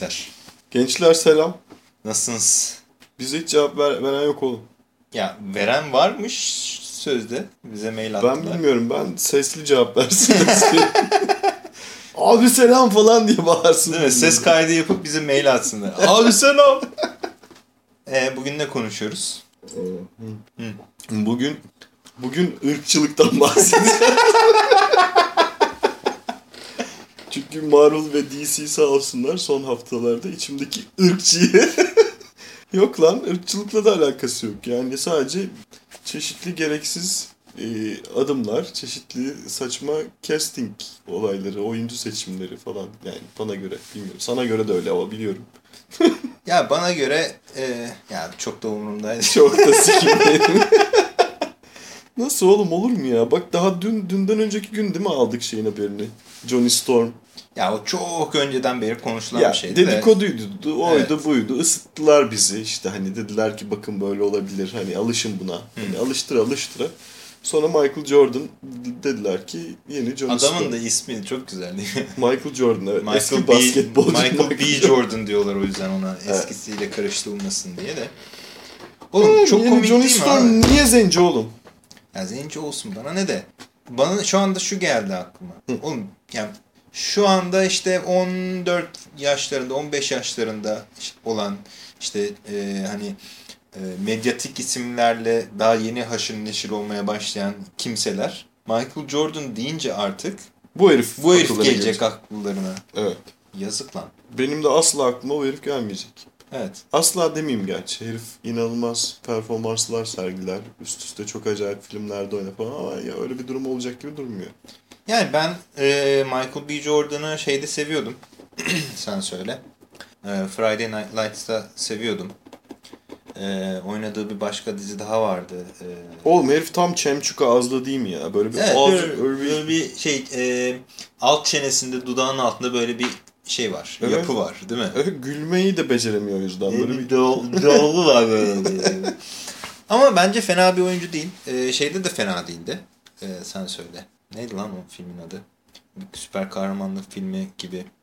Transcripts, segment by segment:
gençler. Gençler selam. Nasılsınız? Bize hiç cevap ver, veren yok oğlum. Ya veren varmış sözde. Bize mail attılar. Ben bilmiyorum ben sesli cevap versin. Abi selam falan diye bağırsın. Değil mi? Ses kaydı yapıp bize mail atsınlar. Abi selam. Ee, bugün ne konuşuyoruz? Bugün bugün ırkçılıktan bahsedeceğiz. Çünkü Marvel ve DC sağ olsunlar son haftalarda içimdeki ırkçıyı yok lan ırkçılıkla da alakası yok. Yani sadece çeşitli gereksiz e, adımlar, çeşitli saçma casting olayları, oyuncu seçimleri falan yani bana göre bilmiyorum. Sana göre de öyle ama biliyorum. Ya bana göre e, ya çok da umurumdaydı. Çok da sikimdeydim. Nasıl oğlum olur mu ya? Bak daha dün dünden önceki gün değil mi aldık şeyin haberini? Johnny Storm. Ya o çok önceden beri konuşulan Ya bir şeydi de. dedikoduydu, oydu Evet. buydu. Isıttılar bizi işte hani dediler ki bakın böyle olabilir. Hani alışın buna. Hani alıştıra alıştıra. Sonra Michael Jordan dediler ki yeni Johnny Adamın da ismi çok güzel değil mi? Michael Jordan evet. Michael Eski B. basketbolcu Michael B. Jordan diyorlar o yüzden ona eskisiyle karıştırılmasın diye de. Oğlum Evet, çok yeni komik Johnny değil mi abi? niye zenci oğlum? Ya zenci olsun bana ne de. Bana şu anda şu geldi aklıma. Oğlum yani şu anda işte 14 yaşlarında 15 yaşlarında olan işte e, hani e, medyatik isimlerle daha yeni haşır neşir olmaya başlayan kimseler Michael Jordan deyince artık Bu herif. bu herif akıllarına gelecek akıllarına. Evet. Yazık lan. Benim de asla aklıma o herif gelmeyecek. Evet. Asla demeyeyim gerçi. Herif inanılmaz performanslar sergiler. Üst üste çok acayip filmlerde oynar falan ama ya öyle bir durum olacak gibi durmuyor. Yani ben e, Michael B. Jordan'ı şeyde seviyordum. Sen söyle. E, Friday Night Lights'ta seviyordum. E, oynadığı bir başka dizi daha vardı. E, Oğlum herif tam Çemçuk ağızlı değil mi ya? Böyle bir evet, ağız, böyle, öyle bir... böyle bir şey e, alt çenesinde dudağın altında böyle bir şey var. Evet. Yapı var değil mi? Öyle gülmeyi de beceremiyor o yüzden. Böyle bir... Doğulu var böyle. Ama bence fena bir oyuncu değil. E, şeyde de fena değildi. E, sen söyle. Neydi lan o filmin adı? Bir süper kahramanlık filmi gibi.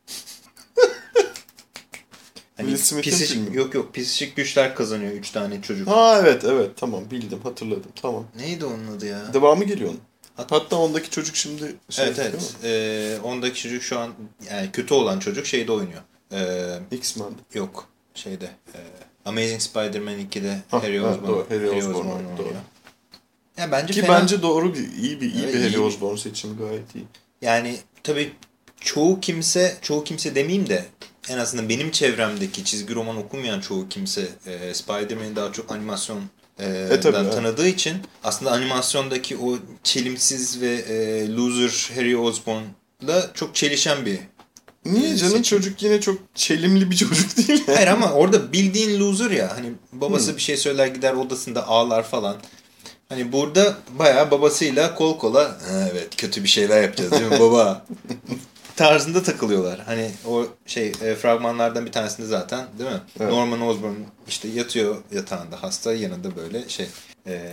Hani filmi. Yok yok psişik güçler kazanıyor üç tane çocuk. Ha evet evet tamam bildim hatırladım tamam. Neydi onun adı ya? Devamı geliyor onun. Hat- Hatta ondaki çocuk şimdi şey evet evet. Ee, ondaki çocuk şu an yani kötü olan çocuk şeyde oynuyor. Ee, mi? X-Men'de. yok şeyde. e, Amazing Spider-Man 2'de Ha, Harry ha, Osborn, doğru, Harry Harry Osborn Osborn oynuyor, doğru. Ya bence Ki fena. bence doğru bir iyi bir iyi Evet, bir Harry Osborn seçimi gayet iyi. Yani tabii çoğu kimse, çoğu kimse demeyeyim de en azından benim çevremdeki çizgi roman okumayan çoğu kimse e, Spider-Man'i daha çok animasyon e, E, tabii, evet. tanıdığı için aslında animasyondaki o çelimsiz ve e, loser Harry Osborn'la çok çelişen bir Niye Ee, canım seçim. çocuk yine çok çelimli bir çocuk değil yani. Hayır ama orada bildiğin loser ya. Hani babası Hmm. bir şey söyler gider odasında ağlar falan. Hani burada bayağı babasıyla kol kola "Ha, evet kötü bir şeyler yapacağız değil mi baba? tarzında takılıyorlar. Hani o şey e, fragmanlardan bir tanesinde zaten değil mi? Evet. Norman Osborn işte yatıyor yatağında hasta yanında böyle şey. e,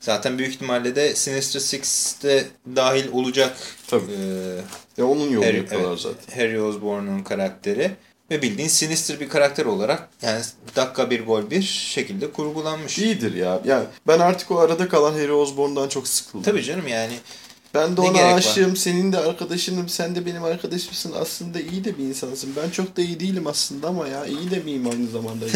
zaten büyük ihtimalle de Sinister Six'te dahil olacak Tabii. e, Ya onun yolunu Harry, yapıyorlar evet, zaten. Harry Osborn'un karakteri ve bildiğin sinister bir karakter olarak yani dakika bir gol bir şekilde kurgulanmış. İyidir ya. Yani ben artık o arada kalan Harry Osborn'dan çok sıkıldım. Tabii canım yani Ben de Ne ona gerek var? aşığım. Senin de arkadaşınım. Sen de benim arkadaşımsın. Aslında iyi de bir insansın. Ben çok da iyi değilim aslında ama ya iyi de miyim aynı zamanda?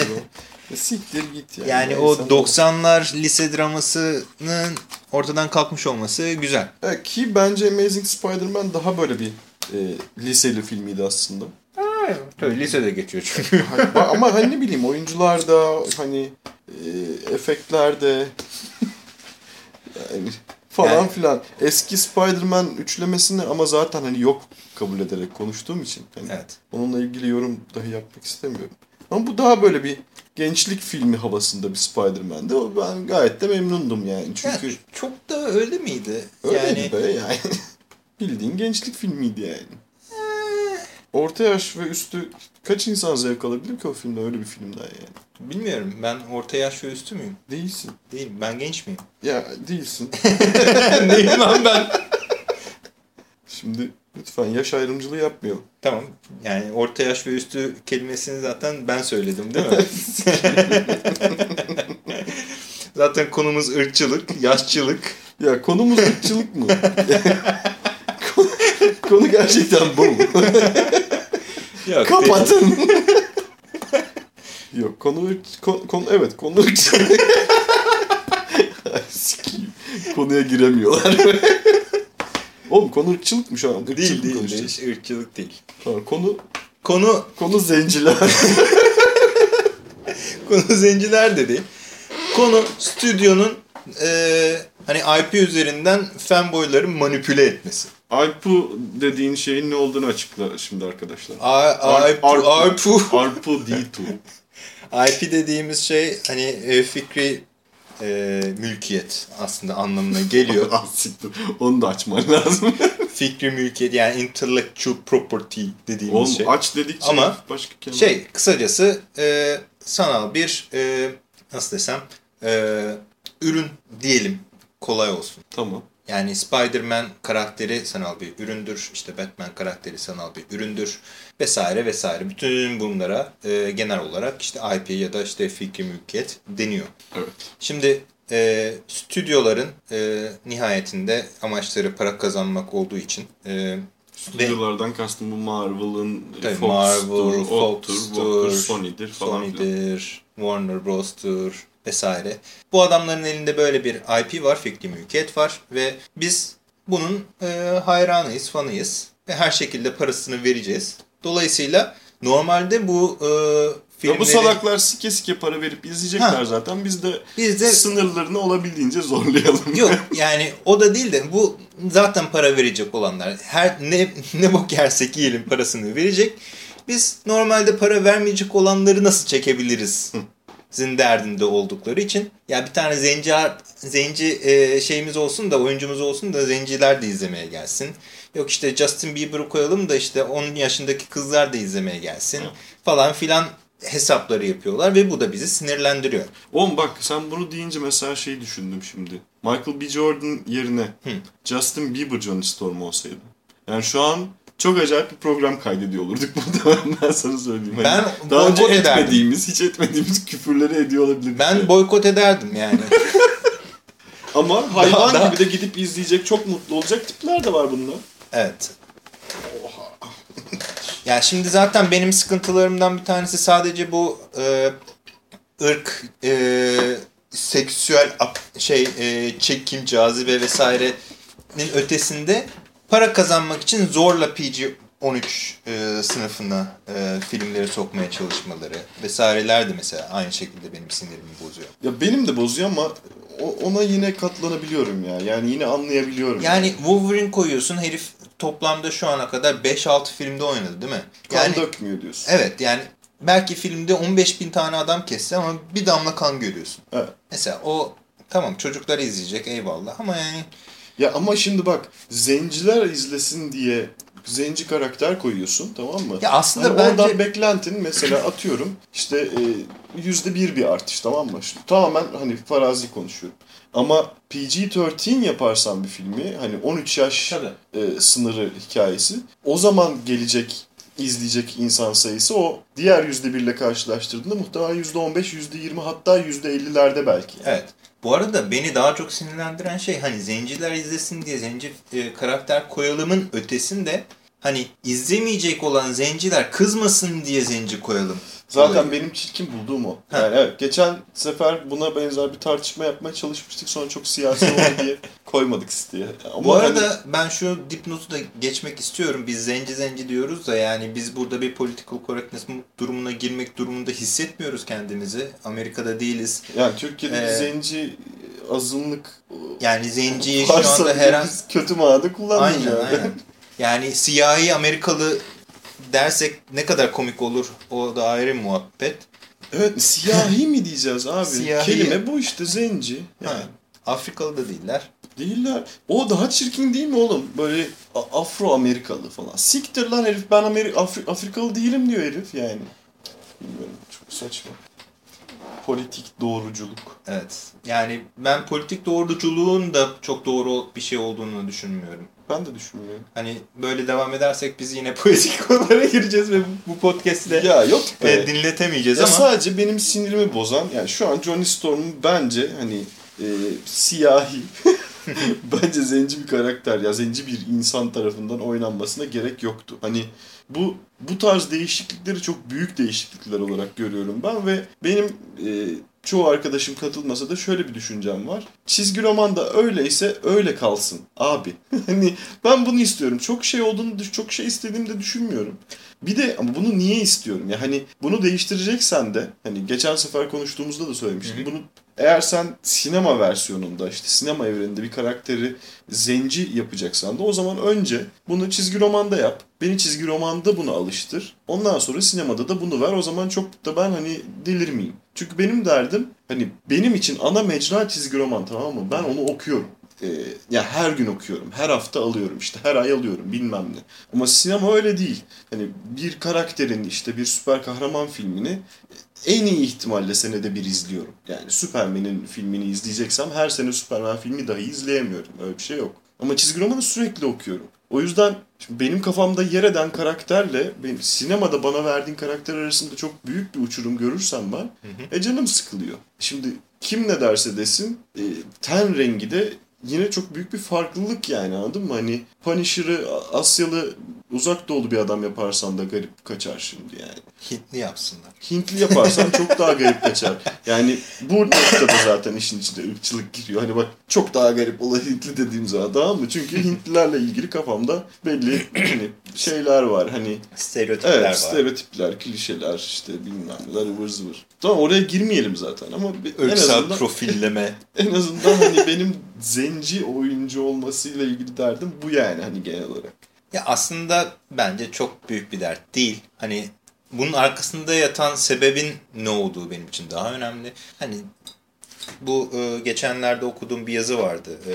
Ya Siktir git ya. yani Ya o insan- 90'lar lise dramasının ortadan kalkmış olması güzel. Ki bence Amazing Spider-Man daha böyle bir e, liseli filmiydi aslında. Tabii lisede geçiyor çünkü. Ama hani ne bileyim oyuncular da hani e, efektler de yani falan Yani- filan. Eski Spider-Man üçlemesini ama zaten hani yok kabul ederek konuştuğum için. Hani evet. Onunla ilgili yorum dahi yapmak istemiyorum. Ama bu daha böyle bir gençlik filmi havasında bir Spider-Man'di. Ben gayet de memnundum yani. Çünkü Yani çok da öyle miydi? öyleydi yani be yani. Bildiğin gençlik filmiydi yani. Orta yaş ve üstü kaç insan zevk alabilir ki o filmde öyle bir filmden yani? bilmiyorum ben orta yaş ve üstü müyüm? Değilsin. Değilim. Ben genç miyim? Ya değilsin. Değilim lan ben. Şimdi lütfen yaş ayrımcılığı yapmayalım. Tamam. Yani orta yaş ve üstü kelimesini zaten ben söyledim değil mi? zaten konumuz ırkçılık, yaşçılık. Ya konumuz ırkçılık mı? konu, gerçekten bu mu? Yok, Kapatın. Yok konu, konu, konu evet konu ırkçılık. Konuya giremiyorlar. Oğlum konu ırkçılık mı şu an? Irkçılık Değil değil, konuşacağız? değil. Irkçılık değil. Tamam, konu Konu konu zenciler. konu zenciler de değil. Konu stüdyonun eee, hani IP üzerinden fanboyları manipüle etmesi. Alpu dediğin şeyin ne olduğunu açıkla şimdi arkadaşlar. Arpu. IP, Arpu değil tu. IP dediğimiz şey hani e, fikri e, mülkiyet aslında anlamına geliyor. Ah. Onu da açman lazım. fikri mülkiyet yani intellectual property dediğimiz Oğlum şey. aç dedikçe Ama başka kelime. Şey kısacası e, sanal bir e, nasıl desem e, ürün diyelim kolay olsun. Tamam. Yani Spider-Man karakteri sanal bir üründür. İşte Batman karakteri sanal bir üründür. Vesaire vesaire. Bütün bunlara e, genel olarak işte IP ya da işte fikri mülkiyet deniyor. Evet. Şimdi e, stüdyoların e, nihayetinde amaçları para kazanmak olduğu için e, Stüdyolardan kastım bu Marvel'ın, Tabii Fox'tur, Marvel, Fox'tur, Walker, Sony'dir falan. Sony'dir, Warner Bros'tur vesaire. Bu adamların elinde böyle bir IP var, fikri mülkiyet var ve biz bunun e, hayranıyız, fanıyız ve her şekilde parasını vereceğiz. Dolayısıyla normalde bu e, Ya filmleri bu salaklar sike sike para verip izleyecekler Ha. zaten. Biz de biz de sınırlarını olabildiğince zorlayalım. Yok yani o da değil de bu zaten para verecek olanlar. Her ne ne bok yersek yiyelim parasını verecek. Biz normalde para vermeyecek olanları nasıl çekebiliriz? Zin derdinde oldukları için. Ya bir tane zenci zenci e, şeyimiz olsun da oyuncumuz olsun da zenciler de izlemeye gelsin. Yok işte Justin Bieber'ı koyalım da işte 10 yaşındaki kızlar da izlemeye gelsin falan filan hesapları yapıyorlar ve bu da bizi sinirlendiriyor. Oğlum bak sen bunu deyince mesela şeyi düşündüm şimdi. Michael B. Jordan yerine Justin Bieber Johnny Storm olsaydı. Yani şu an çok acayip bir program kaydediyor olurduk burada. ben sana söyleyeyim. Hani Ben daha önce ederdim. etmediğimiz, hiç etmediğimiz küfürleri ediyor olabilirdik. Ben boykot ederdim yani. Ama hayvan Daha- gibi de gidip izleyecek, çok mutlu olacak tipler de var bunda. Evet. Ya şimdi zaten benim sıkıntılarımdan bir tanesi sadece bu e, ırk, e, seksüel şey e, çekim, cazibe vesairenin ötesinde para kazanmak için zorla PG-13 e, sınıfına e, filmleri sokmaya çalışmaları vesaireler de mesela aynı şekilde benim sinirimi bozuyor. Ya benim de bozuyor ama ona yine katlanabiliyorum ya. Yani yine anlayabiliyorum. Yani Wolverine koyuyorsun herif toplamda şu ana kadar 5-6 filmde oynadı değil mi? kan Yani dökmüyor diyorsun. Evet yani belki filmde 15 bin tane adam kesse ama bir damla kan görüyorsun. Evet. Mesela o tamam çocuklar izleyecek eyvallah ama yani Ya ama şimdi bak zenciler izlesin diye zenci karakter koyuyorsun tamam mı? Ya aslında Hani bence- Oradan beklentin mesela atıyorum işte e, yüzde bir bir artış tamam mı? Şimdi, tamamen hani farazi konuşuyorum. Ama PG-13 yaparsan bir filmi hani 13 yaş Tabii. e, sınırı hikayesi o zaman gelecek izleyecek insan sayısı o diğer yüzde birle karşılaştırdığında muhtemelen yüzde on beş, yüzde yirmi hatta yüzde ellilerde belki. evet. Bu arada beni daha çok sinirlendiren şey hani zenciler izlesin diye zenci e, karakter koyalımın ötesinde hani izlemeyecek olan zenciler kızmasın diye zenci koyalım. Zaten olayı. benim çirkin bulduğum o. Ha. Yani evet, geçen sefer buna benzer bir tartışma yapmaya çalışmıştık. Sonra çok siyasi oldu diye koymadık. Ama Bu hani- arada ben şu dipnotu da geçmek istiyorum. Biz zenci zenci diyoruz da yani biz burada bir political correctness durumuna girmek durumunda hissetmiyoruz kendimizi. Amerika'da değiliz. yani Türkiye'de Ee, zenci azınlık Yani zenciyi şu anda her an... kötü manada kullanmıyoruz. Aynen yani. aynen. Yani siyahi Amerikalı dersek ne kadar komik olur o da ayrı muhabbet. Evet siyahi mi diyeceğiz abi? Siyahi. Kelime bu işte zenci. Yani. Ha. Afrikalı da değiller. Değiller. O daha çirkin değil mi oğlum? Böyle A- Afro-Amerikalı falan. Siktir lan herif ben Ameri Afri- Afrikalı değilim diyor herif yani. Bilmiyorum çok saçma. Politik doğruculuk. Evet. Yani ben politik doğruculuğun da çok doğru bir şey olduğunu düşünmüyorum. Ben de düşünmüyorum. Hani böyle devam edersek biz yine politik konulara gireceğiz ve bu podcast'i de Ya yok be. e, dinletemeyeceğiz Ya ama sadece benim sinirimi bozan yani şu an Johnny Storm'un bence hani e, siyahi bence zenci bir karakter ya zenci bir insan tarafından oynanmasına gerek yoktu. Hani bu bu tarz değişiklikleri çok büyük değişiklikler olarak görüyorum ben ve benim e, çoğu arkadaşım katılmasa da şöyle bir düşüncem var. Çizgi roman da öyleyse öyle kalsın abi. hani ben bunu istiyorum. Çok şey olduğunu, çok şey istediğimi de düşünmüyorum. Bir de ama bunu niye istiyorum? Ya hani bunu değiştireceksen de hani geçen sefer konuştuğumuzda da söylemiştim. Bunu eğer sen sinema versiyonunda işte sinema evreninde bir karakteri zenci yapacaksan da o zaman önce bunu çizgi romanda yap. Beni çizgi romanda bunu alıştır. Ondan sonra sinemada da bunu ver. O zaman çok da ben hani delirmeyeyim. Çünkü benim derdim hani benim için ana mecra çizgi roman tamam mı? Ben onu okuyorum. Ee, ya her gün okuyorum. Her hafta alıyorum işte. Her ay alıyorum bilmem ne. Ama sinema öyle değil. Hani bir karakterin işte bir süper kahraman filmini en iyi ihtimalle senede bir izliyorum. Yani Superman'in filmini izleyeceksem her sene Superman filmi dahi izleyemiyorum. Öyle bir şey yok. Ama çizgi romanı sürekli okuyorum. O yüzden benim kafamda yer eden karakterle benim sinemada bana verdiğin karakter arasında çok büyük bir uçurum görürsem ben e canım sıkılıyor. Şimdi kim ne derse desin e, ten rengi de yine çok büyük bir farklılık yani anladın mı? Hani Punisher'ı Asyalı uzak doğulu bir adam yaparsan da garip kaçar şimdi yani. Hintli yapsınlar. Hintli yaparsan çok daha garip kaçar. Yani bu noktada zaten işin içinde ırkçılık giriyor. Hani bak çok daha garip olan Hintli dediğim zaman tamam mı? Çünkü Hintlilerle ilgili kafamda belli hani şeyler var. Hani Stereotipler evet var. stereotipler, klişeler işte bilmem neler ıvır zıvır. Tamam oraya girmeyelim zaten ama bir- en azından profilleme. en azından hani benim zenci oyuncu olmasıyla ilgili derdim bu yani hani genel olarak. Ya aslında bence çok büyük bir dert değil. Hani bunun arkasında yatan sebebin ne olduğu benim için daha önemli. Hani bu e, geçenlerde okuduğum bir yazı vardı. E,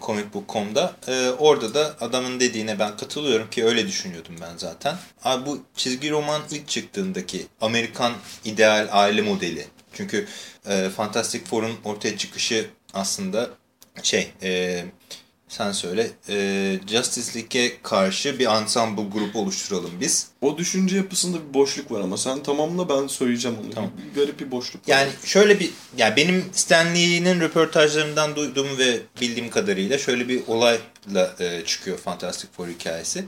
Comicbook.com'da. E, orada da adamın dediğine ben katılıyorum ki öyle düşünüyordum ben zaten. Abi bu çizgi roman ilk çıktığındaki Amerikan ideal aile modeli. Çünkü e, Fantastic Four'un ortaya çıkışı aslında şey... E, sen söyle. E, Justice League'e karşı bir ensemble grubu oluşturalım biz. O düşünce yapısında bir boşluk var ama sen tamamla ben söyleyeceğim onu. Tamam. Bir garip bir boşluk var. Yani şöyle bir, yani benim Stan Lee'nin röportajlarından duyduğum ve bildiğim kadarıyla şöyle bir olayla e, çıkıyor Fantastic Four hikayesi.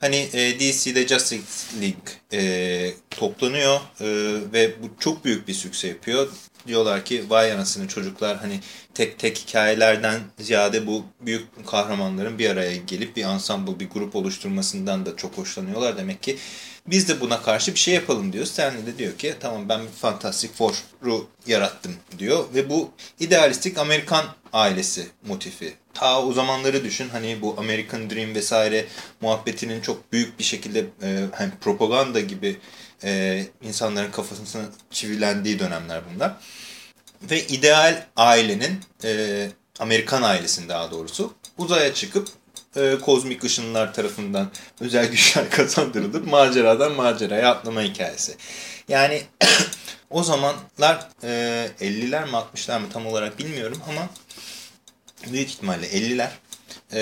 Hani e, DC'de Justice League e, toplanıyor e, ve bu çok büyük bir sükse yapıyor. Diyorlar ki vay anasını çocuklar hani tek tek hikayelerden ziyade bu büyük kahramanların bir araya gelip bir ensemble, bir grup oluşturmasından da çok hoşlanıyorlar. Demek ki biz de buna karşı bir şey yapalım diyor. Stanley de diyor ki tamam ben bir Fantastic Four'u yarattım diyor. Ve bu idealistik Amerikan ailesi motifi. Ta o zamanları düşün hani bu American Dream vesaire muhabbetinin çok büyük bir şekilde e, hani propaganda gibi e, insanların kafasına çivilendiği dönemler bunlar. Ve ideal ailenin, e, Amerikan ailesinin daha doğrusu uzaya çıkıp e, kozmik ışınlar tarafından özel güçler kazandırılıp maceradan maceraya atlama hikayesi. Yani o zamanlar e, 50'ler mi 60'lar mı tam olarak bilmiyorum ama büyük ihtimalle 50'ler. E,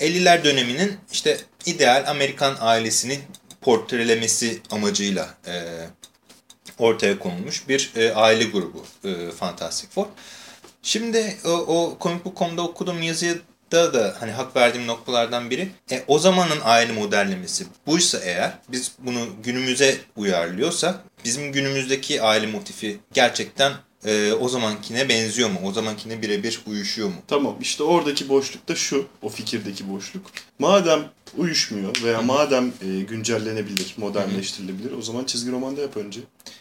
50'ler döneminin işte ideal Amerikan ailesini portrelemesi amacıyla e, ortaya konulmuş bir e, aile grubu e, Fantastic Four. Şimdi o, o Comicbook.com'da okuduğum yazıda da hani hak verdiğim noktalardan biri e, o zamanın aile modellemesi buysa eğer biz bunu günümüze uyarlıyorsak bizim günümüzdeki aile motifi gerçekten e, o zamankine benziyor mu? O zamankine birebir uyuşuyor mu? Tamam işte oradaki boşluk da şu, o fikirdeki boşluk. Madem uyuşmuyor veya madem e, güncellenebilir, modernleştirilebilir o zaman çizgi romanda yap önce.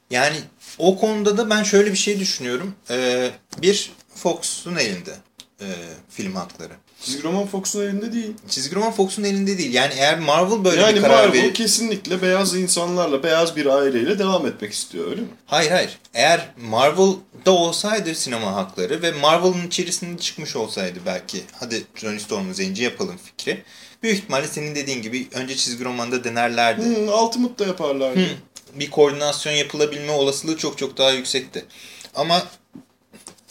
Yani o konuda da ben şöyle bir şey düşünüyorum. E, bir Fox'un elinde e, film hakları. Çizgi roman Fox'un elinde değil. Çizgi roman Fox'un elinde değil. Yani eğer Marvel böyle yani bir karar Marvel verir... kesinlikle beyaz insanlarla, beyaz bir aileyle devam etmek istiyor öyle mi? Hayır hayır. Eğer Marvel'da olsaydı sinema hakları ve Marvel'ın içerisinde çıkmış olsaydı belki hadi Johnny Storm'u zenci yapalım fikri. Büyük ihtimalle senin dediğin gibi önce çizgi romanda denerlerdi. Hmm, Ultimate da yaparlardı. Hı. bir koordinasyon yapılabilme olasılığı çok çok daha yüksekti. Ama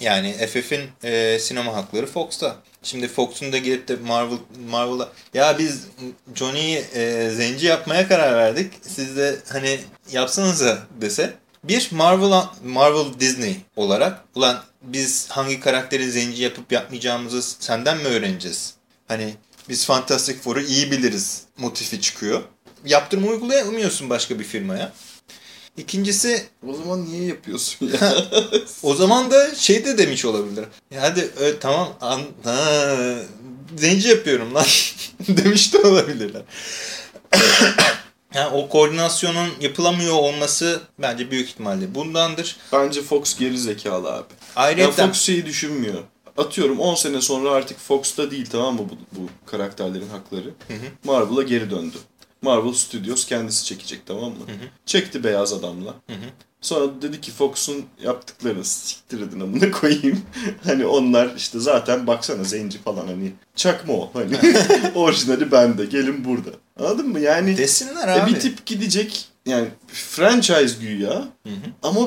yani FF'in e, sinema hakları Fox'ta. Şimdi Fox'un da gelip de Marvel Marvel'a ya biz Johnny'yi e, zenci yapmaya karar verdik. Siz de hani yapsanıza dese. Bir Marvel Marvel Disney olarak ulan biz hangi karakteri zenci yapıp yapmayacağımızı senden mi öğreneceğiz? Hani biz Fantastic Four'u iyi biliriz motifi çıkıyor. Yaptırma uygulayamıyorsun başka bir firmaya. İkincisi O zaman niye yapıyorsun ya? o zaman da şey de demiş olabilir. Ya hadi ö, tamam an, ha, zenci yapıyorum lan demiş de olabilirler. yani o koordinasyonun yapılamıyor olması bence büyük ihtimalle bundandır. Bence Fox geri zekalı abi. Ayrıca Ya Fox şeyi düşünmüyor. Atıyorum 10 sene sonra artık Fox'ta değil tamam mı bu, bu karakterlerin hakları. Marvel'a geri döndü. Marvel Studios kendisi çekecek tamam mı? Çekti beyaz adamla. Sonra dedi ki Fox'un yaptıklarını siktir edin amına koyayım. hani onlar işte zaten baksana zenci falan hani çakma o hani. Orijinali bende gelin burada. Anladın mı? Yani desinler e, abi. bir tip gidecek yani franchise güya ama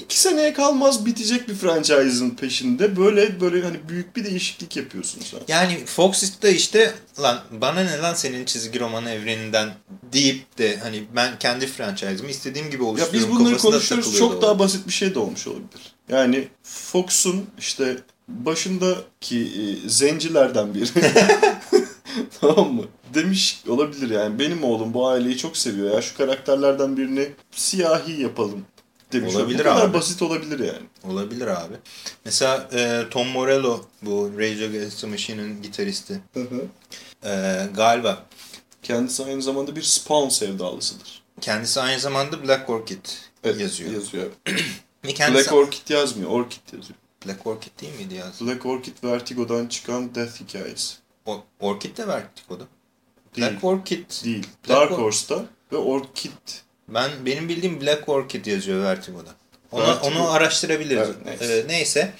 iki seneye kalmaz bitecek bir franchise'ın peşinde. Böyle böyle hani büyük bir değişiklik yapıyorsun sen. Yani Fox da işte lan bana ne lan senin çizgi roman evreninden? deyip de hani ben kendi franchise'ımı istediğim gibi Ya oluşturuyorum biz bunları konuşuyoruz. çok da daha basit bir şey de olmuş olabilir. Yani Fox'un işte başındaki e, zencilerden biri. Tamam mı? Demiş olabilir yani benim oğlum bu aileyi çok seviyor ya. Şu karakterlerden birini siyahi yapalım demiş. Olabilir Bu kadar abi. basit olabilir yani. Olabilir abi. Mesela e, Tom Morello bu Rage Against the Machine'in gitaristi. E, galiba Kendisi aynı zamanda bir Spawn sevdalısıdır. kendisi aynı zamanda Black Orchid Evet, yazıyor. yazıyor. Ve kendisi... Black Orchid yazmıyor, Orchid yazıyor. Black Orchid değil miydi yazdı? Black Orchid Vertigo'dan çıkan Death hikayesi. O, Orchid de Vertigo'da. Değil. Black Orchid. Değil. Black Dark Or- Horse'da ve Orchid. Ben benim bildiğim Black Orchid yazıyor Vertigo'da. Onu, Vertigo. onu araştırabiliriz. Evet, neyse. Ee, neyse.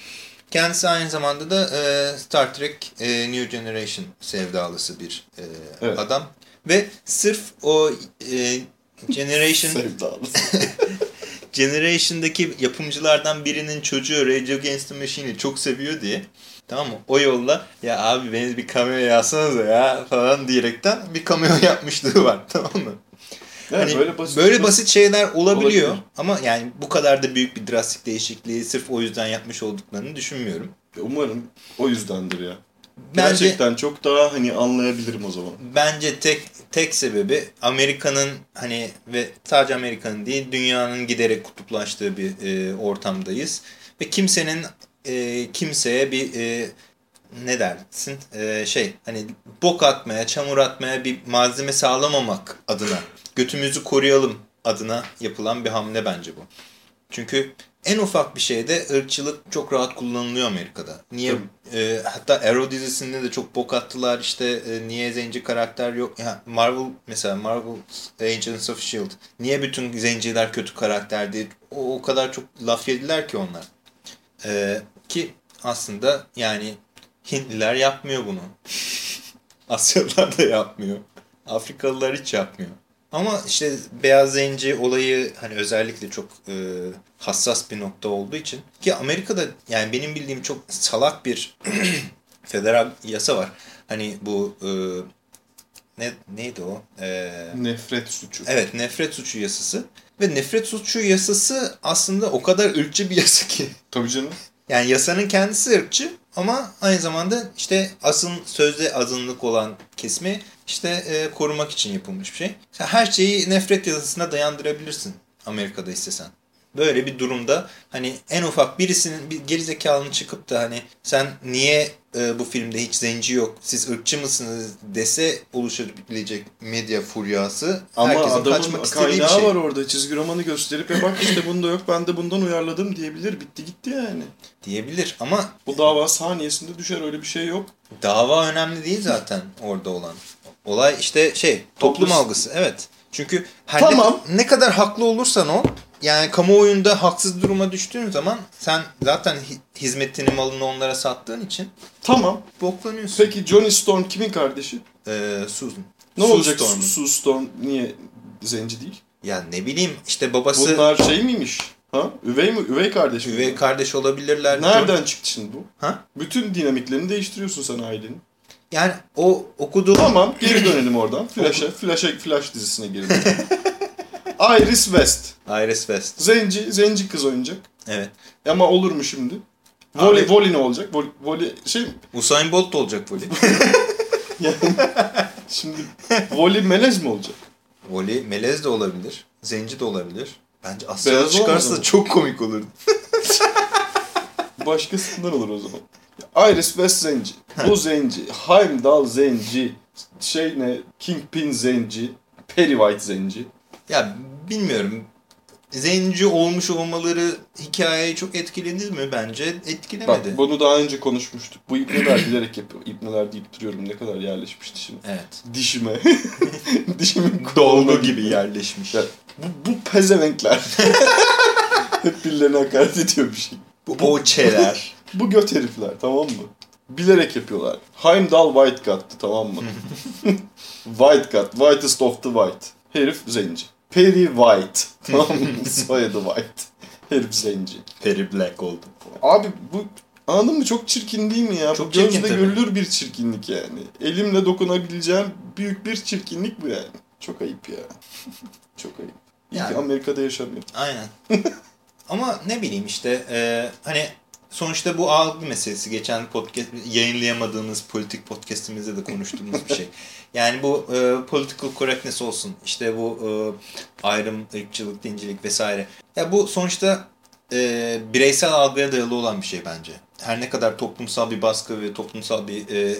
Kendisi aynı zamanda da e, Star Trek e, New Generation sevdalısı bir e, Evet. adam. Ve sırf o e, Generation Sevdalısı. Generation'daki yapımcılardan birinin çocuğu Rage Against the Machine'i çok seviyor diye tamam mı? O yolla ya abi beni bir cameo yazsanıza ya falan diyerekten bir cameo yapmışlığı var tamam mı? Yani Hani böyle basit, böyle basit şeyler olabiliyor Olabilir. ama yani bu kadar da büyük bir drastik değişikliği sırf o yüzden yapmış olduklarını düşünmüyorum. Umarım o yüzdendir ya. Bence Gerçekten çok daha hani anlayabilirim o zaman. bence tek tek sebebi Amerika'nın hani ve sadece Amerika'nın değil dünyanın giderek kutuplaştığı bir e, ortamdayız ve kimsenin e, kimseye bir e, ne dersin E, şey hani bok atmaya çamur atmaya bir malzeme sağlamamak adına götümüzü koruyalım adına yapılan bir hamle bence bu. Çünkü en ufak bir şeyde ırkçılık çok rahat kullanılıyor Amerika'da. Niye e, hatta Arrow dizisinde de çok bok attılar işte e, niye zenci karakter yok. Ya Marvel mesela Marvel Agents of Shield. Niye bütün zenciler kötü karakterdi? O, o kadar çok laf yediler ki onlar. E, ki aslında yani Hintliler yapmıyor bunu. Asyalılar da yapmıyor. Afrikalılar hiç yapmıyor. Ama işte beyaz zenci olayı hani özellikle çok e, hassas bir nokta olduğu için ki Amerika'da yani benim bildiğim çok salak bir federal yasa var. Hani bu e, ne neydi o? E, Nefret suçu. evet nefret suçu yasası ve nefret suçu yasası aslında o kadar ırkçı bir yasa ki. Tabii canım. Yani yasanın kendisi ırkçı ama aynı zamanda işte asın sözde azınlık olan kesimi işte e, korumak için yapılmış bir şey. Her şeyi nefret yasasına dayandırabilirsin Amerika'da istesen. Böyle bir durumda hani en ufak birisinin bir gerizekalının çıkıp da hani sen niye e, bu filmde hiç zenci yok siz ırkçı mısınız dese oluşabilecek medya furyası Ama herkesin adamın kaçmak istediği bir şey. var orada. Çizgi romanı gösterip ya bak işte bunda yok ben de bundan uyarladım diyebilir. Bitti gitti yani. Diyebilir ama Bu dava saniyesinde düşer öyle bir şey yok. Dava önemli değil zaten orada olan. Olay işte şey toplum Toplum- algısı evet. Çünkü her Tamam. ne, ne kadar haklı olursan ol yani kamuoyunda haksız duruma düştüğün zaman sen zaten hi- hizmetini malını onlara sattığın için Tamam. boklanıyorsun. Peki Johnny Storm kimin kardeşi? Ee, Susan. Ne Sue olacak Storm'un. Sue Storm niye zenci değil? Ya ne bileyim işte babası Bunlar şey miymiş? Ha? Üvey mi? Üvey kardeş mi? üvey kardeş olabilirler. Nereden çıktı şimdi bu? Ha? Bütün dinamiklerini değiştiriyorsun sen ailenin. Yani o okuduğu Tamam geri dönelim oradan. Flash'a, Flash'a, Flash dizisine geri dönelim. Iris West. Iris West. Zenci, zenci kız oynayacak. Evet. Ama olur mu şimdi? Voli, Abi- voli ne olacak? Voli, voli şey mi? Usain Bolt olacak voli. Yani şimdi voli melez mi olacak? voli melez de olabilir. Zenci de olabilir. Bence Asyalı çıkarsa da çok komik olurdu. Başkasından olur o zaman. Iris West zenci. Bu zenci. Heimdall zenci. Şey ne? Kingpin zenci. Pennywise zenci. Ya bilmiyorum. Zenci olmuş olmaları hikayeyi çok etkiledi mi bence? Etkilemedi. Bak bunu daha önce konuşmuştuk. Bu ibneler bilerek yapıyor. İbneler deyip duruyorum ne kadar yerleşmiş dişime. Evet. Dişime. Dişimin Dolgu gibi yerleşmiş. Ya, bu, bu pezevenkler. Hep birilerine hakaret ediyor bir şey. Bu poğaçeler. Bu göt herifler tamam mı? Bilerek yapıyorlar. Heimdall White God'tı tamam mı? white God. Whitest of the white. Herif zenci. Perry White. Tamam mı? Soyadı White. Herif zenci. Peri Black oldu. Abi bu anladın mı? Çok çirkin değil mi ya? Çok bu çirkin gözle tabii. görülür bir çirkinlik yani. Elimle dokunabileceğim büyük bir çirkinlik bu yani. Çok ayıp ya. Çok ayıp. İyi Yani- ki Amerika'da yaşamıyor. Aynen. Ama ne bileyim işte e, hani sonuçta bu algı meselesi. Geçen podcast yayınlayamadığımız politik podcastimizde de konuştuğumuz bir şey. Yani bu e, political correctness olsun. işte bu e, ayrım, ırkçılık, dincilik vesaire. Ya bu sonuçta e, bireysel algıya dayalı olan bir şey bence. Her ne kadar toplumsal bir baskı ve toplumsal bir e,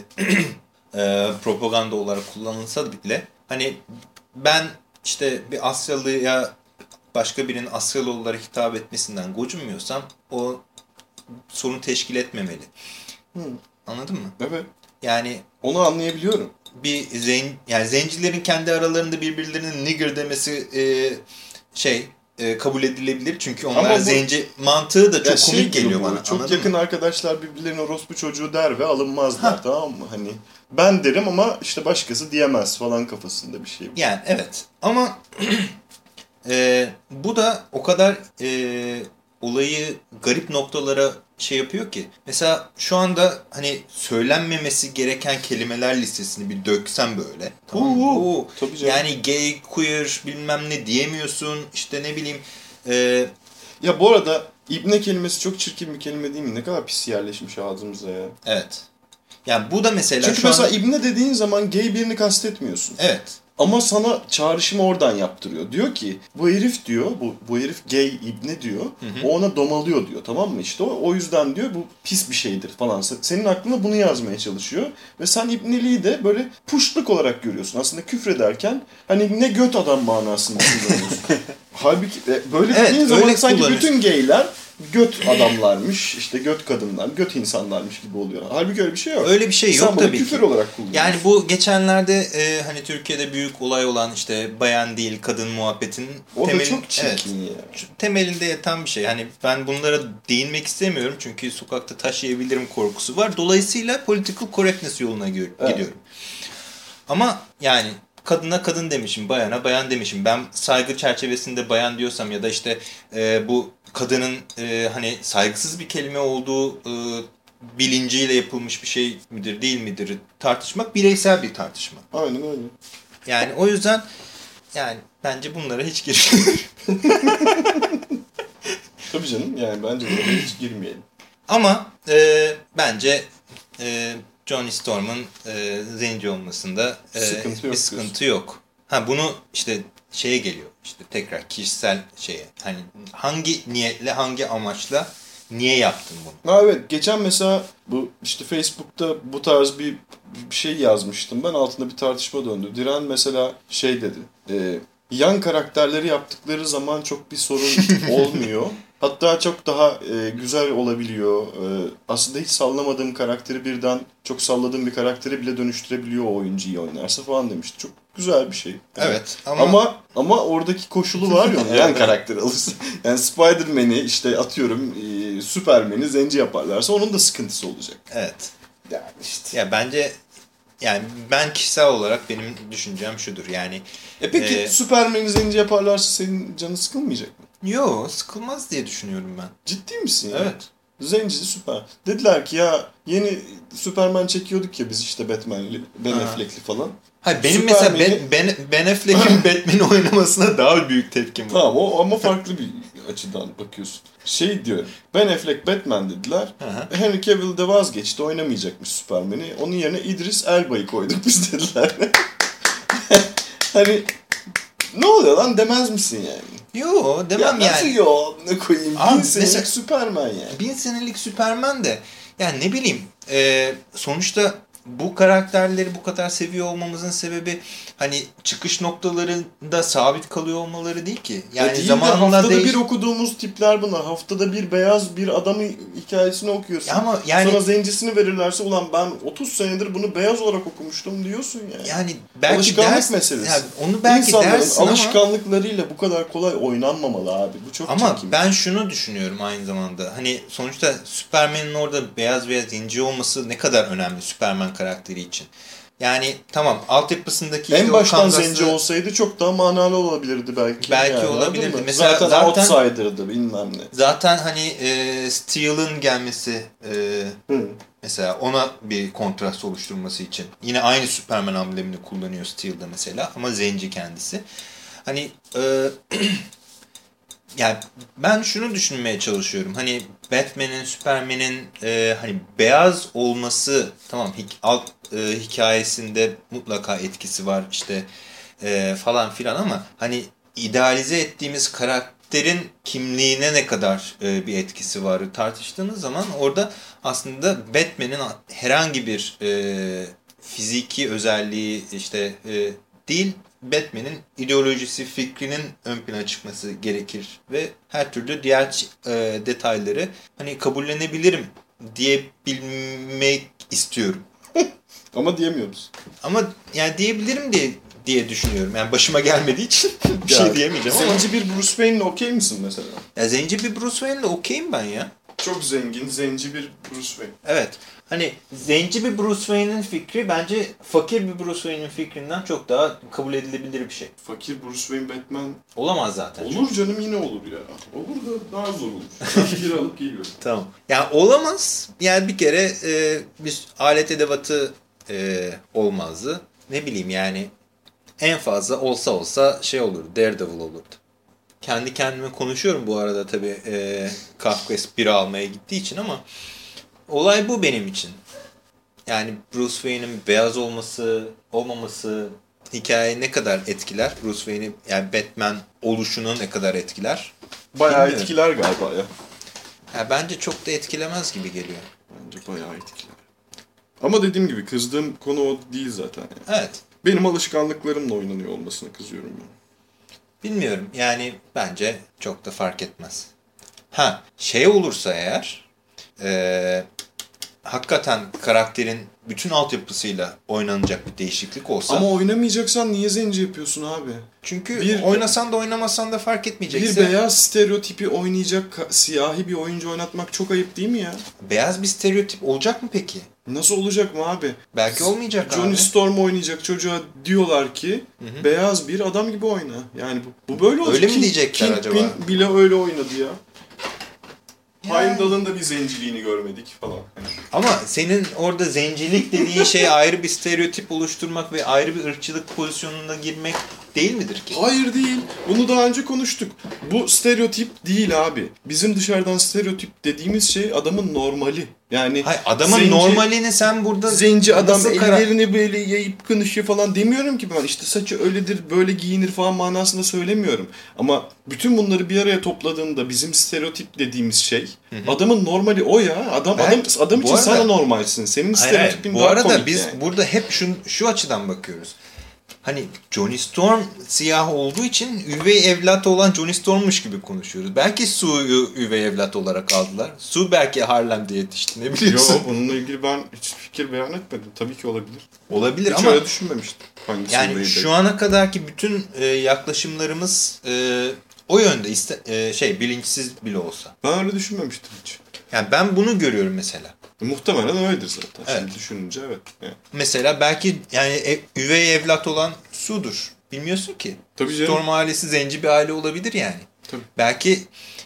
e, propaganda olarak kullanılsa bile hani ben işte bir Asyalı'ya başka birinin Asyalı olarak hitap etmesinden gocunmuyorsam o sorun teşkil etmemeli. Hı. Anladın mı? Evet. Yani Onu anlayabiliyorum. Bir zen yani zencilerin kendi aralarında birbirlerinin nigger demesi e, şey e, kabul edilebilir çünkü onlar Ama bu- zenci mantığı da çok şey komik geliyor bu, bana. Çok yakın mı? arkadaşlar birbirlerine orospu çocuğu der ve alınmazlar Ha. tamam mı? Hani ben derim ama işte başkası diyemez falan kafasında bir şey. Yani evet ama e, bu da o kadar e, olayı garip noktalara şey yapıyor ki. Mesela şu anda hani söylenmemesi gereken kelimeler listesini bir döksem böyle. Tamam mı? Oo, tabii canım. yani gay, queer bilmem ne diyemiyorsun. İşte ne bileyim e, Ya bu arada ibne kelimesi çok çirkin bir kelime değil mi? Ne kadar pis yerleşmiş ağzımıza ya. evet. Yani bu da mesela Çünkü şu mesela anda... ibne dediğin zaman gay birini kastetmiyorsun. Evet. Ama sana çağrışımı oradan yaptırıyor. Diyor ki bu herif diyor, bu, bu herif gay ibne diyor. hı. O ona domalıyor diyor tamam mı? İşte o, o yüzden diyor bu pis bir şeydir falan. Se- Senin aklına bunu yazmaya çalışıyor. Ve sen ibneliği de böyle puşluk olarak görüyorsun. Aslında küfrederken hani ne göt adam manasında kullanıyorsun. Halbuki e, böyle Evet, dediğin zaman sanki bütün gayler göt adamlarmış, işte göt kadınlar, göt insanlarmış gibi oluyor. Halbuki öyle bir şey yok. Öyle bir şey yok Sen tabii küfür ki. olarak kullanıyorsun. Yani bu geçenlerde e, hani Türkiye'de büyük olay olan işte bayan değil kadın muhabbetinin o da temeli- çok evet, ya. temelinde yatan bir şey. Hani ben bunlara değinmek istemiyorum çünkü sokakta taşıyabilirim korkusu var. Dolayısıyla political correctness yoluna Evet. gidiyorum. Ama yani kadına kadın demişim, bayana bayan demişim. Ben saygı çerçevesinde bayan diyorsam ya da işte e, bu kadının e, hani saygısız bir kelime olduğu e, bilinciyle yapılmış bir şey midir değil midir tartışmak bireysel bir tartışma. Aynen öyle. Yani o yüzden yani bence bunlara hiç girmiyorum. Tabii canım yani bence oraya hiç girmeyelim. Ama e, bence e, Johnny Storm'un e, zenci olmasında e, Sıkıntı bir sıkıntı yok. Ha bunu işte şeye geliyor işte tekrar kişisel şeye. Hani hangi niyetle hangi amaçla niye yaptın bunu? Ha evet geçen mesela bu işte Facebook'ta bu tarz bir, bir şey yazmıştım ben altında bir tartışma döndü. Diren mesela şey dedi. E, yan karakterleri yaptıkları zaman çok bir sorun olmuyor. Hatta çok daha e, güzel olabiliyor. E, aslında hiç sallamadığım karakteri birden çok salladığım bir karakteri bile dönüştürebiliyor o oyuncu iyi oynarsa falan demişti. Çok güzel bir şey. Evet ama, Ama ama oradaki koşulu var ya Evet, yan evet. karakter alırsın. Yani Spider-Man'i işte atıyorum e, Superman'i zenci yaparlarsa onun da sıkıntısı olacak. evet. Yani işte. Ya bence yani ben kişisel olarak benim düşüncem şudur. Yani E peki Ee, Superman'i zenci yaparlarsa senin canın sıkılmayacak mı? Yo sıkılmaz diye düşünüyorum ben. Ciddi misin ya? Evet. Zenci süper. Dediler ki ya yeni Superman çekiyorduk ya biz işte Batman'li, Ben. Affleck'li falan. Hayır benim mesela Ben, ben, ben Affleck'in Batman'i oynamasına daha büyük tepkim var. Tamam o ama farklı bir açıdan bakıyorsun. Şey diyorum. Ben Affleck Batman dediler. Hı. Henry Cavill de vazgeçti oynamayacakmış Superman'i. Onun yerine İdris Elba'yı koyduk biz dediler. hani ne oluyor lan demez misin yani? Yo demem ya nasıl yani. yo ne koyayım? Abi Bin senelik mesela- Superman yani. Bin senelik Superman de yani ne bileyim e, sonuçta bu karakterleri bu kadar seviyor olmamızın sebebi hani çıkış noktalarında sabit kalıyor olmaları değil ki. Yani Ya değil de zamanla haftada değiş... bir okuduğumuz tipler bunlar. Haftada bir beyaz bir adamın hikayesini okuyorsun. Ama yani Sonra zencisini verirlerse ulan ben 30 senedir bunu beyaz olarak okumuştum diyorsun yani. yani belki Alışkanlık ders, meselesi. yani onu belki İnsanların dersin ama, alışkanlıklarıyla bu kadar kolay oynanmamalı abi. Bu çok ama çirkin. ben şunu düşünüyorum aynı zamanda. Hani sonuçta Superman'in orada beyaz veya zenci olması ne kadar önemli Superman karakteri için. Yani tamam altyapısındaki işte en o baştan kangası- zenci olsaydı çok daha manalı olabilirdi belki. Belki yani, olabilirdi. Mesela zaten, zaten- outsider'dı bilmem ne. Zaten hani e, Steel'ın gelmesi e, Hı. mesela ona bir kontrast oluşturması için. Yine aynı Superman amblemini kullanıyor Steel'da mesela ama zenci kendisi. Hani e, yani ben şunu düşünmeye çalışıyorum. Hani Batman'in, Superman'in e, hani beyaz olması tamam hik alt e, hikayesinde mutlaka etkisi var işte e, falan filan ama hani idealize ettiğimiz karakterin kimliğine ne kadar e, bir etkisi var tartıştığımız zaman orada aslında Batman'in herhangi bir e, fiziki özelliği işte e, değil Batman'in ideolojisi, fikrinin ön plana çıkması gerekir ve her türlü diğer e, detayları hani kabullenebilirim diyebilmek istiyorum. Ama diyemiyoruz. Ama yani diyebilirim diye diye düşünüyorum. Yani başıma gelmediği için bir Ya, şey diyemeyeceğim ama. Zenci bir Bruce Wayne'le okey misin mesela? Ya zenci bir Bruce Wayne'le okeyim ben ya. Çok zengin, zenci bir Bruce Wayne. Evet. Hani zenci bir Bruce Wayne'in fikri bence fakir bir Bruce Wayne'in fikrinden çok daha kabul edilebilir bir şey. Fakir Bruce Wayne Batman Olamaz zaten. olur canım yine olur ya. Olur da daha zor olur. Ben bir alıp geliyorum. Tamam. Yani olamaz. Yani bir kere e, bir alet edevatı e, olmazdı. Ne bileyim yani en fazla olsa olsa şey olurdu. Daredevil olurdu. Kendi kendime konuşuyorum bu arada tabii e, Kafka biri almaya gittiği için ama olay bu benim için. Yani Bruce Wayne'in beyaz olması, olmaması hikayeyi ne kadar etkiler? Bruce Wayne'i yani Batman oluşunu ne kadar etkiler? Bayağı Bilmiyorum. etkiler galiba ya. Ya bence çok da etkilemez gibi geliyor. Bence bayağı etkiler. Ama dediğim gibi kızdığım konu o değil zaten. Yani. Evet. Benim alışkanlıklarımla oynanıyor olmasına kızıyorum ben. Bilmiyorum. Yani bence çok da fark etmez. Ha şey olursa eğer eee, hakikaten karakterin bütün altyapısıyla oynanacak bir değişiklik olsa. Ama oynamayacaksan niye zenci yapıyorsun abi? çünkü bir- oynasan da oynamasan da fark Bir etmeyecekse. beyaz stereotipi oynayacak siyahi bir oyuncu oynatmak çok ayıp değil mi ya? beyaz bir stereotip olacak mı peki? Nasıl olacak mı abi? Belki olmayacak Johnny abi. Storm oynayacak çocuğa diyorlar ki Hı hı. beyaz bir adam gibi oyna. Yani bu, bu böyle olacak. Öyle mi King- diyecekler Kingpin acaba? bile öyle oynadı ya. Heimdall'ın da bir zenciliğini görmedik falan. Ama senin orada zencilik dediğin şey ayrı bir stereotip oluşturmak ve ayrı bir ırkçılık pozisyonuna girmek değil midir ki? Hayır değil. Bunu daha önce konuştuk. Bu stereotip değil abi. Bizim dışarıdan stereotip dediğimiz şey adamın normali. Yani Hayır, adamın zenci- normalini sen burada Zenci adam kara- ellerini böyle yayıp konuşuyor falan demiyorum ki ben. İşte saçı öyledir, böyle giyinir falan manasında söylemiyorum. Ama bütün bunları bir araya topladığında bizim stereotip dediğimiz şey adamın normali o ya. Adam Ben- adam adam için arada- sana normalsin. Senin Hayır, hayır. stereotipin Bu daha arada komik biz yani. burada hep şu, şu açıdan bakıyoruz. Hani Johnny Storm siyah olduğu için üvey evlat olan Johnny Storm'muş gibi konuşuyoruz. Belki Sue'yu üvey evlat olarak aldılar. Sue belki Harlem'de yetişti ne biliyorsun. Yo, bununla ilgili ben hiç fikir beyan etmedim. Tabii ki olabilir. Olabilir Hiç ama öyle düşünmemiştim. Yani öyleydi? şu ana kadarki bütün e, yaklaşımlarımız e, o yönde iste, e, şey bilinçsiz bile olsa. Ben öyle düşünmemiştim hiç. Yani ben bunu görüyorum mesela. Muhtemelen öyledir zaten. Evet. Şimdi düşününce evet. Yani. Mesela belki yani ev- üvey evlat olan Su'dur. Bilmiyorsun ki. Tabii canım. Storm ailesi zenci bir aile olabilir yani. Tabii. Belki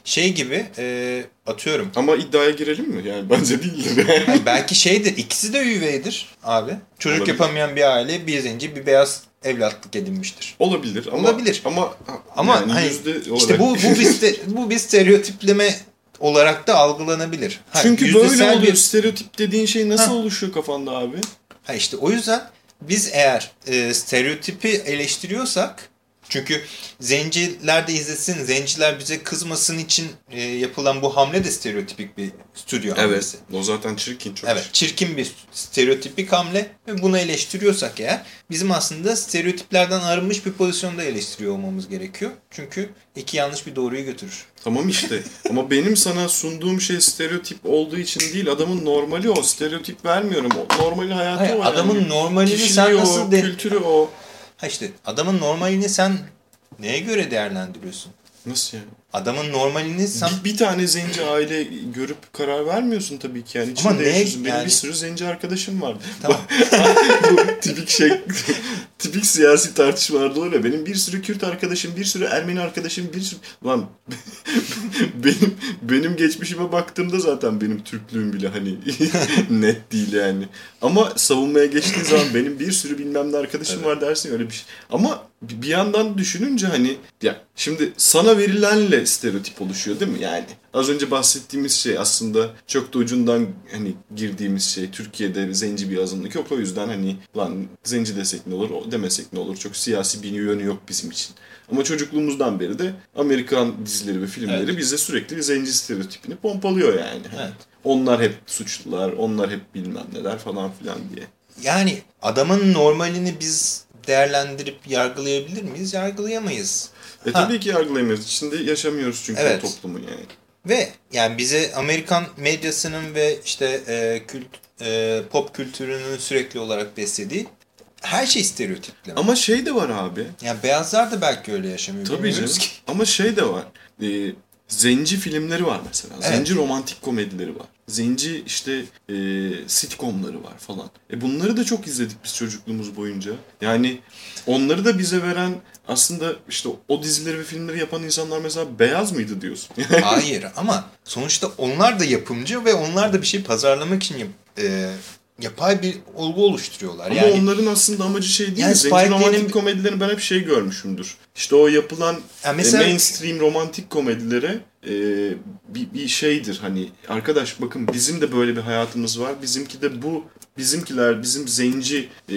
şey gibi e, atıyorum. Ama iddiaya girelim mi? Yani bence değildir. Yani. Belki şeydir ikisi de üveydir abi. Çocuk Olabilir. yapamayan bir aile bir zenci bir beyaz evlatlık edinmiştir. Olabilir ama Olabilir. ama Ama yani hani yüzde işte bu olarak- bu bir bu bir stereotipleme olarak da algılanabilir. Ha, Çünkü böyle oluyor. bir- Stereotip dediğin şey nasıl Ha. oluşuyor kafanda abi? Ha işte o yüzden biz eğer e, stereotipi eleştiriyorsak çünkü zenciler de izlesin, zenciler bize kızmasın için e, yapılan bu hamle de stereotipik bir stüdyo hamlesi. O zaten çirkin çok. Evet, çirkin bir stereotipik hamle ve bunu eleştiriyorsak eğer bizim aslında stereotiplerden arınmış bir pozisyonda eleştiriyor olmamız gerekiyor. Çünkü iki yanlış bir doğruyu götürür. Tamam işte. Ama benim sana sunduğum şey stereotip olduğu için değil. Adamın normali o. Stereotip vermiyorum. O normali hayatı Hayır, o. adamın yani. normalini Kişiliği sen o, nasıl de- kültürü o. Ha işte adamın normalini sen neye göre değerlendiriyorsun? Nasıl yani? Adamın normalini sen Bir, bir tane zenci aile görüp karar vermiyorsun tabii ki yani. Ama ne- yaşıyorsun. Benim yani- bir sürü zenci arkadaşım var. Tamam. Bu tipik şey, tipik siyasi tartışmalarda ya. Benim bir sürü Kürt arkadaşım, bir sürü Ermeni arkadaşım, bir sürü... Lan benim benim geçmişime baktığımda zaten benim Türklüğüm bile hani net değil yani. Ama savunmaya geçtiğin zaman benim bir sürü bilmem ne arkadaşım var dersin öyle bir şey. Ama bir yandan düşününce hani ya şimdi sana verilenle stereotip oluşuyor değil mi? Yani az önce bahsettiğimiz şey aslında çok da ucundan hani girdiğimiz şey Türkiye'de zenci bir azınlık yok o yüzden hani lan zenci desek ne olur o demesek ne olur çok siyasi bir yönü yok bizim için. Ama çocukluğumuzdan beri de Amerikan dizileri ve filmleri Evet. bize sürekli zenci stereotipini pompalıyor yani. Evet. Onlar hep suçlular, onlar hep bilmem neler falan filan diye. yani adamın normalini biz değerlendirip yargılayabilir miyiz? Yargılayamayız. E Ha. tabii ki yargılayamıyoruz. İçinde yaşamıyoruz çünkü Evet. o toplumun yani. Ve yani bize Amerikan medyasının ve işte e, kült, e, pop kültürünün sürekli olarak beslediği her şey stereotipli. Ama şey de var abi. Yani beyazlar da belki öyle yaşamıyor. Tabii canım. ki. Ama şey de var. E, zenci filmleri var mesela. Evet. Zenci romantik komedileri var. Zenci işte e, sitcomları var falan. E bunları da çok izledik biz çocukluğumuz boyunca. Yani onları da bize veren aslında işte o dizileri ve filmleri yapan insanlar mesela beyaz mıydı diyorsun? Hayır ama sonuçta onlar da yapımcı ve onlar da bir şey pazarlamak için e, yapay bir olgu oluşturuyorlar. Ama yani onların aslında amacı şey değil Yani mi? Zenci Spike romantik Lee'nin- komedilerini ben hep şey görmüşümdür. İşte o yapılan Ya mesela- e, mainstream romantik komedilere e, bir, bir şeydir hani arkadaş bakın bizim de böyle bir hayatımız var. Bizimki de bu bizimkiler bizim zenci e,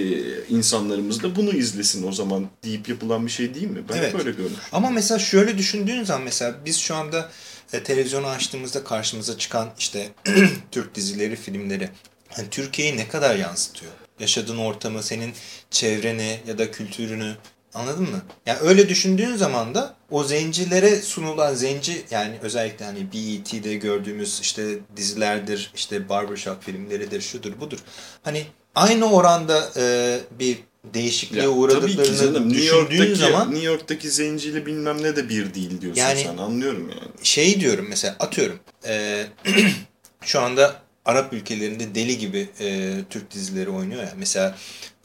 insanlarımız da bunu izlesin o zaman deyip yapılan bir şey değil mi? Ben Evet. hep öyle görmüşüm. Ama mesela şöyle düşündüğün zaman mesela biz şu anda e, televizyonu açtığımızda karşımıza çıkan işte Türk dizileri, filmleri hani Türkiye'yi ne kadar yansıtıyor? Yaşadığın ortamı, senin çevreni ya da kültürünü anladın mı? Yani öyle düşündüğün zaman da o zencilere sunulan zenci yani özellikle hani BET'de gördüğümüz işte dizilerdir, işte barbershop filmleridir, şudur budur. Hani aynı oranda e, bir değişikliğe Ya, tabii ki uğradıklarını canım. New düşündüğün York'taki, zaman New York'taki zenciyle bilmem ne de bir değil diyorsun Yani- sen anlıyorum yani. şey diyorum mesela atıyorum eee, şu anda Arap ülkelerinde deli gibi eee, Türk dizileri oynuyor ya mesela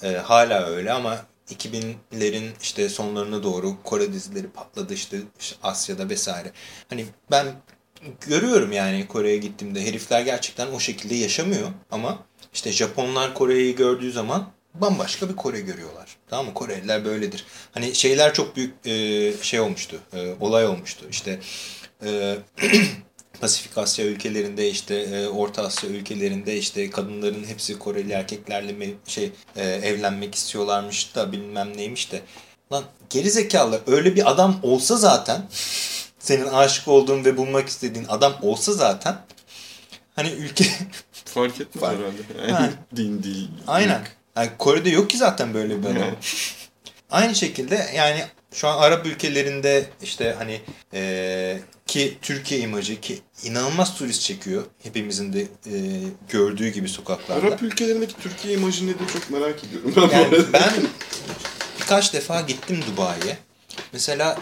eee, hala öyle ama 2000'lerin işte sonlarına doğru Kore dizileri patladı işte, işte Asya'da vesaire. Hani ben görüyorum yani Kore'ye gittiğimde herifler gerçekten o şekilde yaşamıyor ama işte Japonlar Kore'yi gördüğü zaman bambaşka bir Kore görüyorlar. Tamam mı? Koreliler böyledir. Hani şeyler çok büyük e, şey olmuştu. e, olay olmuştu. İşte e, Pasifik Asya ülkelerinde işte e, Orta Asya ülkelerinde işte kadınların hepsi Koreli erkeklerle me- şey e, evlenmek istiyorlarmış da bilmem neymiş de. Lan geri zekalı öyle bir adam olsa zaten senin aşık olduğun ve bulmak istediğin adam olsa zaten hani ülke Fark etmez Fark- herhalde. Ha. Yani din değil. Aynen. Yani Kore'de yok ki zaten böyle bir adam. Aynı şekilde yani şu an Arap ülkelerinde işte hani eee, ki Türkiye imajı ki inanılmaz turist çekiyor. Hepimizin de eee, gördüğü gibi sokaklarda. Arap ülkelerindeki Türkiye imajı nedir çok merak ediyorum. Ben Yani ben birkaç defa gittim Dubai'ye. Mesela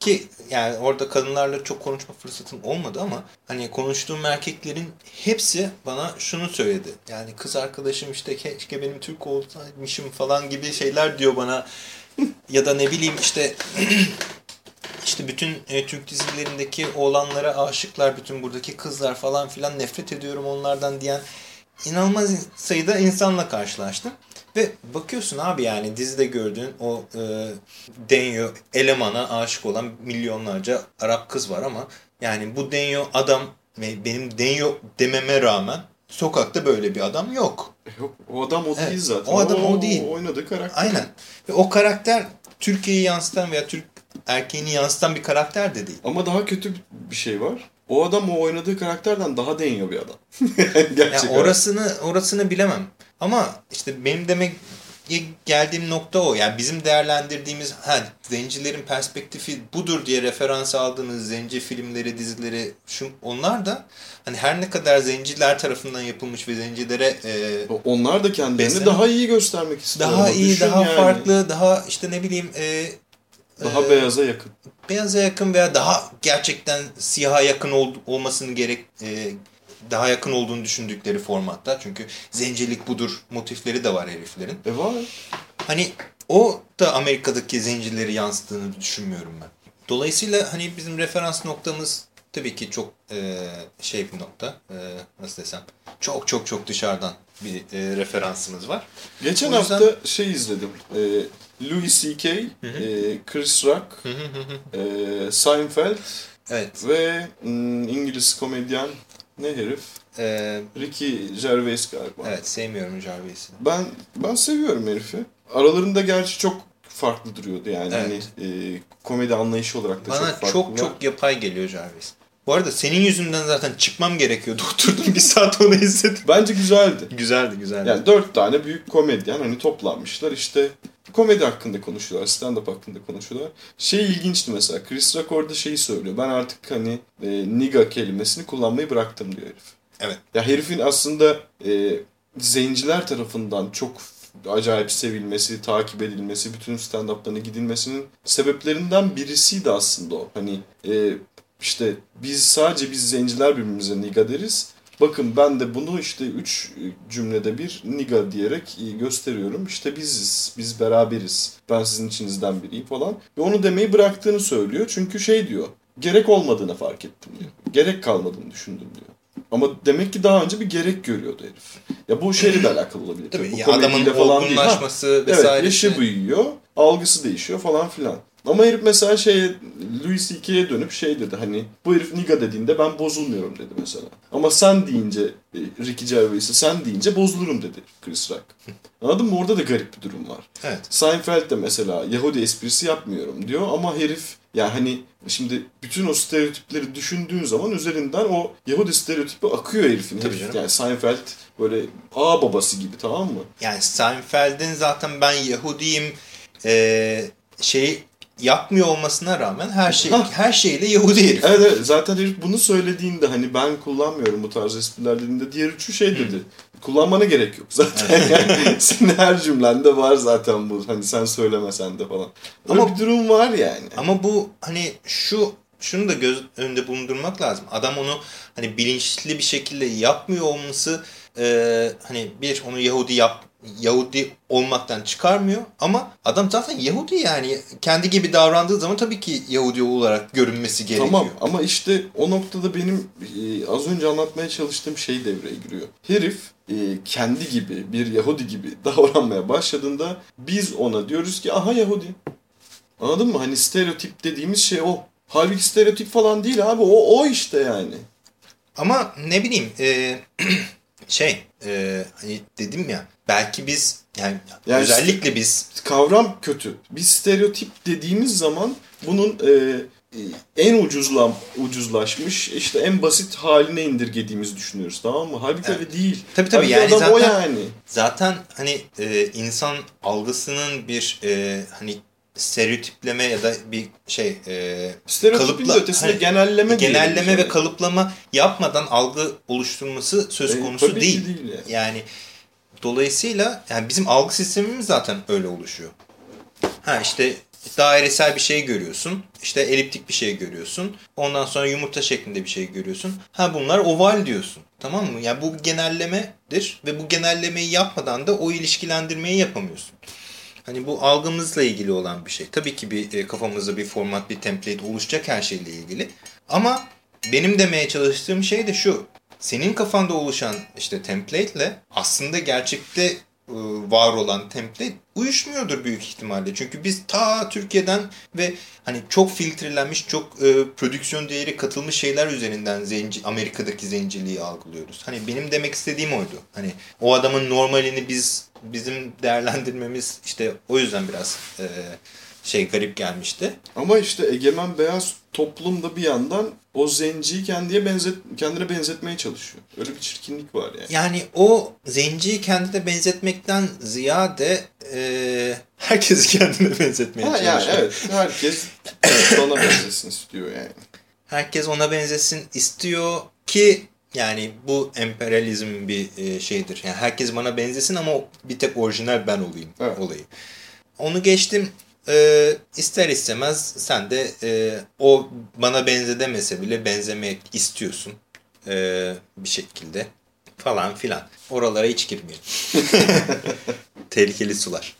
ki yani orada kadınlarla çok konuşma fırsatım olmadı ama hani konuştuğum erkeklerin hepsi bana şunu söyledi. Yani kız arkadaşım işte keşke benim Türk olsaymışım falan gibi şeyler diyor bana. ya da ne bileyim işte işte bütün e, Türk dizilerindeki oğlanlara aşıklar, bütün buradaki kızlar falan filan nefret ediyorum onlardan diyen inanılmaz sayıda insanla karşılaştım. Ve bakıyorsun abi yani dizide gördüğün o e, Denyo elemana aşık olan milyonlarca Arap kız var ama yani bu Denyo adam ve benim Denyo dememe rağmen sokakta böyle bir adam yok. Yok o adam o Evet, değil zaten. o adam o değil. Oynadığı karakter. Aynen. Ve o karakter Türkiye'yi yansıtan veya Türk erkeğini yansıtan bir karakter de değil. Ama daha kötü bir şey var. O adam o oynadığı karakterden daha deniyor bir adam. Gerçek Ya hayat. orasını orasını bilemem. Ama işte benim demek geldiğim nokta o. Yani bizim değerlendirdiğimiz ha, zencilerin perspektifi budur diye referans aldığımız zenci filmleri, dizileri şu, onlar da hani her ne kadar zenciler tarafından yapılmış ve zencilere e, Onlar da kendilerini Besleme- daha iyi göstermek istiyor. daha iyi, düşün daha yani. farklı, daha işte ne bileyim e, Daha e, beyaza yakın. beyaza yakın veya daha gerçekten siyaha yakın ol, olmasını gerek e, daha yakın olduğunu düşündükleri formatta. Çünkü zencilik budur motifleri de var heriflerin. E var. Hani o da Amerika'daki zencileri yansıttığını düşünmüyorum ben. Dolayısıyla hani bizim referans noktamız tabii ki çok e, şey bir nokta. E, nasıl desem? Çok çok çok dışarıdan bir e, referansımız var. Geçen O yüzden- hafta şey izledim. E, Louis C.K., e, Chris Rock, e, Seinfeld Evet. ve mm, İngiliz komedyen ne herif? E, Ricky Gervais galiba. evet sevmiyorum Jarvis'i. Ben ben seviyorum herifi. Aralarında gerçi çok farklı duruyordu yani. Evet. Hani e, komedi anlayışı olarak da Bana çok farklı. çok çok yapay geliyor Jarvis. Bu arada senin yüzünden zaten çıkmam gerekiyordu. Oturdum bir saat onu izledim. Bence güzeldi. Güzeldi güzeldi. Yani dört tane büyük komedyen hani toplanmışlar işte komedi hakkında konuşuyorlar, stand-up hakkında konuşuyorlar. Şey ilginçti mesela Chris Rock orada şeyi söylüyor. Ben artık hani e, nigga kelimesini kullanmayı bıraktım diyor herif. Evet. Ya herifin aslında e, zenciler tarafından çok acayip sevilmesi, takip edilmesi, bütün stand-up'larına gidilmesinin sebeplerinden birisiydi aslında o. Hani e, işte biz sadece biz zenciler birbirimize nigga deriz. Bakın ben de bunu işte üç cümlede bir nigga diyerek gösteriyorum. İşte biziz, biz beraberiz. Ben sizin içinizden biriyim falan. Ve onu demeyi bıraktığını söylüyor. Çünkü şey diyor, gerek olmadığını fark ettim diyor. Gerek kalmadığını düşündüm diyor. Ama demek ki daha önce bir gerek görüyordu herif. Ya bu şeyle de alakalı olabilir. Tabii bu ya adamın değil. Ha, olgunlaşması Evet vesaire. yaşı büyüyor, algısı değişiyor falan filan. Ama herif mesela şey Louis C.K.'ye dönüp şey dedi hani bu herif niga dediğinde ben bozulmuyorum dedi mesela. Ama sen deyince e, Ricky Gervais'e sen deyince bozulurum dedi Chris Rock. Anladın mı? Orada da garip bir durum var. Evet. Seinfeld de mesela Yahudi esprisi yapmıyorum diyor ama herif yani hani şimdi bütün o stereotipleri düşündüğün zaman üzerinden o Yahudi stereotipi akıyor herifin. Tabii Herif, yani Seinfeld böyle ağ babası gibi tamam mı? Yani Seinfeld'in zaten ben Yahudiyim e, şey yapmıyor olmasına rağmen her şey her şeyle Yahudi herif. Evet, evet zaten herif bunu söylediğinde hani ben kullanmıyorum bu tarz espriler dediğinde diğer üçü şey dedi. Kullanmana gerek yok zaten. yani senin her cümlende var zaten bu. Hani sen söylemesen de falan. Öyle Ama- bir durum var yani. Ama bu hani şu şunu da göz önünde bulundurmak lazım. Adam onu hani bilinçli bir şekilde yapmıyor olması e, hani bir onu Yahudi yap Yahudi olmaktan çıkarmıyor ama adam zaten Yahudi yani kendi gibi davrandığı zaman tabii ki Yahudi olarak görünmesi gerekiyor. Tamam ama işte o noktada benim e, az önce anlatmaya çalıştığım şey devreye giriyor. Herif e, kendi gibi bir Yahudi gibi davranmaya başladığında biz ona diyoruz ki aha Yahudi. Anladın mı? Hani stereotip dediğimiz şey o. Halbuki stereotip falan değil abi. O, o işte yani. Ama ne bileyim e, şey e, hani dedim ya belki biz yani, Yani özellikle biz Kavram kötü. Biz stereotip dediğimiz zaman bunun e, e, en ucuzlam ucuzlaşmış işte en basit haline indirgediğimizi düşünüyoruz tamam mı? Halbuki Evet. öyle değil. Tabii, tabii, Halbuki yani adam o zaten- yani. zaten hani e, insan algısının bir e, hani stereotipleme ya da bir şey e, Stereotipin kalıpla- ötesinde hani genelleme genelleme ve kalıplama yapmadan algı oluşturması söz E, konusu tabii değil. değil yani. Yani dolayısıyla yani bizim algı sistemimiz zaten öyle oluşuyor. Ha işte dairesel bir şey görüyorsun. İşte eliptik bir şey görüyorsun. Ondan sonra yumurta şeklinde bir şey görüyorsun. Ha bunlar oval diyorsun. Tamam mı? Yani bu genellemedir ve bu genellemeyi yapmadan da o ilişkilendirmeyi yapamıyorsun. Hani bu algımızla ilgili olan bir şey. Tabii ki bir e, kafamızda bir format, bir template oluşacak her şeyle ilgili. Ama benim demeye çalıştığım şey de şu. Senin kafanda oluşan işte template ile aslında gerçekte e, var olan template uyuşmuyordur büyük ihtimalle. Çünkü biz ta Türkiye'den ve hani çok filtrelenmiş, çok e, prodüksiyon değeri katılmış şeyler üzerinden zenci, Amerika'daki zenciliği algılıyoruz. Hani benim demek istediğim oydu. Hani o adamın normalini biz bizim değerlendirmemiz işte o yüzden biraz e, şey garip gelmişti. Ama işte egemen beyaz toplum da bir yandan o zenciyi kendiye benzet, kendine benzetmeye çalışıyor. Öyle bir çirkinlik var yani. Yani o zenciyi kendine benzetmekten ziyade e, herkesi kendine benzetmeye Ha, çalışıyor. yani evet herkes evet, ona benzesin istiyor yani. Herkes ona benzesin istiyor ki yani bu emperyalizmin bir e, şeyidir. Yani herkes bana benzesin ama bir tek orijinal ben olayım Evet. olayı. Onu geçtim. E, ister istemez sen de e, o bana benze demese bile benzemek istiyorsun e, bir şekilde falan filan. Oralara hiç girmeyelim. Tehlikeli sular.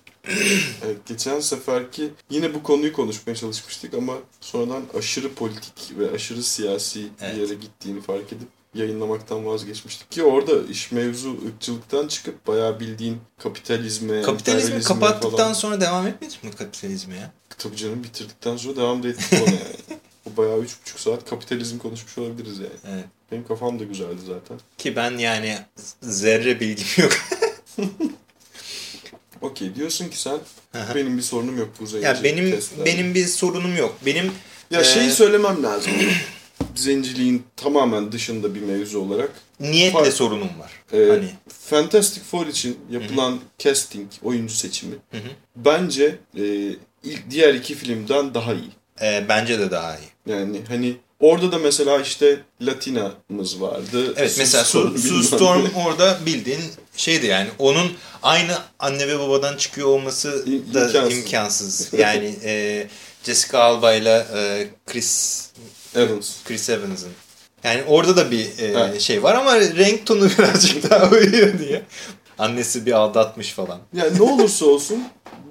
Evet, geçen seferki yine bu konuyu konuşmaya çalışmıştık ama sonradan aşırı politik ve aşırı siyasi Evet. bir yere gittiğini fark edip yayınlamaktan vazgeçmiştik. Ki orada iş mevzu ırkçılıktan çıkıp bayağı bildiğin kapitalizme, Kapitalizmi kapattıktan falan. sonra devam etmedik mi kapitalizme ya? Tabii canım bitirdikten sonra devam da ettik ona yani. O bayağı üç buçuk saat kapitalizm konuşmuş olabiliriz yani. Evet. Benim kafam da güzeldi zaten. Ki ben yani zerre bilgim yok. Okey diyorsun ki sen Aha. benim bir sorunum yok bu ya benim testlerde. benim bir sorunum yok. Benim Ya Ee, şeyi söylemem lazım. Zenciliğin tamamen dışında bir mevzu olarak. niyetle Fark- sorunum var. e, Hani Fantastic Four için yapılan casting, oyuncu seçimi Hı hı. bence e, ilk diğer iki filmden daha iyi. e, bence de daha iyi. Yani hani orada da mesela işte Latina'mız vardı. Evet Sue mesela Storm, Sue, Sue Storm ne. orada bildiğin şeydi yani onun aynı anne ve babadan çıkıyor olması İ- da imkansız. imkansız. Yani e, Jessica Alba ile e, Chris Evans. Chris Evans'ın. Yani orada da bir e, Evet. şey var ama renk tonu birazcık daha uyuyor diye. Annesi bir aldatmış falan. Yani ne olursa olsun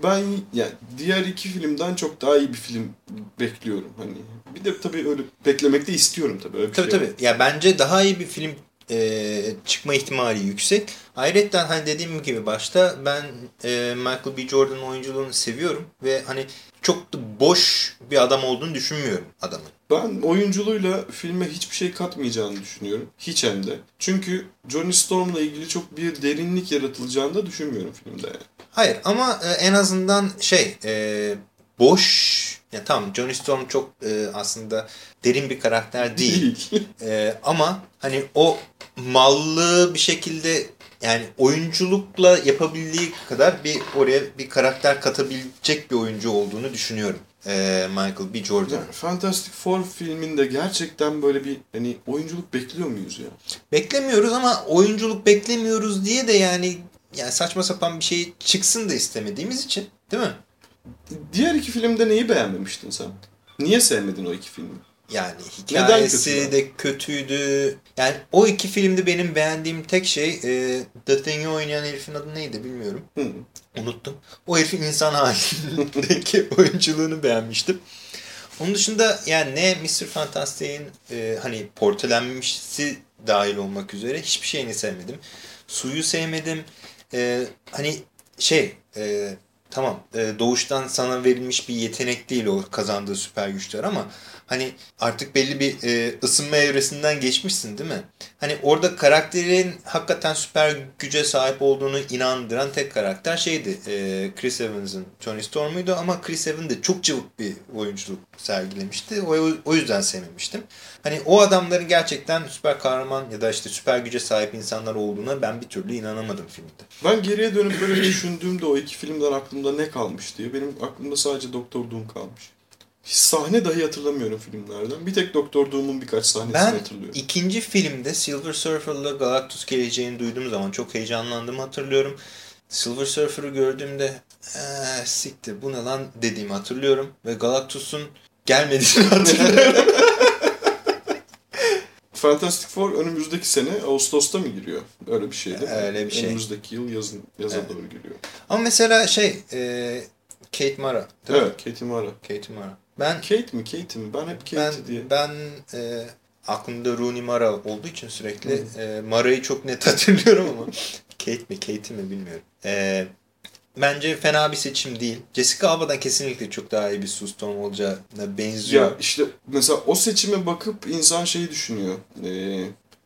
ben yani diğer iki filmden çok daha iyi bir film bekliyorum hani. Bir de tabii öyle beklemek de istiyorum tabii. Öyle Tabii şey tabii. Ya bence daha iyi bir film e, çıkma ihtimali yüksek. Ayrıca hani dediğim gibi başta ben e, Michael B. Jordan'ın oyunculuğunu seviyorum ve hani çok da boş bir adam olduğunu düşünmüyorum adamın. Ben oyunculuğuyla filme hiçbir şey katmayacağını düşünüyorum. Hiç hem de. Çünkü Johnny Storm'la ilgili çok bir derinlik yaratılacağını da düşünmüyorum filmde. Yani. Hayır ama e, en azından şey e, boş ya tamam Johnny Storm çok e, aslında derin bir karakter değil. Ee, ama hani o mallı bir şekilde yani oyunculukla yapabildiği kadar bir oraya bir karakter katabilecek bir oyuncu olduğunu düşünüyorum. Ee, Michael B. Jordan. Yani Fantastic Four filminde gerçekten böyle bir hani oyunculuk bekliyor muyuz ya? Beklemiyoruz ama oyunculuk beklemiyoruz diye de yani yani saçma sapan bir şey çıksın da istemediğimiz için değil mi? Diğer iki filmde neyi beğenmemiştin sen? Niye sevmedin o iki filmi? Yani Neden hikayesi kötü de kötüydü. Yani o iki filmde benim beğendiğim tek şey e, The Thing'i oynayan herifin adı neydi bilmiyorum. Hı. Unuttum. O herifin insan halindeki oyunculuğunu beğenmiştim. Onun dışında yani ne Mr. Fantastic'in e, hani portelenmişsi dahil olmak üzere hiçbir şeyini sevmedim. Suyu sevmedim. E, hani şey e, tamam e, doğuştan sana verilmiş bir yetenek değil o kazandığı süper güçler ama hani artık belli bir e, ısınma evresinden geçmişsin değil mi? Hani orada karakterin hakikaten süper güce sahip olduğunu inandıran tek karakter şeydi. E, Chris Evans'ın Tony Storm'uydu ama Chris Evans de çok cıvık bir oyunculuk sergilemişti. O, o yüzden sevmemiştim. Hani o adamların gerçekten süper kahraman ya da işte süper güce sahip insanlar olduğuna ben bir türlü inanamadım filmde. Ben geriye dönüp böyle düşündüğümde o iki filmden aklımda ne kalmış diye. Benim aklımda sadece Doktor Doom kalmış. Sahne dahi hatırlamıyorum filmlerden. Bir tek Doktor Doom'un birkaç sahnesini Ben hatırlıyorum. ikinci filmde Silver Surfer'la Galactus geleceğini duyduğum zaman çok heyecanlandığımı hatırlıyorum. Silver Surfer'ı gördüğümde Ee, siktir bu ne lan dediğimi hatırlıyorum. Ve Galactus'un gelmediğini hatırlıyorum. Fantastic Four önümüzdeki sene Ağustos'ta mı giriyor? Öyle bir şey değil mi? Öyle bir şey. Önümüzdeki yıl yazın, yaza Evet. doğru giriyor. Ama mesela şey e, Kate Mara. mi? Evet, Katie Mara. Kate Mara. Ben Kate mi, Kate mi? Ben hep Kate ben diye. ben e, aklımda Rooney Mara olduğu için sürekli e, Mara'yı çok net hatırlıyorum ama Kate mi Kate'i mi bilmiyorum. E, bence fena bir seçim değil. Jessica Alba'dan kesinlikle çok daha iyi bir Sue Storm olacağına benziyor. Ya işte mesela o seçime bakıp insan şeyi düşünüyor. Ee,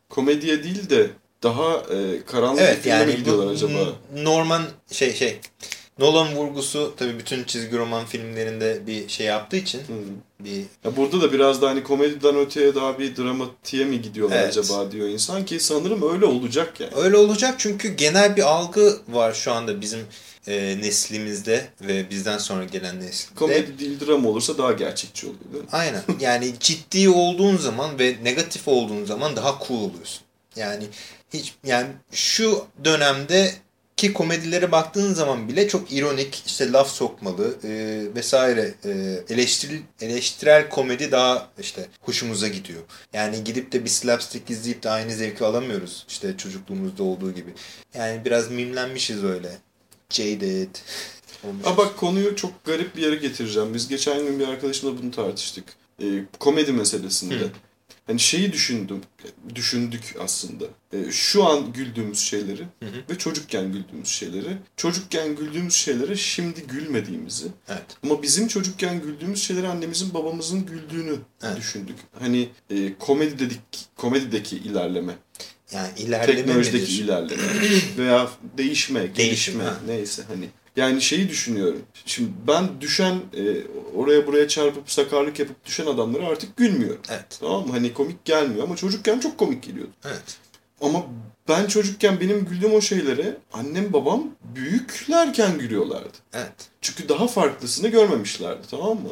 komediye değil de daha e, karanlık bir Evet filme mi yani gidiyorlar acaba? Norman şey şey Nolan vurgusu tabii bütün çizgi roman filmlerinde bir şey yaptığı için Hmm. bir Ya burada da biraz da hani komediden öteye daha bir dramatiğe mi gidiyorlar Evet. acaba diyor insan ki sanırım öyle olacak yani. öyle olacak çünkü genel bir algı var şu anda bizim e, neslimizde ve bizden sonra gelen nesilde. Komedi değil drama olursa daha gerçekçi oluyor değil mi? Aynen. Yani ciddi olduğun zaman ve negatif olduğun zaman daha cool oluyorsun. Yani hiç yani şu dönemde ki komedilere baktığın zaman bile çok ironik, işte laf sokmalı e, vesaire e, eleştiril, eleştirel komedi daha işte hoşumuza gidiyor. Yani gidip de bir slapstick izleyip de aynı zevki alamıyoruz. işte çocukluğumuzda olduğu gibi. Yani biraz mimlenmişiz öyle. Jaded. olmuşuz. Aa bak konuyu çok garip bir yere getireceğim. Biz geçen gün bir arkadaşımla bunu tartıştık. Ee, komedi meselesinde. Hı. Hani şeyi düşündüm, düşündük aslında. Ee, şu an güldüğümüz şeyleri Hı hı. ve çocukken güldüğümüz şeyleri, çocukken güldüğümüz şeylere şimdi gülmediğimizi Evet. ama bizim çocukken güldüğümüz şeyleri annemizin babamızın güldüğünü Evet. düşündük. Hani e, komedi dedik, komedideki ilerleme, Yani ilerleme teknolojideki midir? ilerleme veya değişme, gelişme ha. neyse hani. Yani şeyi düşünüyorum. Şimdi ben düşen e, oraya buraya çarpıp sakarlık yapıp düşen adamlara artık gülmüyorum. Evet. Tamam mı? Hani komik gelmiyor ama çocukken çok komik geliyordu. Evet. Ama ben çocukken benim güldüğüm o şeylere annem babam büyüklerken gülüyorlardı. Evet. Çünkü daha farklısını görmemişlerdi tamam mı?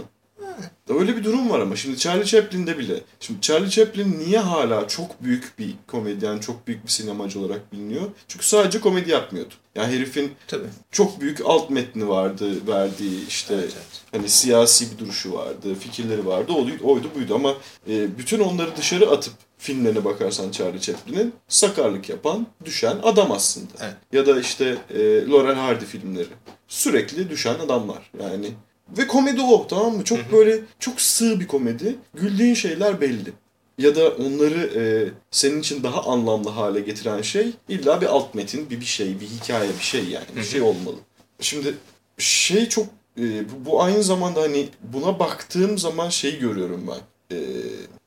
Öyle bir durum var ama şimdi Charlie Chaplin'de bile. Şimdi Charlie Chaplin niye hala çok büyük bir komedyen, çok büyük bir sinemacı olarak biliniyor? Çünkü sadece komedi yapmıyordu. Yani herifin Tabii. çok büyük alt metni vardı, verdiği işte Evet, evet. hani siyasi bir duruşu vardı, fikirleri vardı, oydu, oydu buydu ama e, bütün onları dışarı atıp filmlerine bakarsan Charlie Chaplin'in sakarlık yapan, düşen adam aslında. Evet. Ya da işte e, Laurel Hardy filmleri. Sürekli düşen adamlar yani. Ve komedi o tamam mı? Çok böyle çok sığ bir komedi. Güldüğün şeyler belli. Ya da onları e, senin için daha anlamlı hale getiren şey illa bir alt metin, bir bir şey, bir hikaye, bir şey yani. Bir şey olmalı. Şimdi şey çok e, bu, bu aynı zamanda hani buna baktığım zaman şeyi görüyorum ben. E,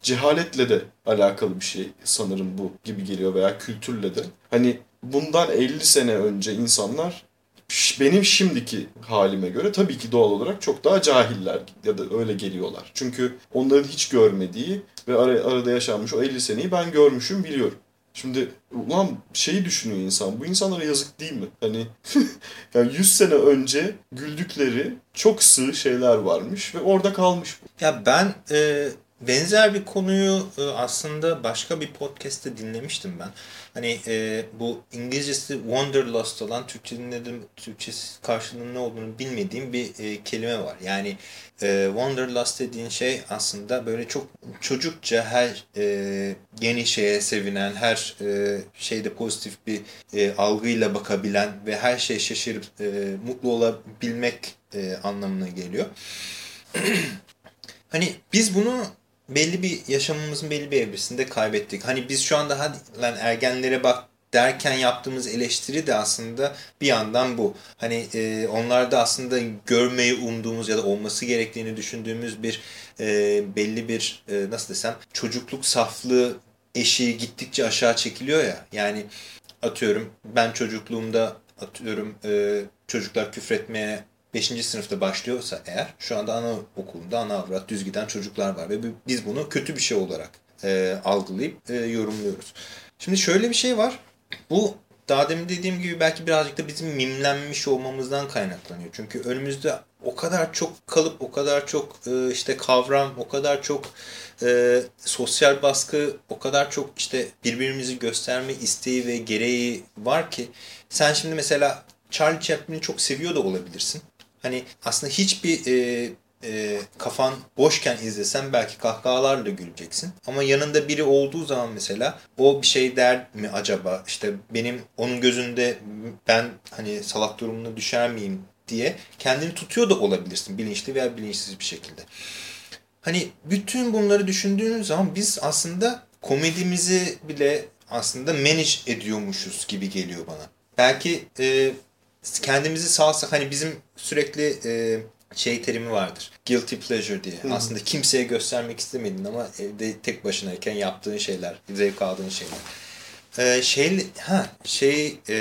cehaletle de alakalı bir şey sanırım bu gibi geliyor veya kültürle de. Hani bundan 50 sene önce insanlar benim şimdiki halime göre tabii ki doğal olarak çok daha cahiller ya da öyle geliyorlar. Çünkü onların hiç görmediği ve ara- arada yaşanmış o 50 seneyi ben görmüşüm biliyorum. Şimdi ulan şeyi düşünüyor insan. Bu insanlara yazık değil mi? Hani yani 100 sene önce güldükleri çok sığ şeyler varmış ve orada kalmış. Ya ben e, benzer bir konuyu e, aslında başka bir podcast'te dinlemiştim ben. Hani e, bu İngilizcesi Wanderlust olan Türkçe'nin ne Türkçesi karşılığının ne olduğunu bilmediğim bir e, kelime var. Yani e, Wanderlust dediğin şey aslında böyle çok çocukça her e, yeni şeye sevinen, her e, şeyde pozitif bir e, algıyla bakabilen ve her şeye şaşırıp e, mutlu olabilmek e, anlamına geliyor. Hani biz bunu belli bir yaşamımızın belli bir evresinde kaybettik. Hani biz şu anda hadi lan ergenlere bak derken yaptığımız eleştiri de aslında bir yandan bu. Hani e, onlarda aslında görmeyi umduğumuz ya da olması gerektiğini düşündüğümüz bir e, belli bir e, nasıl desem çocukluk saflığı eşiği gittikçe aşağı çekiliyor ya. Yani atıyorum ben çocukluğumda atıyorum e, çocuklar küfretmeye 5. sınıfta başlıyorsa eğer şu anda anaokulunda ana avrat düz giden çocuklar var ve biz bunu kötü bir şey olarak e, algılayıp e, yorumluyoruz. Şimdi şöyle bir şey var. Bu daha demin dediğim gibi belki birazcık da bizim mimlenmiş olmamızdan kaynaklanıyor. Çünkü önümüzde o kadar çok kalıp, o kadar çok e, işte kavram, o kadar çok e, sosyal baskı, o kadar çok işte birbirimizi gösterme isteği ve gereği var ki sen şimdi mesela Charlie Chaplin'i çok seviyor da olabilirsin. Hani aslında hiçbir e, e, kafan boşken izlesen belki kahkahalarla güleceksin. Ama yanında biri olduğu zaman mesela o bir şey der mi acaba? İşte benim onun gözünde ben hani salak durumuna düşer miyim diye kendini tutuyor da olabilirsin bilinçli veya bilinçsiz bir şekilde. Hani bütün bunları düşündüğünüz zaman biz aslında komedimizi bile aslında manage ediyormuşuz gibi geliyor bana. Belki e, kendimizi salsak hani bizim sürekli e, şey terimi vardır. Guilty pleasure diye. Hı. Aslında kimseye göstermek istemedin ama evde tek başınayken yaptığın şeyler, zevk aldığın şeyler. Ee, şey ha şey e,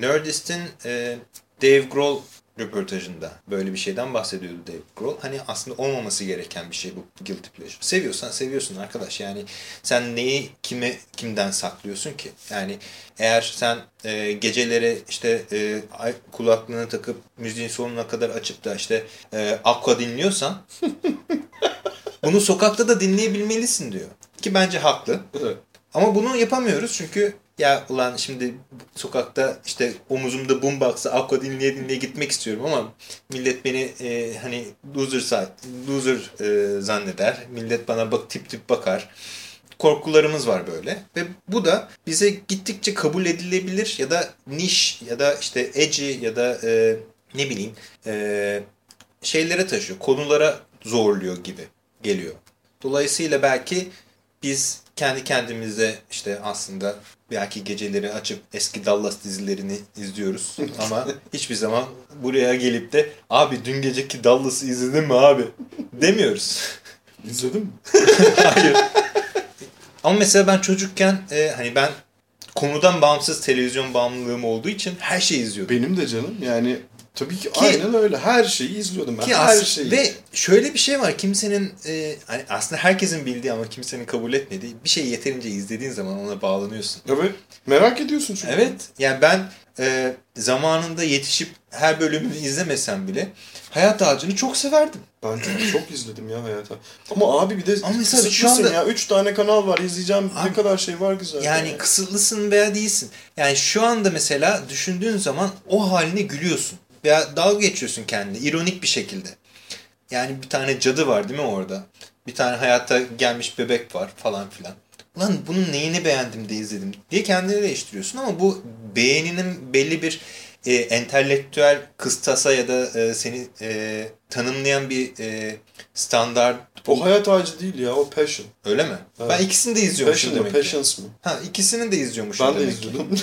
Nerdist'in e, Dave Grohl röportajında böyle bir şeyden bahsediyordu Dave Grohl. Hani aslında olmaması gereken bir şey bu guilty pleasure. Seviyorsan seviyorsun arkadaş. Yani sen neyi kime kimden saklıyorsun ki? Yani eğer sen e, geceleri işte e, kulaklığını takıp müziğin sonuna kadar açıp da işte e, Aqua dinliyorsan bunu sokakta da dinleyebilmelisin diyor. Ki bence haklı. Evet. Ama bunu yapamıyoruz çünkü ya ulan şimdi sokakta işte omuzumda boombox'a aqua dinleye dinleye gitmek istiyorum ama millet beni e, hani loser, loser e, zanneder. Millet bana bak tip tip bakar. Korkularımız var böyle ve bu da bize gittikçe kabul edilebilir ya da niş ya da işte edgy ya da e, ne bileyim e, şeylere taşıyor, konulara zorluyor gibi geliyor. Dolayısıyla belki biz kendi kendimize işte aslında belki geceleri açıp eski Dallas dizilerini izliyoruz ama hiçbir zaman buraya gelip de abi dün geceki Dallas'ı izledin mi abi demiyoruz. İzledim mi? Hayır. Ama mesela ben çocukken e, hani ben konudan bağımsız televizyon bağımlılığım olduğu için her şeyi izliyordum. Benim de canım yani Tabii ki, ki aynen öyle. Her şeyi izliyordum ben. Ki her şeyi. Ve şöyle bir şey var. Kimsenin e, hani aslında herkesin bildiği ama kimsenin kabul etmediği bir şeyi yeterince izlediğin zaman ona bağlanıyorsun. Evet. Merak ediyorsun çünkü. Evet. Yani ben e, zamanında yetişip her bölümünü izlemesem bile Hayat Ağacı'nı çok severdim. Ben çok, çok izledim ya Hayat Ağacı. Ama abi bir de Ama mesela şu anda ya. Üç tane kanal var izleyeceğim abi, ne kadar şey var güzel. Yani, yani kısıtlısın veya değilsin. Yani şu anda mesela düşündüğün zaman o haline gülüyorsun veya dalga geçiyorsun kendine ironik bir şekilde. Yani bir tane cadı var değil mi orada? Bir tane hayata gelmiş bebek var falan filan. Ulan bunun neyini beğendim de izledim diye kendini değiştiriyorsun ama bu beğeninin belli bir e, entelektüel kıstasa ya da e, seni e, tanımlayan bir e, standart. O hayat ağacı değil ya o passion. Öyle mi? Evet. Ben ikisini de izliyormuşum passion demek Passions mı? Ha ikisini de izliyormuşum ben demek de izliyordum.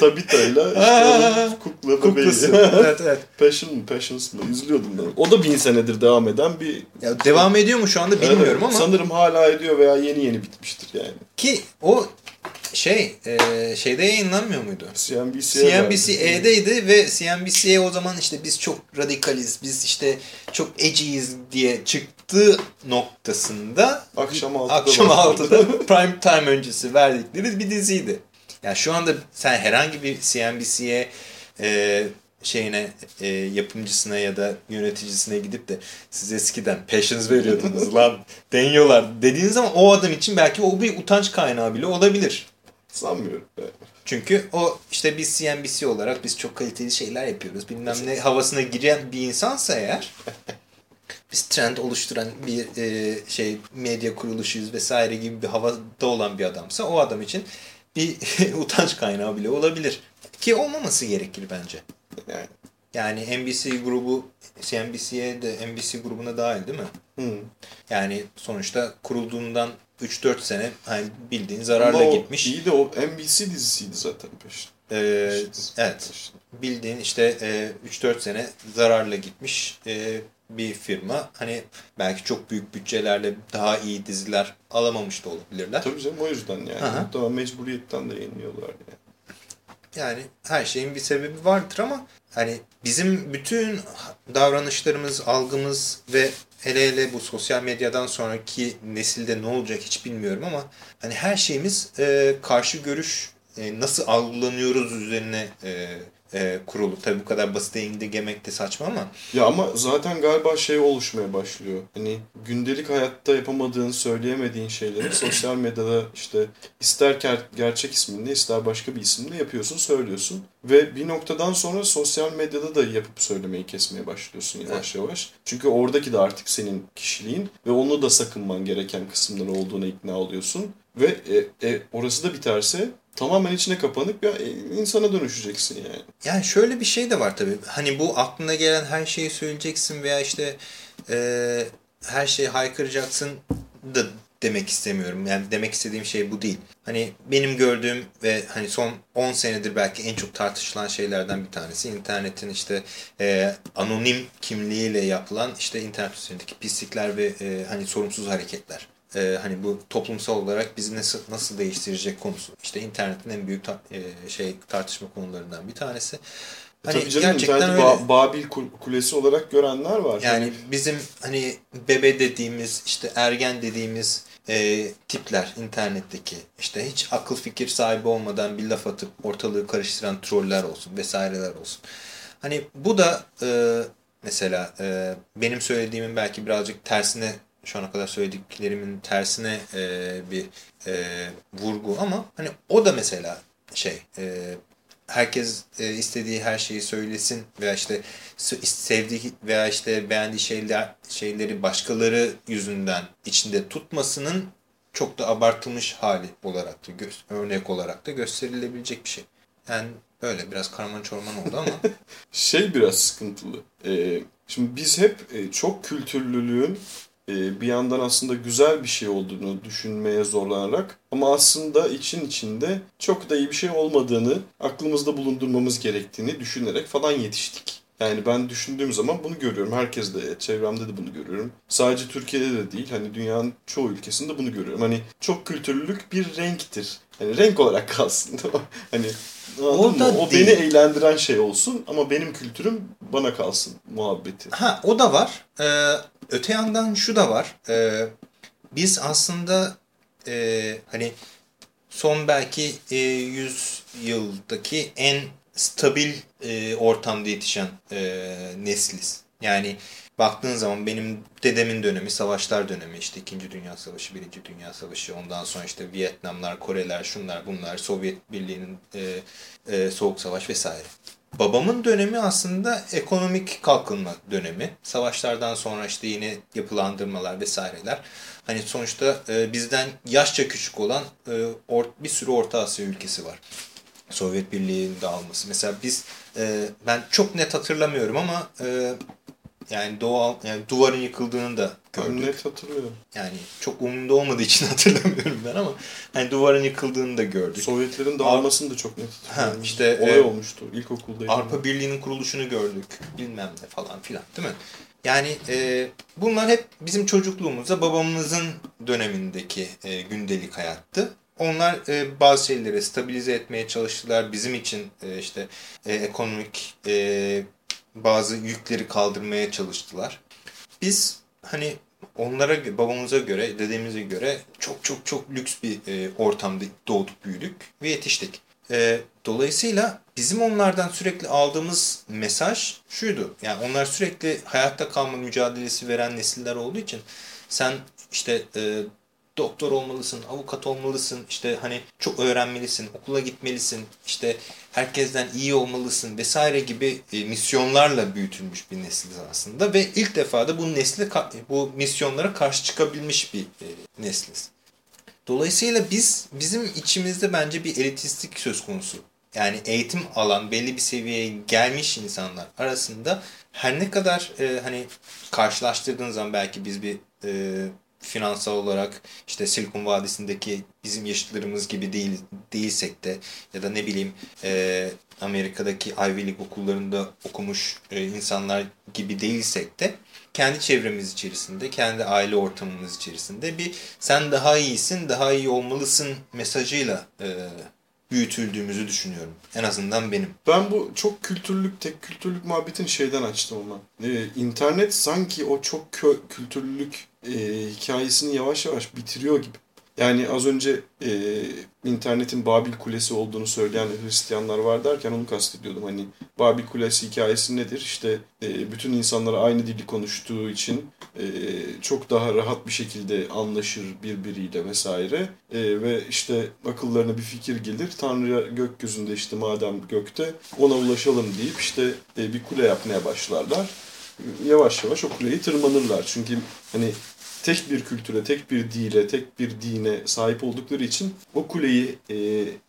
Tabita'yla işte kukla bebeği. evet evet. Passion mı Passions mı izliyordum ben. O da bin senedir devam eden bir... Ya devam ediyor mu şu anda bilmiyorum evet, ama. Sanırım hala ediyor veya yeni yeni bitmiştir yani. Ki o şey e, şeyde yayınlanmıyor muydu? CNBC'ye CNBC'deydi ve CNBC'ye o zaman işte biz çok radikaliz, biz işte çok edgy'yiz diye çıktığı noktasında akşam 6'da, akşam 6'da prime time öncesi verdikleri bir diziydi. Yani şu anda sen herhangi bir CNBC'ye e, şeyine e, yapımcısına ya da yöneticisine gidip de siz eskiden passions veriyordunuz lan deniyorlar dediğin zaman o adam için belki o bir utanç kaynağı bile olabilir. Sanmıyorum. Çünkü o işte biz CNBC olarak biz çok kaliteli şeyler yapıyoruz. Bilmem ne havasına giren bir insansa eğer biz trend oluşturan bir e, şey medya kuruluşuyuz vesaire gibi bir havada olan bir adamsa o adam için bir utanç kaynağı bile olabilir. Ki olmaması gerekir bence. Yani. Yani NBC grubu CNBC'ye de NBC grubuna dahil değil mi? Hı. Yani sonuçta kurulduğundan 3-4 sene hani bildiğin zararla Ama gitmiş. İyi de o NBC dizisiydi zaten peşin. Ee, evet. Peşin. Bildiğin işte e, 3-4 sene zararla gitmiş e, bir firma. Hani belki çok büyük bütçelerle daha iyi diziler alamamış da olabilirler. Tabii canım o yüzden yani. Aha. Hatta mecburiyetten de yayınlıyorlar yani. Yani her şeyin bir sebebi vardır ama hani bizim bütün davranışlarımız, algımız ve hele hele bu sosyal medyadan sonraki nesilde ne olacak hiç bilmiyorum ama hani her şeyimiz e, karşı görüş e, nasıl algılanıyoruz üzerine e, e, kurulu. Tabii bu kadar basit indirgemek de saçma ama. Ya ama zaten galiba şey oluşmaya başlıyor. Hani gündelik hayatta yapamadığın, söyleyemediğin şeyleri sosyal medyada işte ister ger- gerçek isminle ister başka bir isimle yapıyorsun, söylüyorsun. Ve bir noktadan sonra sosyal medyada da yapıp söylemeyi kesmeye başlıyorsun yavaş yavaş. Çünkü oradaki de artık senin kişiliğin ve onu da sakınman gereken kısımlar olduğuna ikna oluyorsun. Ve e, e, orası da biterse tamamen içine kapanık bir e, insana dönüşeceksin yani. Yani şöyle bir şey de var tabii. Hani bu aklına gelen her şeyi söyleyeceksin veya işte e, her şeyi haykıracaksın da demek istemiyorum. Yani demek istediğim şey bu değil. Hani benim gördüğüm ve hani son 10 senedir belki en çok tartışılan şeylerden bir tanesi internetin işte e, anonim kimliğiyle yapılan işte internet üzerindeki pislikler ve e, hani sorumsuz hareketler. E, hani bu toplumsal olarak bizi nasıl nasıl değiştirecek konusu. İşte internetin en büyük ta- e, şey tartışma konularından bir tanesi. Hani Tabii canım gerçekten öyle. Ba- Babil kul- Kulesi olarak görenler var. Yani Hani bizim hani bebe dediğimiz işte ergen dediğimiz e, tipler internetteki işte hiç akıl fikir sahibi olmadan bir laf atıp ortalığı karıştıran troller olsun vesaireler olsun. Hani bu da e, mesela e, benim söylediğimin belki birazcık tersine şu ana kadar söylediklerimin tersine e, bir e, vurgu ama hani o da mesela şey e, herkes e, istediği her şeyi söylesin veya işte sevdiği veya işte beğendiği şeyler şeyleri başkaları yüzünden içinde tutmasının çok da abartılmış hali olarak da örnek olarak da gösterilebilecek bir şey. Yani böyle biraz karman çorman oldu ama şey biraz sıkıntılı. Ee, şimdi biz hep e, çok kültürlülüğün bir yandan aslında güzel bir şey olduğunu düşünmeye zorlanarak ama aslında için içinde çok da iyi bir şey olmadığını aklımızda bulundurmamız gerektiğini düşünerek falan yetiştik. Yani ben düşündüğüm zaman bunu görüyorum. Herkes de, çevremde de bunu görüyorum. Sadece Türkiye'de de değil, hani dünyanın çoğu ülkesinde bunu görüyorum. Hani çok kültürlülük bir renktir. Hani renk olarak kalsın. hani anladın da mı? O değil. beni eğlendiren şey olsun ama benim kültürüm bana kalsın muhabbeti. Ha o da var. Ee, öte yandan şu da var. Ee, biz aslında e, hani son belki e, 100 yıldaki en stabil e, ortamda yetişen e, nesliz. Yani baktığın zaman benim dedemin dönemi savaşlar dönemi işte 2. Dünya Savaşı, 1. Dünya Savaşı ondan sonra işte Vietnamlar, Koreler, şunlar bunlar, Sovyet Birliği'nin e, e, Soğuk Savaş vesaire. Babamın dönemi aslında ekonomik kalkınma dönemi. Savaşlardan sonra işte yine yapılandırmalar vesaireler. Hani sonuçta e, bizden yaşça küçük olan e, bir sürü Orta Asya ülkesi var. Sovyet Birliği'nin dağılması. Mesela biz e, ben çok net hatırlamıyorum ama yani doğal yani duvarın yıkıldığını da gördük. net hatırlıyorum. Yani çok umurumda olmadığı için hatırlamıyorum ben ama hani duvarın yıkıldığını da gördük. Sovyetlerin dağılmasını da çok net hatırlıyorum. Ha, işte, Olay e, olmuştu. İlkokuldaydım. Avrupa Birliği'nin kuruluşunu gördük. Bilmem ne falan filan değil mi? Yani e, bunlar hep bizim çocukluğumuzda babamızın dönemindeki e, gündelik hayattı. Onlar e, bazı şeyleri stabilize etmeye çalıştılar. Bizim için e, işte e, ekonomik e, bazı yükleri kaldırmaya çalıştılar. Biz hani onlara babamıza göre, dedemize göre çok çok çok lüks bir e, ortamda doğduk, büyüdük ve yetiştik. E, dolayısıyla bizim onlardan sürekli aldığımız mesaj şuydu. Yani onlar sürekli hayatta kalma mücadelesi veren nesiller olduğu için sen işte e, doktor olmalısın, avukat olmalısın, işte hani çok öğrenmelisin, okula gitmelisin, işte herkesten iyi olmalısın vesaire gibi e, misyonlarla büyütülmüş bir nesiliz aslında ve ilk defa da bu nesle ka- bu misyonlara karşı çıkabilmiş bir e, nesliz. Dolayısıyla biz bizim içimizde bence bir elitistlik söz konusu. Yani eğitim alan belli bir seviyeye gelmiş insanlar arasında her ne kadar e, hani karşılaştırdığın zaman belki biz bir e, finansal olarak işte Silikon Vadisi'ndeki bizim yaşıtlarımız gibi değil değilsek de ya da ne bileyim e, Amerika'daki Ivy League okullarında okumuş e, insanlar gibi değilsek de kendi çevremiz içerisinde, kendi aile ortamımız içerisinde bir sen daha iyisin, daha iyi olmalısın mesajıyla e, büyütüldüğümüzü düşünüyorum. En azından benim. Ben bu çok kültürlük, tek kültürlük muhabbetini şeyden açtım ama. Ee, internet sanki o çok kö- kültürlülük e, hikayesini yavaş yavaş bitiriyor gibi. Yani az önce e, internetin Babil Kulesi olduğunu söyleyen Hristiyanlar var derken onu kastediyordum. Hani Babil Kulesi hikayesi nedir? İşte e, bütün insanlara aynı dili konuştuğu için e, çok daha rahat bir şekilde anlaşır birbiriyle vesaire. E, ve işte akıllarına bir fikir gelir. Tanrı gökyüzünde işte madem gökte ona ulaşalım deyip işte e, bir kule yapmaya başlarlar. Yavaş yavaş o kuleyi tırmanırlar. Çünkü hani tek bir kültüre, tek bir dile, tek bir dine sahip oldukları için o kuleyi e,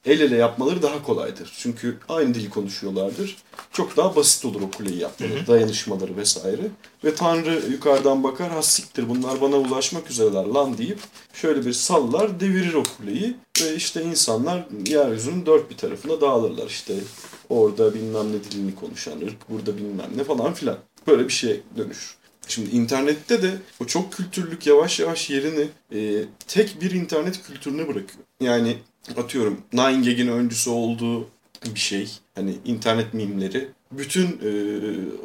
el ele yapmaları daha kolaydır. Çünkü aynı dili konuşuyorlardır. Çok daha basit olur o kuleyi yapmaları, dayanışmaları vesaire. Ve Tanrı yukarıdan bakar, ha siktir bunlar bana ulaşmak üzereler lan deyip şöyle bir sallar, devirir o kuleyi. Ve işte insanlar yeryüzünün dört bir tarafına dağılırlar. İşte orada bilmem ne dilini konuşan ırk, burada bilmem ne falan filan. Böyle bir şeye dönüşür. Şimdi internette de o çok kültürlük yavaş yavaş yerini e, tek bir internet kültürüne bırakıyor. Yani atıyorum Nine Gag'in öncüsü olduğu bir şey. Hani internet mimleri. Bütün e,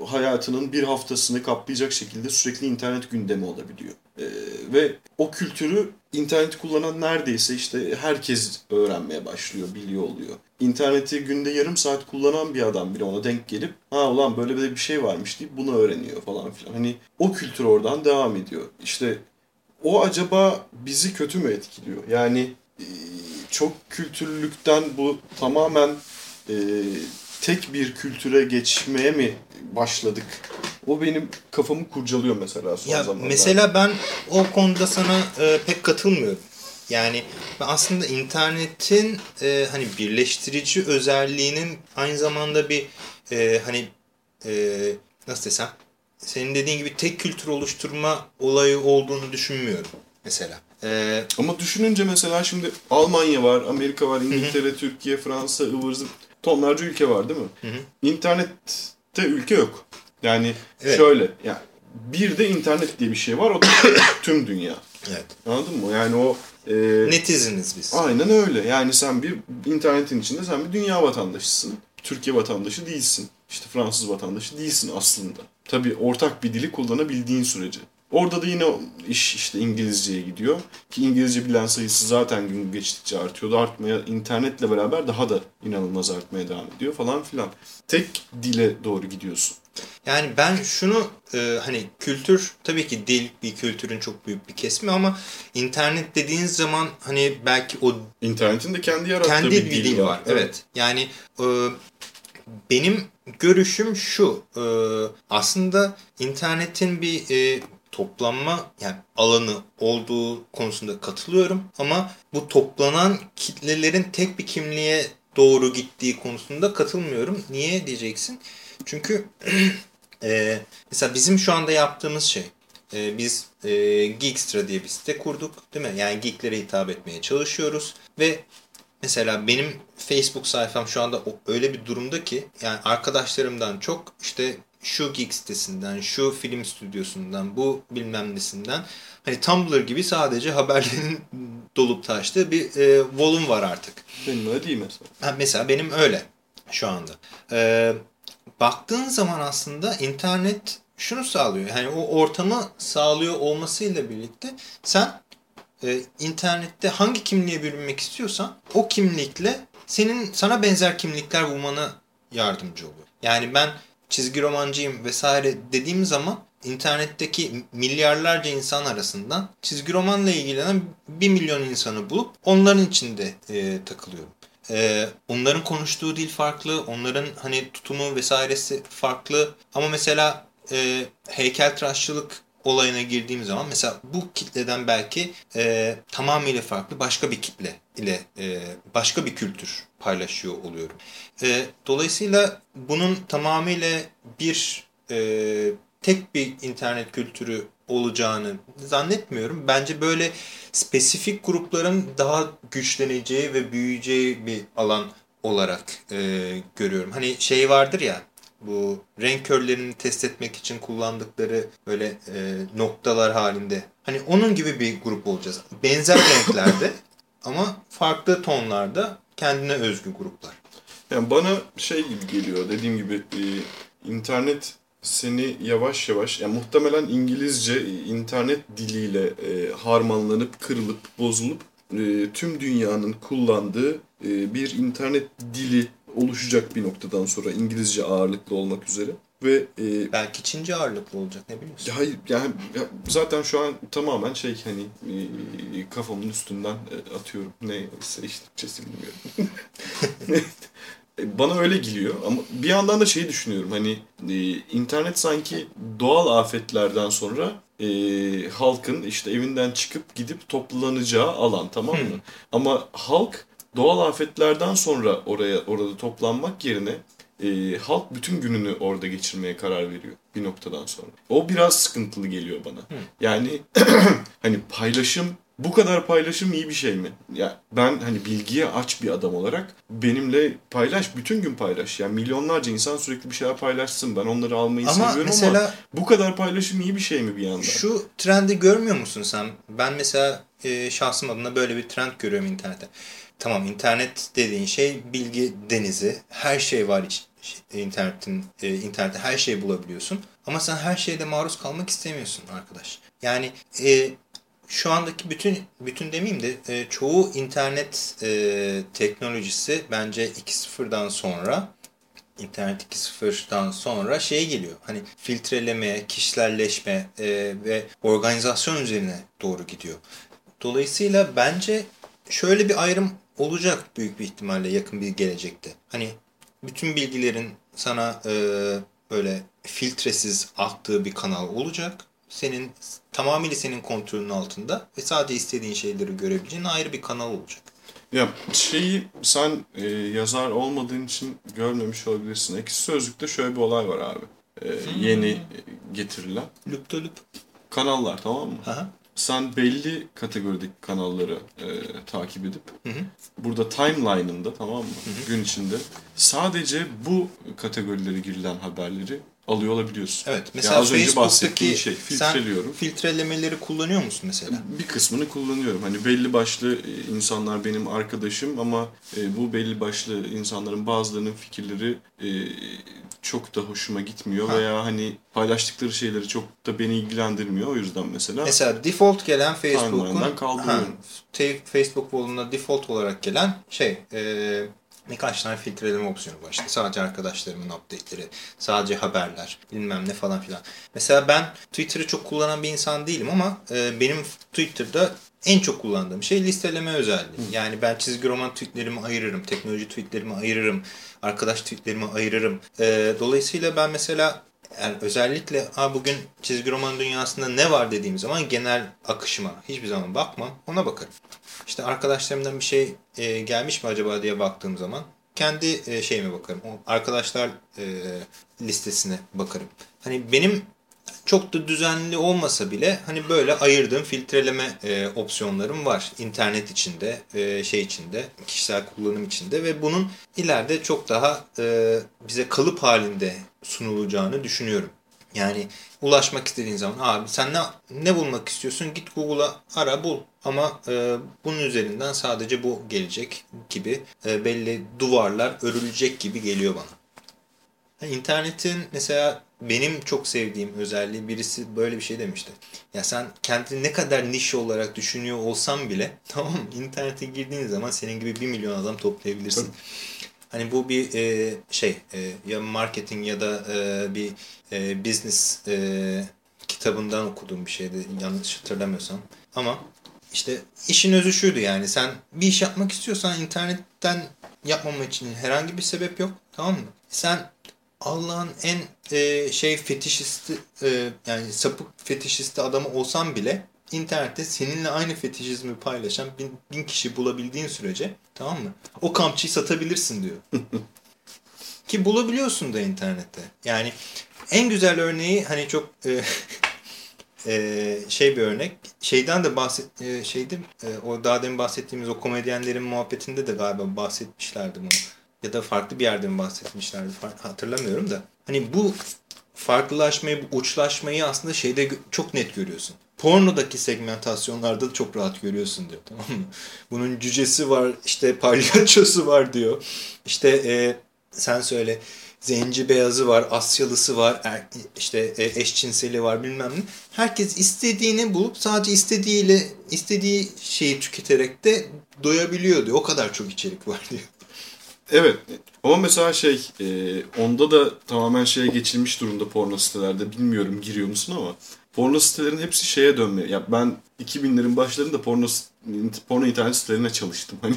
hayatının bir haftasını kaplayacak şekilde sürekli internet gündemi olabiliyor. E, ve o kültürü internet kullanan neredeyse işte herkes öğrenmeye başlıyor, biliyor oluyor. İnterneti günde yarım saat kullanan bir adam bile ona denk gelip ha ulan böyle bir şey varmış deyip bunu öğreniyor falan filan. Hani o kültür oradan devam ediyor. İşte o acaba bizi kötü mü etkiliyor? Yani e, çok kültürlükten bu tamamen e, tek bir kültüre geçmeye mi başladık? O benim kafamı kurcalıyor mesela son Ya zamanlarda. mesela ben o konuda sana e, pek katılmıyorum. Yani ben aslında internetin e, hani birleştirici özelliğinin aynı zamanda bir e, hani e, nasıl desem senin dediğin gibi tek kültür oluşturma olayı olduğunu düşünmüyorum mesela. E, Ama düşününce mesela şimdi Almanya var, Amerika var, İngiltere, Türkiye, Fransa, ıvır zıvır tonlarca ülke var değil mi? İnternette ülke yok. Yani Evet. şöyle yani bir de internet diye bir şey var o da tüm dünya. evet. Anladın mı? Yani o e, Netiziniz biz. aynen öyle. Yani sen bir internetin içinde sen bir dünya vatandaşısın. Türkiye vatandaşı değilsin. İşte Fransız vatandaşı değilsin aslında. Tabii ortak bir dili kullanabildiğin sürece. Orada da yine iş işte İngilizceye gidiyor. Ki İngilizce bilen sayısı zaten gün geçtikçe artıyordu. Artmaya internetle beraber daha da inanılmaz artmaya devam ediyor falan filan. Tek dile doğru gidiyorsun. Yani ben şunu e, hani kültür tabii ki dil bir kültürün çok büyük bir kesimi ama internet dediğiniz zaman hani belki o İnternetin de kendi yarattığı kendi bir bir dil dil var. Evet. Yani e, benim görüşüm şu. e, aslında internetin bir e, toplanma yani alanı olduğu konusunda katılıyorum ama bu toplanan kitlelerin tek bir kimliğe doğru gittiği konusunda katılmıyorum. Niye diyeceksin? Çünkü e, mesela bizim şu anda yaptığımız şey e, biz e, Geekstra diye bir site kurduk değil mi? Yani geeklere hitap etmeye çalışıyoruz ve mesela benim Facebook sayfam şu anda öyle bir durumda ki yani arkadaşlarımdan çok işte şu geek sitesinden, şu film stüdyosundan, bu bilmem nesinden hani Tumblr gibi sadece haberlerin dolup taştığı bir e, volum var artık. Benim öyle değil mesela. Ha, mesela benim öyle şu anda. Ee, baktığın zaman aslında internet şunu sağlıyor. Yani o ortamı sağlıyor olmasıyla birlikte sen e, internette hangi kimliğe bürünmek istiyorsan o kimlikle senin sana benzer kimlikler bulmana yardımcı oluyor. Yani ben çizgi romancıyım vesaire dediğim zaman internetteki milyarlarca insan arasından çizgi romanla ilgilenen bir milyon insanı bulup onların içinde e, takılıyorum. E, onların konuştuğu dil farklı, onların hani tutumu vesairesi farklı. Ama mesela e, heykeltıraşçılık olayına girdiğim zaman mesela bu kitleden belki e, tamamıyla farklı başka bir kitle ile e, başka bir kültür paylaşıyor oluyorum. E, dolayısıyla bunun tamamıyla bir e, tek bir internet kültürü olacağını zannetmiyorum. Bence böyle spesifik grupların daha güçleneceği ve büyüyeceği bir alan olarak e, görüyorum. Hani şey vardır ya bu renk körlerini test etmek için kullandıkları böyle e, noktalar halinde. Hani onun gibi bir grup olacağız. Benzer renklerde ama farklı tonlarda kendine özgü gruplar. Yani bana şey gibi geliyor dediğim gibi e, internet seni yavaş yavaş yani muhtemelen İngilizce e, internet diliyle e, harmanlanıp kırılıp bozulup e, tüm dünyanın kullandığı e, bir internet dili oluşacak bir noktadan sonra İngilizce ağırlıklı olmak üzere ve e, Belki Çince ağırlıklı olacak ne biliyorsun? hayır yani ya zaten şu an tamamen şey hani e, kafamın üstünden e, atıyorum neyse işte Türkçesi bilmiyorum. Bana öyle geliyor ama bir yandan da şeyi düşünüyorum hani e, internet sanki doğal afetlerden sonra e, halkın işte evinden çıkıp gidip toplanacağı alan tamam mı? Ama halk doğal afetlerden sonra oraya orada toplanmak yerine e, halk bütün gününü orada geçirmeye karar veriyor bir noktadan sonra. O biraz sıkıntılı geliyor bana. Yani hani paylaşım bu kadar paylaşım iyi bir şey mi? Ya ben hani bilgiye aç bir adam olarak benimle paylaş, bütün gün paylaş. Yani milyonlarca insan sürekli bir şeyler paylaşsın. Ben onları almayı Ama seviyorum mesela ama bu kadar paylaşım iyi bir şey mi bir yandan? Şu trendi görmüyor musun sen? Ben mesela e, şahsım adına böyle bir trend görüyorum internette. Tamam internet dediğin şey bilgi denizi. Her şey var şey, internetin e, internette her şeyi bulabiliyorsun. Ama sen her şeyde maruz kalmak istemiyorsun arkadaş. Yani e, şu andaki bütün bütün demeyeyim de e, çoğu internet e, teknolojisi bence 2.0'dan sonra İnternet 2.0'dan sonra şey geliyor. Hani filtreleme, kişiselleşme e, ve organizasyon üzerine doğru gidiyor. Dolayısıyla bence şöyle bir ayrım olacak büyük bir ihtimalle yakın bir gelecekte. Hani bütün bilgilerin sana e, böyle filtresiz aktığı bir kanal olacak. Senin tamamıyla senin kontrolün altında ve sadece istediğin şeyleri görebileceğin ayrı bir kanal olacak. Ya şeyi sen e, yazar olmadığın için görmemiş olabilirsin. Ekşi Sözlük'te şöyle bir olay var abi. E, Yeni getirilen Lüp de lüp. kanallar tamam mı? Aha. Sen belli kategorideki kanalları e, takip edip Hı hı. burada timeline'ında tamam mı? Gün içinde sadece bu kategorilere girilen haberleri alıyor olabiliyorsun. Evet. Mesela az önce Facebook'taki şey sen filtreliyorum. filtrelemeleri kullanıyor musun mesela? Bir kısmını kullanıyorum. Hani belli başlı e, insanlar benim arkadaşım ama e, bu belli başlı insanların bazılarının fikirleri e, çok da hoşuma gitmiyor Ha. veya hani paylaştıkları şeyleri çok da beni ilgilendirmiyor. O yüzden mesela Mesela default gelen Facebook'un kaldırıyorum. Ha, Facebook wall'una default olarak gelen şey e, birkaç tane filtreleme opsiyonu var işte. Sadece arkadaşlarımın update'leri, sadece haberler, bilmem ne falan filan. Mesela ben Twitter'ı çok kullanan bir insan değilim ama e, benim Twitter'da en çok kullandığım şey listeleme özelliği. Yani ben çizgi roman tweetlerimi ayırırım, teknoloji tweetlerimi ayırırım, arkadaş tweetlerimi ayırırım. E, dolayısıyla ben mesela yani özellikle ha bugün çizgi roman dünyasında ne var dediğim zaman genel akışıma hiçbir zaman bakmam. Ona bakarım. İşte arkadaşlarımdan bir şey e, gelmiş mi acaba diye baktığım zaman kendi e, şeyime bakarım. O arkadaşlar e, listesine bakarım. Hani benim çok da düzenli olmasa bile hani böyle ayırdığım filtreleme e, opsiyonlarım var. İnternet içinde, e, şey içinde, kişisel kullanım içinde ve bunun ileride çok daha e, bize kalıp halinde sunulacağını düşünüyorum. Yani ulaşmak istediğin zaman abi sen ne, ne bulmak istiyorsun git Google'a ara bul. Ama e, bunun üzerinden sadece bu gelecek gibi e, belli duvarlar örülecek gibi geliyor bana. Ha, İnternetin mesela benim çok sevdiğim özelliği birisi böyle bir şey demişti. Ya sen kendini ne kadar niş olarak düşünüyor olsan bile tamam? İnternete girdiğin zaman senin gibi bir milyon adam toplayabilirsin. Hani bu bir e, şey e, ya marketing ya da e, bir e, business e, kitabından okuduğum bir şeydi yanlış hatırlamıyorsam. Ama işte işin özü şuydu yani sen bir iş yapmak istiyorsan internetten yapmamak için herhangi bir sebep yok tamam mı? Sen Allah'ın en e, şey fetişisti e, yani sapık fetişisti adamı olsan bile internette seninle aynı fetişizmi paylaşan bin, bin kişi bulabildiğin sürece tamam mı? O kamçıyı satabilirsin diyor. Ki bulabiliyorsun da internette. Yani en güzel örneği hani çok e, e, şey bir örnek. Şeyden de bahset e, şeydi e, o daha demin bahsettiğimiz o komedyenlerin muhabbetinde de galiba bahsetmişlerdi bunu. Ya da farklı bir yerde mi bahsetmişlerdi hatırlamıyorum da. Hani bu farklılaşmayı, bu uçlaşmayı aslında şeyde çok net görüyorsun. Pornodaki segmentasyonlarda da çok rahat görüyorsun diyor tamam mı? Bunun cücesi var, işte palyaçosu var diyor. İşte e, sen söyle zenci beyazı var, Asyalısı var, er, işte e, eşcinseli var bilmem ne. Herkes istediğini bulup sadece istediğiyle istediği şeyi tüketerek de doyabiliyor diyor. O kadar çok içerik var diyor. Evet. Ama mesela şey, e, onda da tamamen şeye geçilmiş durumda porno sitelerde. Bilmiyorum giriyor musun ama porno sitelerin hepsi şeye dönmeye. Ya ben 2000'lerin başlarında porno porno internet sitelerine çalıştım. Hani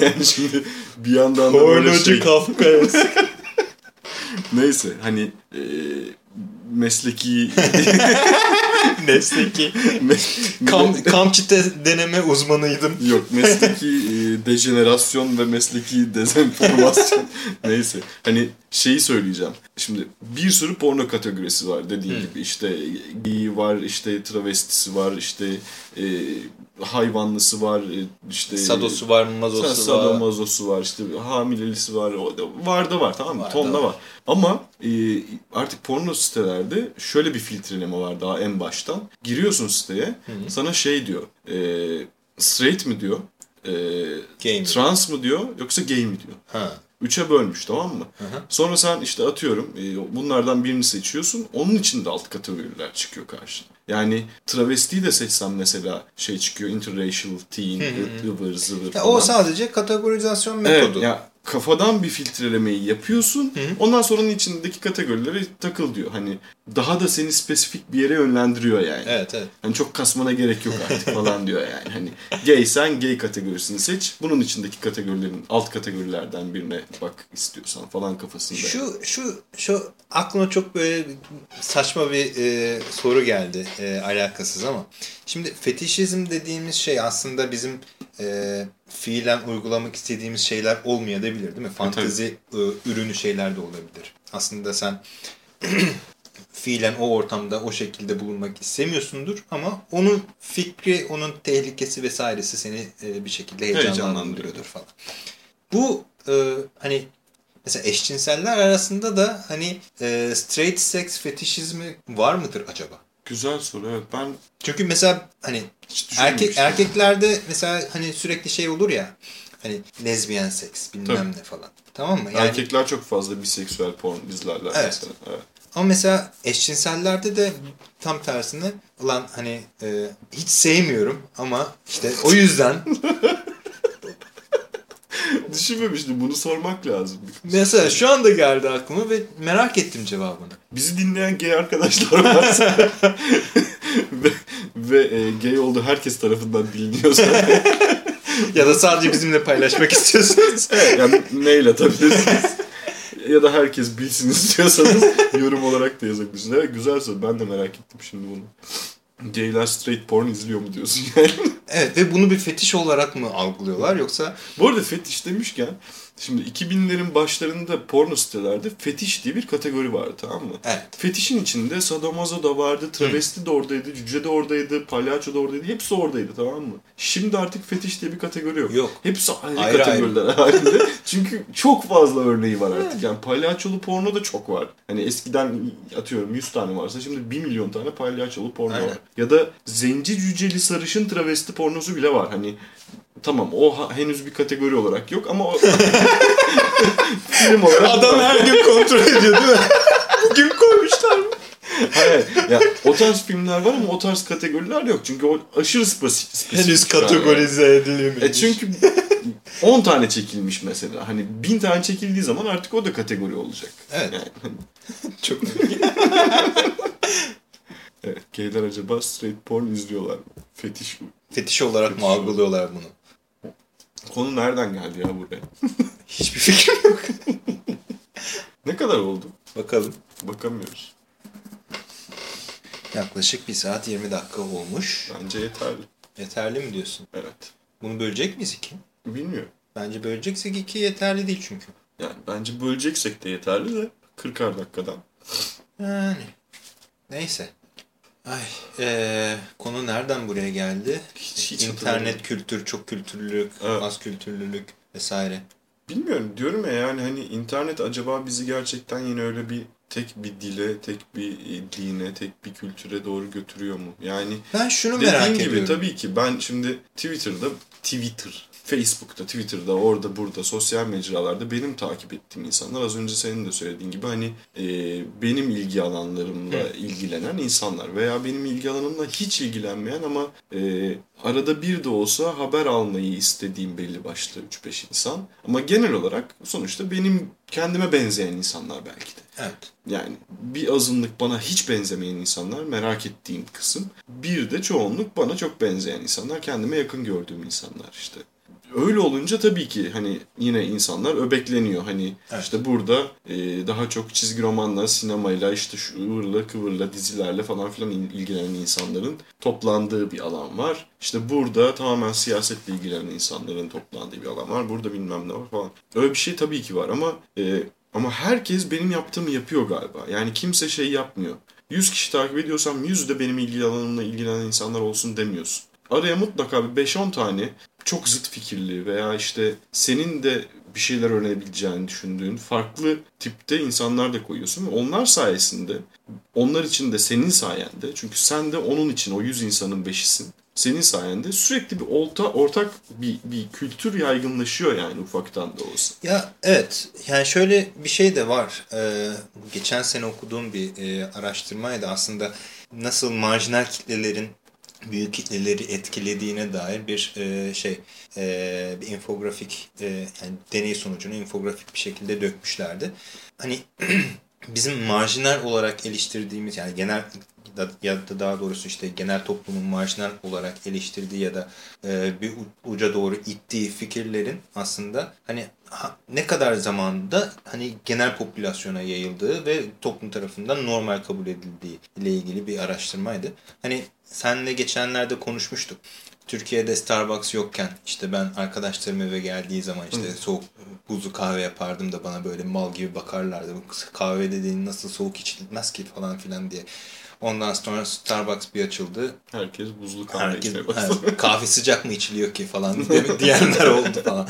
yani şimdi bir yandan da böyle şey. Kafka'ya. Neyse hani e, mesleki mesleki Kam, kamçite deneme uzmanıydım. Yok mesleki e, dejenerasyon ve mesleki dezenformasyon. Neyse hani şeyi söyleyeceğim. Şimdi bir sürü porno kategorisi var dediğim hmm. gibi işte gay var işte travestisi var işte e, hayvanlısı var e, işte sadosu var mazosu var sado mazosu var işte hamilelisi var var da var tamam mı tonla var. var ama e, artık porno sitelerde şöyle bir filtreleme var daha en baştan giriyorsun siteye Hı-hı. sana şey diyor e, straight mi diyor e, gay trans mı diyor yoksa gay mi diyor. Ha. Üçe bölmüş tamam mı? Hı hı. Sonra sen işte atıyorum e, bunlardan birini seçiyorsun. Onun içinde alt kategoriler çıkıyor karşına. Yani travestiyi de seçsem mesela şey çıkıyor interracial teen, ıvır zıvır falan. o sadece kategorizasyon metodu. Evet, ya kafadan bir filtrelemeyi yapıyorsun. Hı hı. Ondan sonra onun içindeki kategorilere takıl diyor. Hani daha da seni spesifik bir yere yönlendiriyor yani. Evet evet. Hani çok kasmana gerek yok artık falan diyor yani. Hani gay sen gay kategorisini seç. Bunun içindeki kategorilerin alt kategorilerden birine bak istiyorsan falan kafasında. Şu şu şu aklıma çok böyle saçma bir e, soru geldi e, alakasız ama. Şimdi fetişizm dediğimiz şey aslında bizim e, fiilen uygulamak istediğimiz şeyler olmayabilir değil mi? Fantezi e, ürünü şeyler de olabilir. Aslında sen fiilen o ortamda o şekilde bulunmak istemiyorsundur ama onun fikri, onun tehlikesi vesairesi seni e, bir şekilde heyecanlandırıyordur falan. Bu e, hani mesela eşcinseller arasında da hani e, straight sex fetişizmi var mıdır acaba? Güzel soru evet ben çünkü mesela hani erkek erkeklerde mesela hani sürekli şey olur ya hani lezbiyen seks bilmem Tabii. ne falan. Tamam mı? Yani, Erkekler çok fazla biseksüel porn izlerler evet. mesela. Evet. Ama mesela eşcinsellerde de tam tersine ulan hani e, hiç sevmiyorum ama işte o yüzden Düşünmemiştim. Bunu sormak lazım. Mesela şu anda geldi aklıma ve merak ettim cevabını. Bizi dinleyen gay arkadaşlar varsa ve, ve e, gay olduğu herkes tarafından biliniyorsa ya da sadece bizimle paylaşmak istiyorsanız. evet, yani mail atabilirsiniz. ya da herkes bilsin istiyorsanız yorum olarak da yazabilirsiniz. Evet güzel soru. Ben de merak ettim şimdi bunu. Gayler straight porn izliyor mu diyorsun yani? Evet ve bunu bir fetiş olarak mı algılıyorlar yoksa? Bu arada fetiş demişken şimdi 2000'lerin başlarında porno sitelerde fetiş diye bir kategori vardı tamam mı? Evet. Fetişin içinde sadomazo da vardı, travesti Hı. de oradaydı, cüce de oradaydı, palyaço da oradaydı. Hepsi oradaydı tamam mı? Şimdi artık fetiş diye bir kategori yok. Yok. Hepsi ayrı, ayrı kategoriler ayrı. halinde. Çünkü çok fazla örneği var artık. Yani palyaçolu porno da çok var. Hani eskiden atıyorum 100 tane varsa şimdi 1 milyon tane palyaçolu porno Aynen. var. Ya da zenci cüceli sarışın travesti pornosu bile var. Hani tamam o henüz bir kategori olarak yok ama o film olarak Adam her gün kontrol ediyor değil mi? Bugün koymuşlar mı? Hayır. Ya, o tarz filmler var ama o tarz kategoriler yok. Çünkü o aşırı spesifik. Henüz kategorize yani. edilememiş. E çünkü 10 tane çekilmiş mesela. Hani 1000 tane çekildiği zaman artık o da kategori olacak. Evet. Yani. Çok Evet, gayler acaba straight porn izliyorlar mı? Fetiş mi? Fetiş olarak Fetiş mı algılıyorlar bunu? Konu nereden geldi ya buraya? Hiçbir fikrim yok. ne kadar oldu? Bakalım. Bakamıyoruz. Yaklaşık 1 saat 20 dakika olmuş. Bence yeterli. Yeterli mi diyorsun? Evet. Bunu bölecek miyiz iki? Bilmiyorum. Bence böleceksek iki yeterli değil çünkü. Yani bence böleceksek de yeterli de 40'ar dakikadan. Yani. Neyse. Ay, ee, konu nereden buraya geldi? Hiç, hiç İnternet kültür, çok kültürlülük, evet. az kültürlülük vesaire. Bilmiyorum diyorum ya yani hani internet acaba bizi gerçekten yine öyle bir tek bir dile, tek bir dine, tek bir kültüre doğru götürüyor mu? Yani ben şunu merak gibi ediyorum. tabii ki ben şimdi Twitter'da Twitter Facebook'ta, Twitter'da, orada, burada, sosyal mecralarda benim takip ettiğim insanlar az önce senin de söylediğin gibi hani e, benim ilgi alanlarımla Hı. ilgilenen insanlar veya benim ilgi alanımla hiç ilgilenmeyen ama e, arada bir de olsa haber almayı istediğim belli başlı 3-5 insan. Ama genel olarak sonuçta benim kendime benzeyen insanlar belki de. Evet. Yani bir azınlık bana hiç benzemeyen insanlar merak ettiğim kısım. Bir de çoğunluk bana çok benzeyen insanlar, kendime yakın gördüğüm insanlar işte. Öyle olunca tabii ki hani yine insanlar öbekleniyor. Hani Evet. işte burada e, daha çok çizgi romanla, sinemayla, işte şu ıvırla kıvırla dizilerle falan filan il- ilgilenen insanların toplandığı bir alan var. İşte burada tamamen siyasetle ilgilenen insanların toplandığı bir alan var. Burada bilmem ne var falan. Öyle bir şey tabii ki var ama e, ama herkes benim yaptığımı yapıyor galiba. Yani kimse şey yapmıyor. 100 kişi takip ediyorsam 100 de benim ilgi alanımla ilgilenen insanlar olsun demiyorsun. Araya mutlaka bir 5-10 tane çok zıt fikirli veya işte senin de bir şeyler öğrenebileceğini düşündüğün farklı tipte insanlar da koyuyorsun. Onlar sayesinde, onlar için de senin sayende, çünkü sen de onun için o 100 insanın beşisin. Senin sayende sürekli bir olta, ortak bir, bir kültür yaygınlaşıyor yani ufaktan da olsa. Ya evet yani şöyle bir şey de var. Ee, geçen sene okuduğum bir e, araştırmaydı aslında nasıl marjinal kitlelerin büyük kitleleri etkilediğine dair bir e, şey e, bir infografik e, yani deney sonucunu infografik bir şekilde dökmüşlerdi. Hani bizim marjinal olarak eleştirdiğimiz yani genel ya da daha doğrusu işte genel toplumun marjinal olarak eleştirdiği ya da e, bir uca doğru ittiği fikirlerin aslında hani ha- ne kadar zamanda hani genel popülasyona yayıldığı ve toplum tarafından normal kabul edildiği ile ilgili bir araştırmaydı. Hani senle geçenlerde konuşmuştuk. Türkiye'de Starbucks yokken işte ben arkadaşlarım eve geldiği zaman işte Hı. soğuk buzlu kahve yapardım da bana böyle mal gibi bakarlardı. Kahve dediğin nasıl soğuk içilmez ki falan filan diye. Ondan sonra Starbucks bir açıldı. Herkes buzlu kahve Herkes içmeye başladı. "Ha, kahve sıcak mı içiliyor ki falan diyenler oldu falan.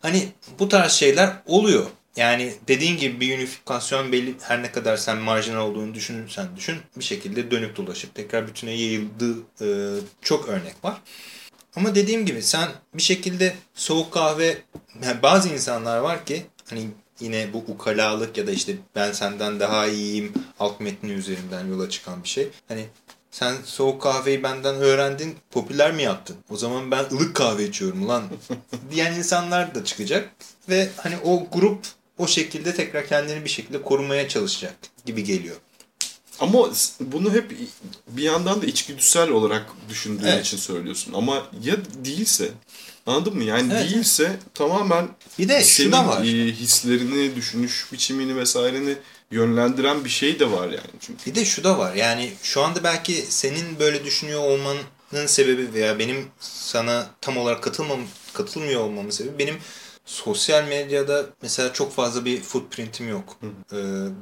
Hani bu tarz şeyler oluyor. Yani dediğin gibi bir unifikasyon belli her ne kadar sen marjinal olduğunu düşünürsen düşün bir şekilde dönüp dolaşıp tekrar bütüne yayıldığı e, çok örnek var. Ama dediğim gibi sen bir şekilde soğuk kahve yani bazı insanlar var ki hani yine bu ukalalık ya da işte ben senden daha iyiyim alt metni üzerinden yola çıkan bir şey. Hani sen soğuk kahveyi benden öğrendin, popüler mi yaptın? O zaman ben ılık kahve içiyorum lan diyen insanlar da çıkacak. Ve hani o grup o şekilde tekrar kendini bir şekilde korumaya çalışacak gibi geliyor. Ama bunu hep bir yandan da içgüdüsel olarak düşündüğün Evet. için söylüyorsun. Ama ya değilse anladın mı? Yani Evet, değilse tamamen Bir de senin var. e, hislerini, düşünüş biçimini vesaireni yönlendiren bir şey de var yani çünkü. Bir de şu da var. Yani şu anda belki senin böyle düşünüyor olmanın sebebi veya benim sana tam olarak katılmam, katılmıyor olmamın sebebi benim sosyal medyada mesela çok fazla bir footprintim yok. Ee,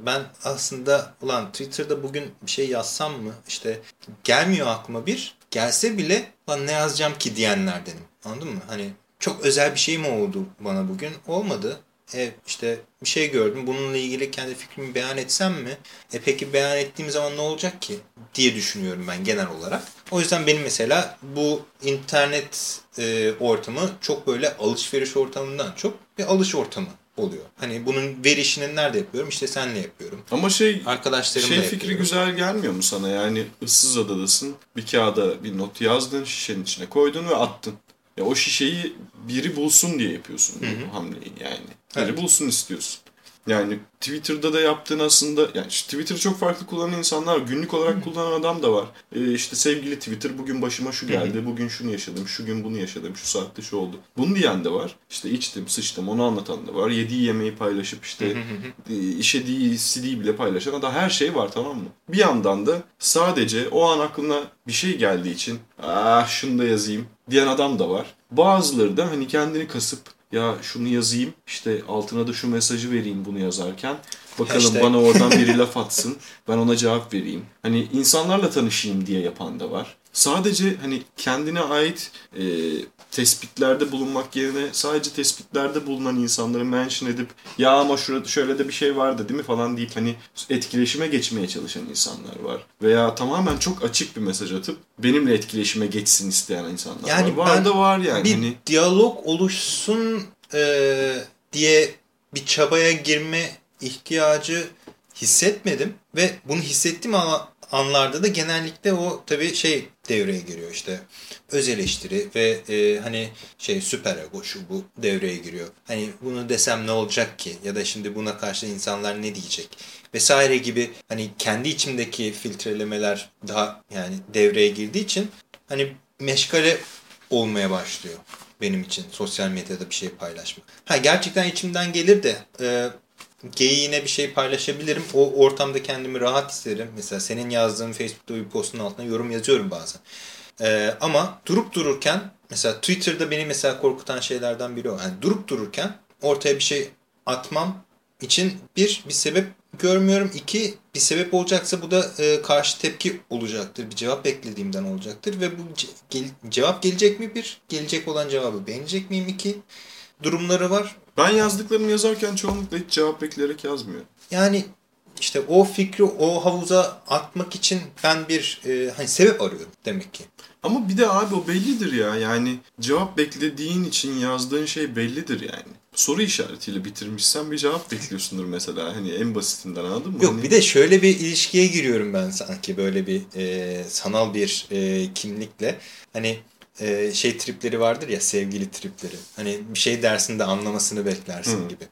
ben aslında ulan Twitter'da bugün bir şey yazsam mı işte gelmiyor aklıma bir. Gelse bile lan ne yazacağım ki diyenlerdenim. Anladın mı? Hani çok özel bir şey mi oldu bana bugün? Olmadı. E işte bir şey gördüm. Bununla ilgili kendi fikrimi beyan etsem mi? E peki beyan ettiğim zaman ne olacak ki? diye düşünüyorum ben genel olarak. O yüzden benim mesela bu internet e, ortamı çok böyle alışveriş ortamından çok bir alış ortamı oluyor. Hani bunun verişini nerede yapıyorum? İşte senle yapıyorum. Ama şey Arkadaşlarımla şey yapıyorum. fikri güzel gelmiyor mu sana? Yani ıssız adadasın. Bir kağıda bir not yazdın, şişenin içine koydun ve attın. Ya o şişeyi biri bulsun diye yapıyorsun bu Hı hamleyi yani. Biri Evet. bulsun istiyorsun. Yani Twitter'da da yaptığın aslında yani işte Twitter'ı çok farklı kullanan insanlar var. Günlük olarak kullanan adam da var. Ee, işte sevgili Twitter bugün başıma şu geldi, bugün şunu yaşadım, şu gün bunu yaşadım, şu saatte şu oldu. Bunu diyen de var. İşte içtim, sıçtım onu anlatan da var. Yediği yemeği paylaşıp işte e, işediği, istediği bile paylaşan da her şey var tamam mı? Bir yandan da sadece o an aklına bir şey geldiği için ah şunu da yazayım diyen adam da var. Bazıları da hani kendini kasıp ya şunu yazayım işte altına da şu mesajı vereyim bunu yazarken. Bakalım Hashtag. bana oradan biri laf atsın ben ona cevap vereyim. Hani insanlarla tanışayım diye yapan da var. Sadece hani kendine ait e, tespitlerde bulunmak yerine sadece tespitlerde bulunan insanları mention edip ya ama şurada şöyle de bir şey vardı değil mi falan deyip hani etkileşime geçmeye çalışan insanlar var. Veya tamamen çok açık bir mesaj atıp benimle etkileşime geçsin isteyen insanlar Yani var. Var da var yani. bir Hani, diyalog oluşsun e, diye bir çabaya girme ihtiyacı hissetmedim ve bunu hissettiğim an- anlarda da genellikle o tabii şey devreye giriyor işte öz eleştiri ve e, hani şey süper ego şu bu devreye giriyor. Hani bunu desem ne olacak ki ya da şimdi buna karşı insanlar ne diyecek vesaire gibi hani kendi içimdeki filtrelemeler daha yani devreye girdiği için hani meşgale olmaya başlıyor benim için sosyal medyada bir şey paylaşmak. Ha gerçekten içimden gelir de e, geyiğine bir şey paylaşabilirim. O ortamda kendimi rahat hissederim. Mesela senin yazdığın Facebook'ta bir postun altına yorum yazıyorum bazen. E, ama durup dururken mesela Twitter'da beni mesela korkutan şeylerden biri o. Yani durup dururken ortaya bir şey atmam için bir, bir sebep görmüyorum. İki, bir sebep olacaksa bu da e, karşı tepki olacaktır. Bir cevap beklediğimden olacaktır. Ve bu ce- gel- cevap gelecek mi bir? Gelecek olan cevabı beğenecek miyim? iki durumları var. Ben yazdıklarımı yazarken çoğunlukla hiç cevap bekleyerek yazmıyorum. Yani işte o fikri o havuza atmak için ben bir e, hani sebep arıyorum demek ki. Ama bir de abi o bellidir ya. Yani cevap beklediğin için yazdığın şey bellidir yani. Soru işaretiyle bitirmişsen bir cevap bekliyorsundur mesela. Hani en basitinden anladın mı? Yok Hani- bir de şöyle bir ilişkiye giriyorum ben sanki böyle bir e, sanal bir e, kimlikle. Hani e, şey tripleri vardır ya sevgili tripleri. Hani bir şey dersin de anlamasını beklersin Hı. gibi.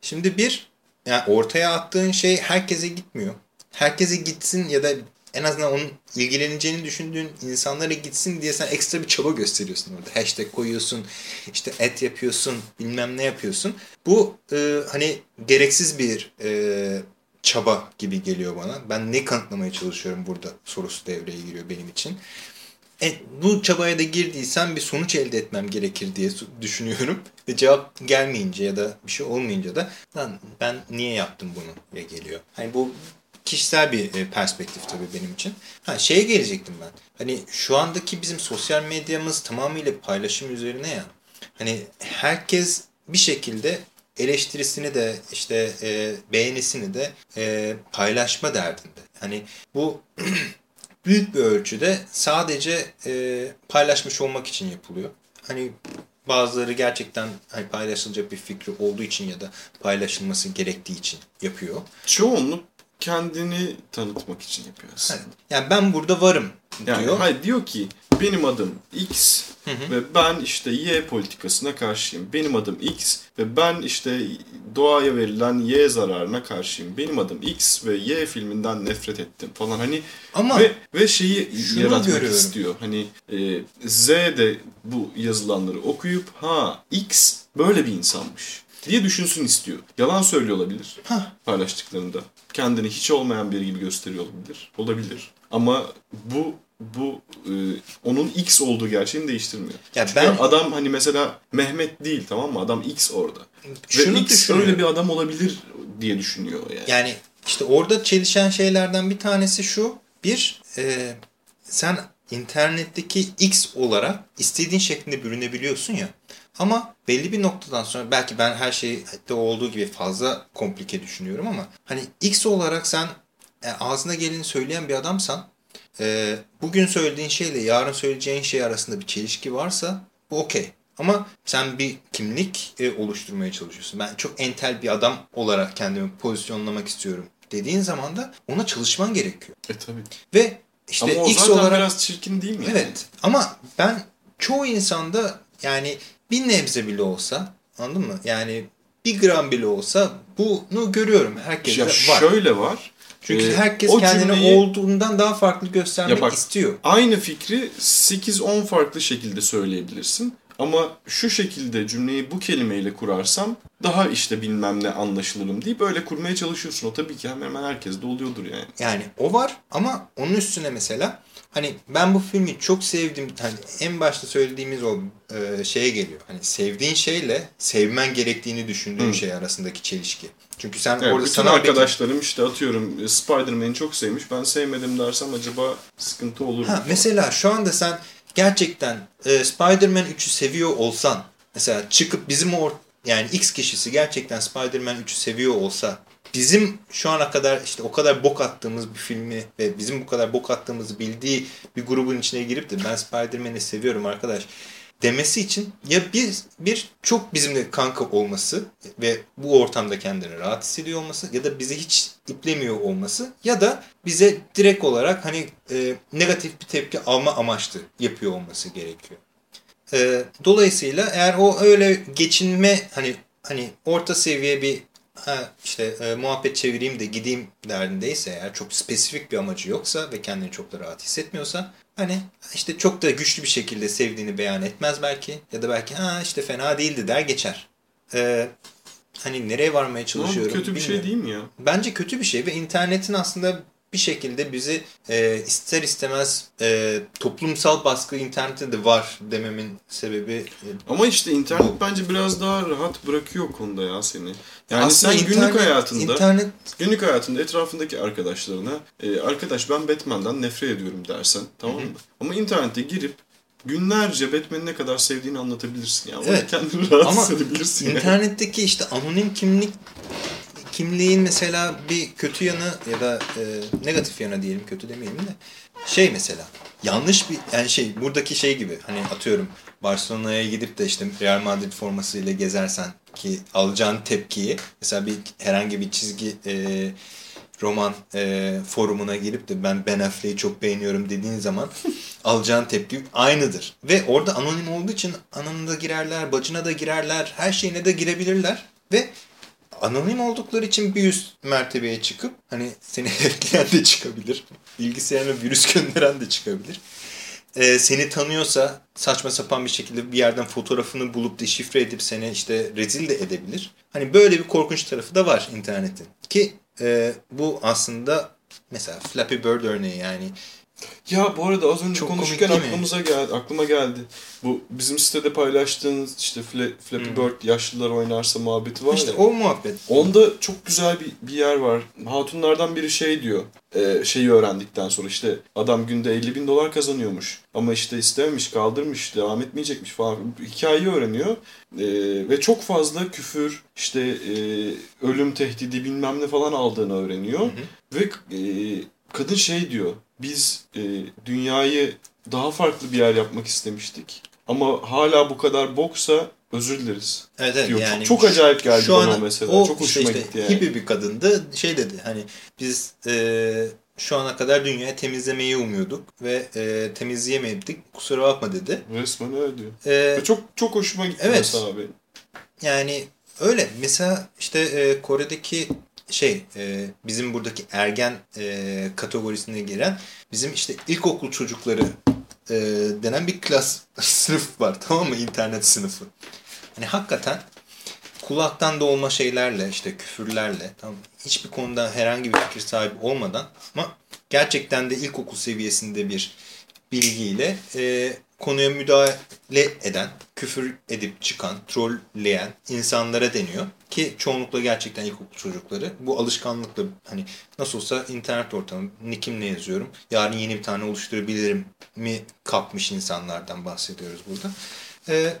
Şimdi bir yani ortaya attığın şey herkese gitmiyor. Herkese gitsin ya da en azından onun ilgileneceğini düşündüğün insanlara gitsin diye sen ekstra bir çaba gösteriyorsun orada. Hashtag koyuyorsun, işte et yapıyorsun, bilmem ne yapıyorsun. Bu e, hani gereksiz bir e, çaba gibi geliyor bana. Ben ne kanıtlamaya çalışıyorum burada sorusu devreye giriyor benim için. E, bu çabaya da girdiysem bir sonuç elde etmem gerekir diye düşünüyorum. Ve cevap gelmeyince ya da bir şey olmayınca da lan ben niye yaptım bunu diye geliyor. Hani bu kişisel bir e, perspektif tabii benim için. Ha şeye gelecektim ben. Hani şu andaki bizim sosyal medyamız tamamıyla paylaşım üzerine ya. Hani herkes bir şekilde eleştirisini de işte e, beğenisini de e, paylaşma derdinde. Hani bu büyük bir ölçüde sadece e, paylaşmış olmak için yapılıyor. Hani bazıları gerçekten hani paylaşılacak bir fikri olduğu için ya da paylaşılması gerektiği için yapıyor. Çoğunluk kendini tanıtmak için yapıyor aslında. Hani, yani ben burada varım Yani diyor. hayır diyor ki benim adım X Hı hı. ve ben işte Y politikasına karşıyım. Benim adım X ve ben işte doğaya verilen Y zararına karşıyım. Benim adım X ve Y filminden nefret ettim falan hani Ama ve ve şeyi yaratmak görüyorum. istiyor. Hani e, Z de bu yazılanları okuyup ha X böyle bir insanmış diye düşünsün istiyor. Yalan söylüyor olabilir Hah. paylaştıklarında. Kendini hiç olmayan biri gibi gösteriyor olabilir. Olabilir. Ama bu bu e, onun X olduğu gerçeğini değiştirmiyor. Ya Çünkü ben- adam hani mesela Mehmet değil tamam mı? Adam X orada. şunu Ve X öyle bir adam olabilir diye düşünüyor yani. Yani işte orada çelişen şeylerden bir tanesi şu. Bir, e, sen internetteki X olarak istediğin şeklinde bürünebiliyorsun ya. Ama belli bir noktadan sonra belki ben her şeyde olduğu gibi fazla komplike düşünüyorum ama hani X olarak sen e, ağzına geleni söyleyen bir adamsan e, bugün söylediğin şeyle yarın söyleyeceğin şey arasında bir çelişki varsa bu okey. Ama sen bir kimlik e, oluşturmaya çalışıyorsun. Ben çok entel bir adam olarak kendimi pozisyonlamak istiyorum dediğin zaman da ona çalışman gerekiyor. E tabii. Ve işte Ama o X olarak biraz çirkin değil mi? yani? evet ama ben çoğu insanda yani bir nebze bile olsa anladın mı? Yani bir gram bile olsa bunu görüyorum. Herkeste Ya var. şöyle var. Çünkü Ee, herkes o kendini olduğundan daha farklı göstermek Ya bak, istiyor. Aynı fikri 8-10 farklı şekilde söyleyebilirsin. Ama şu şekilde cümleyi bu kelimeyle kurarsam daha işte bilmem ne anlaşılırım deyip öyle kurmaya çalışıyorsun. O tabii ki hemen hemen herkeste oluyordur yani. Yani o var ama onun üstüne mesela hani ben bu filmi çok sevdim. Hani en başta söylediğimiz o e, şeye geliyor. Hani sevdiğin şeyle sevmen gerektiğini düşündüğün Hı. şey arasındaki çelişki. Çünkü sen Evet, orada bütün sanal bir arkadaşlarım işte atıyorum e, Spider-Man'i çok sevmiş. Ben sevmedim dersem acaba sıkıntı olur mu? Ha, mesela şu anda sen gerçekten e, Spider-Man 3'ü seviyor olsan mesela çıkıp bizim o yani X kişisi gerçekten Spider-Man 3'ü seviyor olsa bizim şu ana kadar işte o kadar bok attığımız bir filmi ve bizim bu kadar bok attığımızı bildiği bir grubun içine girip de ben Spider-Man'i seviyorum arkadaş demesi için ya bir, bir çok bizimle kanka olması ve bu ortamda kendini rahat hissediyor olması ya da bizi hiç iplemiyor olması ya da bize direkt olarak hani e, negatif bir tepki alma amaçlı yapıyor olması gerekiyor. E, dolayısıyla eğer o öyle geçinme hani hani orta seviye bir ha işte e, muhabbet çevireyim de gideyim derdindeyse eğer çok spesifik bir amacı yoksa ve kendini çok da rahat hissetmiyorsa hani işte çok da güçlü bir şekilde sevdiğini beyan etmez belki ya da belki ha işte fena değildi der geçer. E, hani nereye varmaya Ama çalışıyorum kötü bir şey bilmiyorum. değil mi ya? Bence kötü bir şey ve internetin aslında bir şekilde bizi e, ister istemez e, toplumsal baskı internette de var dememin sebebi e, Ama işte internet Bu. bence biraz daha rahat bırakıyor konuda ya seni. Yani aslında sen günlük internet- hayatında internet günlük hayatında etrafındaki arkadaşlarına e, arkadaş ben Batman'dan nefret ediyorum dersen tamam mı? Ama internete girip günlerce Batman'i ne kadar sevdiğini anlatabilirsin yani. Evet. Kendini rahat Ama hissedebilirsin yani. internetteki işte anonim kimlik kimliğin mesela bir kötü yanı ya da e, negatif yanı diyelim kötü demeyelim de şey mesela yanlış bir yani şey buradaki şey gibi hani atıyorum Barcelona'ya gidip de işte Real Madrid formasıyla gezersen ki alacağın tepkiyi mesela bir herhangi bir çizgi e, roman e, forumuna girip de ben Ben Affleck'i çok beğeniyorum dediğin zaman alacağın tepki aynıdır. Ve orada anonim olduğu için anana da girerler, bacına da girerler, her şeyine de girebilirler. Ve anonim oldukları için bir üst mertebeye çıkıp hani seni hackleyen de çıkabilir. Bilgisayarına virüs gönderen de çıkabilir. Ee, seni tanıyorsa saçma sapan bir şekilde bir yerden fotoğrafını bulup deşifre edip seni işte rezil de edebilir. Hani böyle bir korkunç tarafı da var internetin. Ki e, bu aslında mesela Flappy Bird örneği yani Ya bu arada az önce Çok konuşurken aklımıza geldi, aklıma geldi. Bu bizim sitede paylaştığınız işte Fla- Flappy Bird yaşlılar oynarsa muhabbeti var işte ya. o muhabbet. Onda çok güzel bir, bir yer var. Hatunlardan biri şey diyor. E, şeyi öğrendikten sonra işte adam günde 50 bin dolar kazanıyormuş. Ama işte istememiş, kaldırmış, devam etmeyecekmiş falan. Hikayeyi öğreniyor. E, ve çok fazla küfür, işte e, ölüm tehdidi bilmem ne falan aldığını öğreniyor. Ve e, kadın şey diyor. Biz e, dünyayı daha farklı bir yer yapmak istemiştik. Ama hala bu kadar boksa özür dileriz. Evet, evet Diyor. yani çok, çok acayip geldi şu bana an mesela. o çok hoşuma işte gitti yani. hippie bir kadındı şey dedi hani biz e, şu ana kadar dünyayı temizlemeyi umuyorduk ve e, temizleyemedik kusura bakma dedi. Resmen öyle diyor. E, Ve çok çok hoşuma gitti Evet. mesela benim. Yani öyle. Mesela işte e, Kore'deki şey e, bizim buradaki ergen e, kategorisine giren bizim işte ilkokul çocukları e, denen bir klas sınıf var tamam mı internet sınıfı. Hani hakikaten kulaktan dolma şeylerle işte küfürlerle mı? hiçbir konuda herhangi bir fikir sahibi olmadan ama gerçekten de ilkokul seviyesinde bir bilgiyle e, konuya müdahale eden, küfür edip çıkan, trolleyen insanlara deniyor. Ki çoğunlukla gerçekten ilkokul çocukları bu alışkanlıkla hani nasıl olsa internet ortamı nickimle yazıyorum. Yarın yeni bir tane oluşturabilirim mi kapmış insanlardan bahsediyoruz burada. E,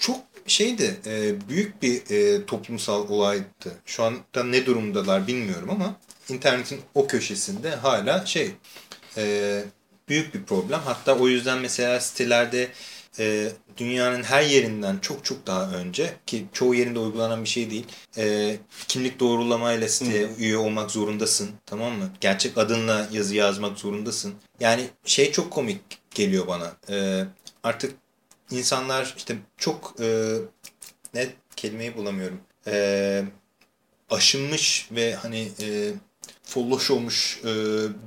çok şeydi, e, büyük bir e, toplumsal olaydı. Şu anda ne durumdalar bilmiyorum ama internetin o köşesinde hala şey e, büyük bir problem. Hatta o yüzden mesela sitelerde e, dünyanın her yerinden çok çok daha önce ki çoğu yerinde uygulanan bir şey değil. E, kimlik doğrulamayla siteye üye olmak zorundasın. Tamam mı? Gerçek adınla yazı yazmak zorundasın. Yani şey çok komik geliyor bana. E, artık insanlar işte çok e, ne kelimeyi bulamıyorum. E, aşınmış ve hani e, folloş olmuş e,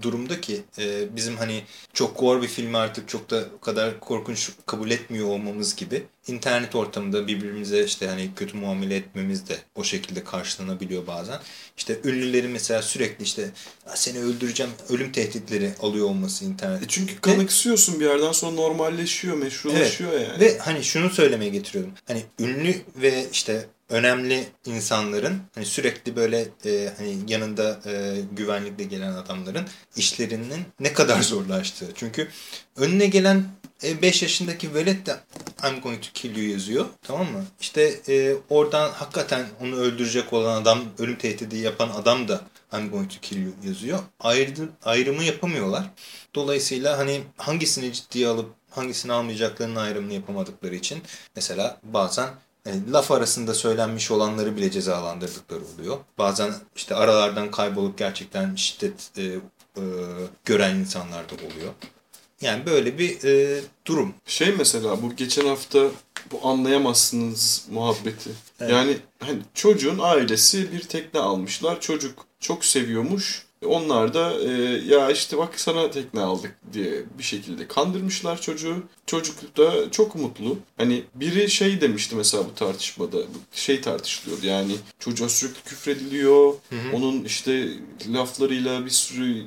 durumda ki e, bizim hani çok gore bir filmi artık çok da o kadar korkunç kabul etmiyor olmamız gibi internet ortamında birbirimize işte hani kötü muamele etmemiz de o şekilde karşılanabiliyor bazen. İşte ünlülerin mesela sürekli işte seni öldüreceğim ölüm tehditleri alıyor olması internet. E çünkü kanıksıyorsun bir yerden sonra normalleşiyor, meşrulaşıyor yani. Ve hani şunu söylemeye getiriyordum. Hani ünlü ve işte önemli insanların hani sürekli böyle e, hani yanında e, güvenlikle gelen adamların işlerinin ne kadar zorlaştığı. Çünkü önüne gelen 5 yaşındaki velet de I'm going to kill you yazıyor. Tamam mı? İşte e, oradan hakikaten onu öldürecek olan adam, ölüm tehdidi yapan adam da I'm going to kill you yazıyor. Ayrı, ayrımı yapamıyorlar. Dolayısıyla hani hangisini ciddiye alıp hangisini almayacaklarının ayrımını yapamadıkları için mesela bazen yani laf arasında söylenmiş olanları bile cezalandırdıkları oluyor. Bazen işte aralardan kaybolup gerçekten şiddet e, e, gören insanlar da oluyor. Yani böyle bir e, durum. Şey mesela bu geçen hafta bu anlayamazsınız muhabbeti. Evet. Yani hani çocuğun ailesi bir tekne almışlar. Çocuk çok seviyormuş. Onlar da e, ya işte bak sana tekne aldık diye bir şekilde kandırmışlar çocuğu. Çocuk da çok mutlu. Hani biri şey demişti mesela bu tartışmada. Şey tartışılıyordu yani çocuğa sürekli küfrediliyor. Onun işte laflarıyla bir sürü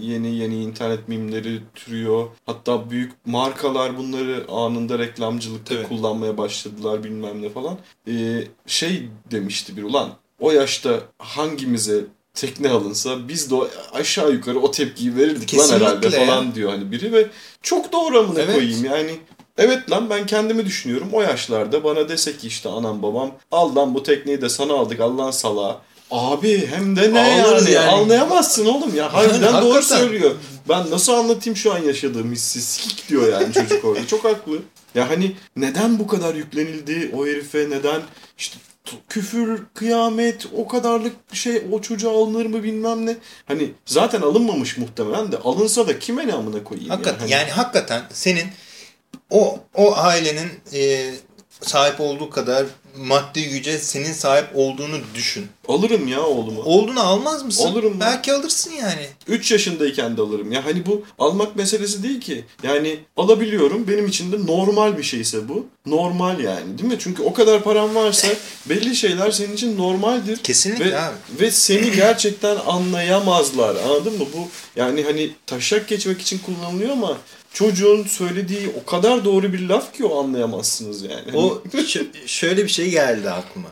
yeni yeni internet mimleri türüyor. Hatta büyük markalar bunları anında reklamcılıkta Evet. kullanmaya başladılar bilmem ne falan. E, şey demişti bir ulan o yaşta hangimize tekne alınsa biz de aşağı yukarı o tepkiyi verirdik Kesinlikle lan herhalde ya. falan diyor hani biri ve çok doğru amına Evet. koyayım yani. Evet lan ben kendimi düşünüyorum o yaşlarda bana dese ki işte anam babam al lan bu tekneyi de sana aldık Allah'ın salağı. Abi hem de ne yani? yani. anlayamazsın oğlum ya harbiden Yani doğru hakikaten. söylüyor. Ben nasıl anlatayım şu an yaşadığım hissi sikik diyor yani çocuk orada çok haklı. Ya hani neden bu kadar yüklenildi o herife neden işte küfür, kıyamet, o kadarlık şey o çocuğa alınır mı bilmem ne. Hani zaten alınmamış muhtemelen de alınsa da kime ne amına koyayım Hakikaten Hani yani hakikaten senin o o ailenin e, sahip olduğu kadar maddi güce senin sahip olduğunu düşün. alırım ya oğlumu. Olduğunu almaz mısın? Alırım ben. Belki alırsın yani. 3 yaşındayken de alırım. Ya hani bu almak meselesi değil ki. Yani alabiliyorum. Benim için de normal bir şeyse bu. Normal yani değil mi? Çünkü o kadar param varsa belli şeyler senin için normaldir. Kesinlikle Ve, abi. ve seni gerçekten anlayamazlar. Anladın mı? Bu yani hani taşak geçmek için kullanılıyor ama çocuğun söylediği o kadar doğru bir laf ki o anlayamazsınız yani. O şöyle bir şey geldi aklıma.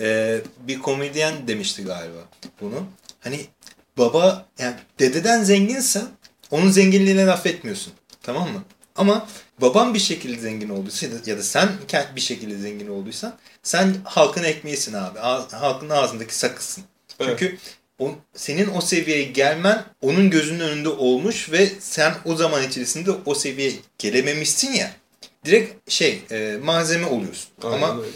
Ee, bir komedyen demişti galiba bunu. Hani baba yani dededen zenginsen onun zenginliğine laf etmiyorsun. Tamam mı? Ama baban bir şekilde zengin olduysa ya da- sen bir şekilde zengin olduysan sen halkın ekmeğisin abi. Halkın ağzındaki sakızsın. Çünkü o, senin o seviyeye gelmen onun gözünün önünde olmuş ve sen o zaman içerisinde o seviyeye gelememişsin ya. Direkt şey e, malzeme oluyorsun. Aynen Ama öyle.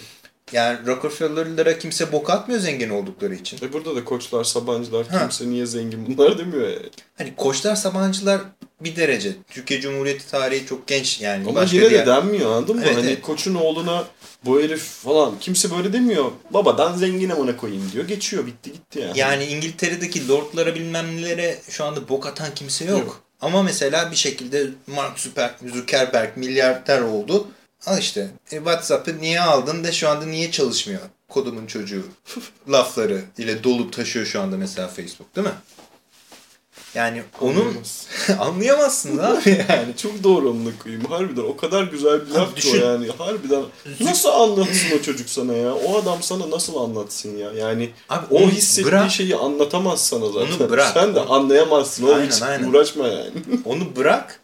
Yani Rockefeller'lara kimse bok atmıyor zengin oldukları için. E burada da koçlar, sabancılar Ha. kimse niye zengin bunlar demiyor yani. Hani koçlar, sabancılar bir derece. Türkiye Cumhuriyeti tarihi çok genç yani. Ama Başka yine de denmiyor anladın mı? Evet, hani evet. koçun oğluna bu herif falan kimse böyle demiyor. Babadan zengin amına koyayım diyor. Geçiyor bitti gitti yani. Yani İngiltere'deki lordlara bilmem nelere şu anda bok atan kimse yok. Yok. Ama mesela bir şekilde Mark Zucker- Zuckerberg milyarder oldu. Al işte e, WhatsApp'ı niye aldın da şu anda niye çalışmıyor? Kodumun çocuğu lafları ile dolup taşıyor şu anda mesela Facebook değil mi? Yani onun Anlayamaz. anlayamazsın abi yani. Çok doğru amına koyayım. Harbiden o kadar güzel bir laf ki o düşün. yani. Harbiden nasıl anlatsın o çocuk sana ya? O adam sana nasıl anlatsın ya? Yani Abi o hissettiği bırak. şeyi anlatamaz sana zaten. Onu bırak. Sen de Onu- anlayamazsın. O Aynen, hiç aynen. uğraşma yani. Onu bırak.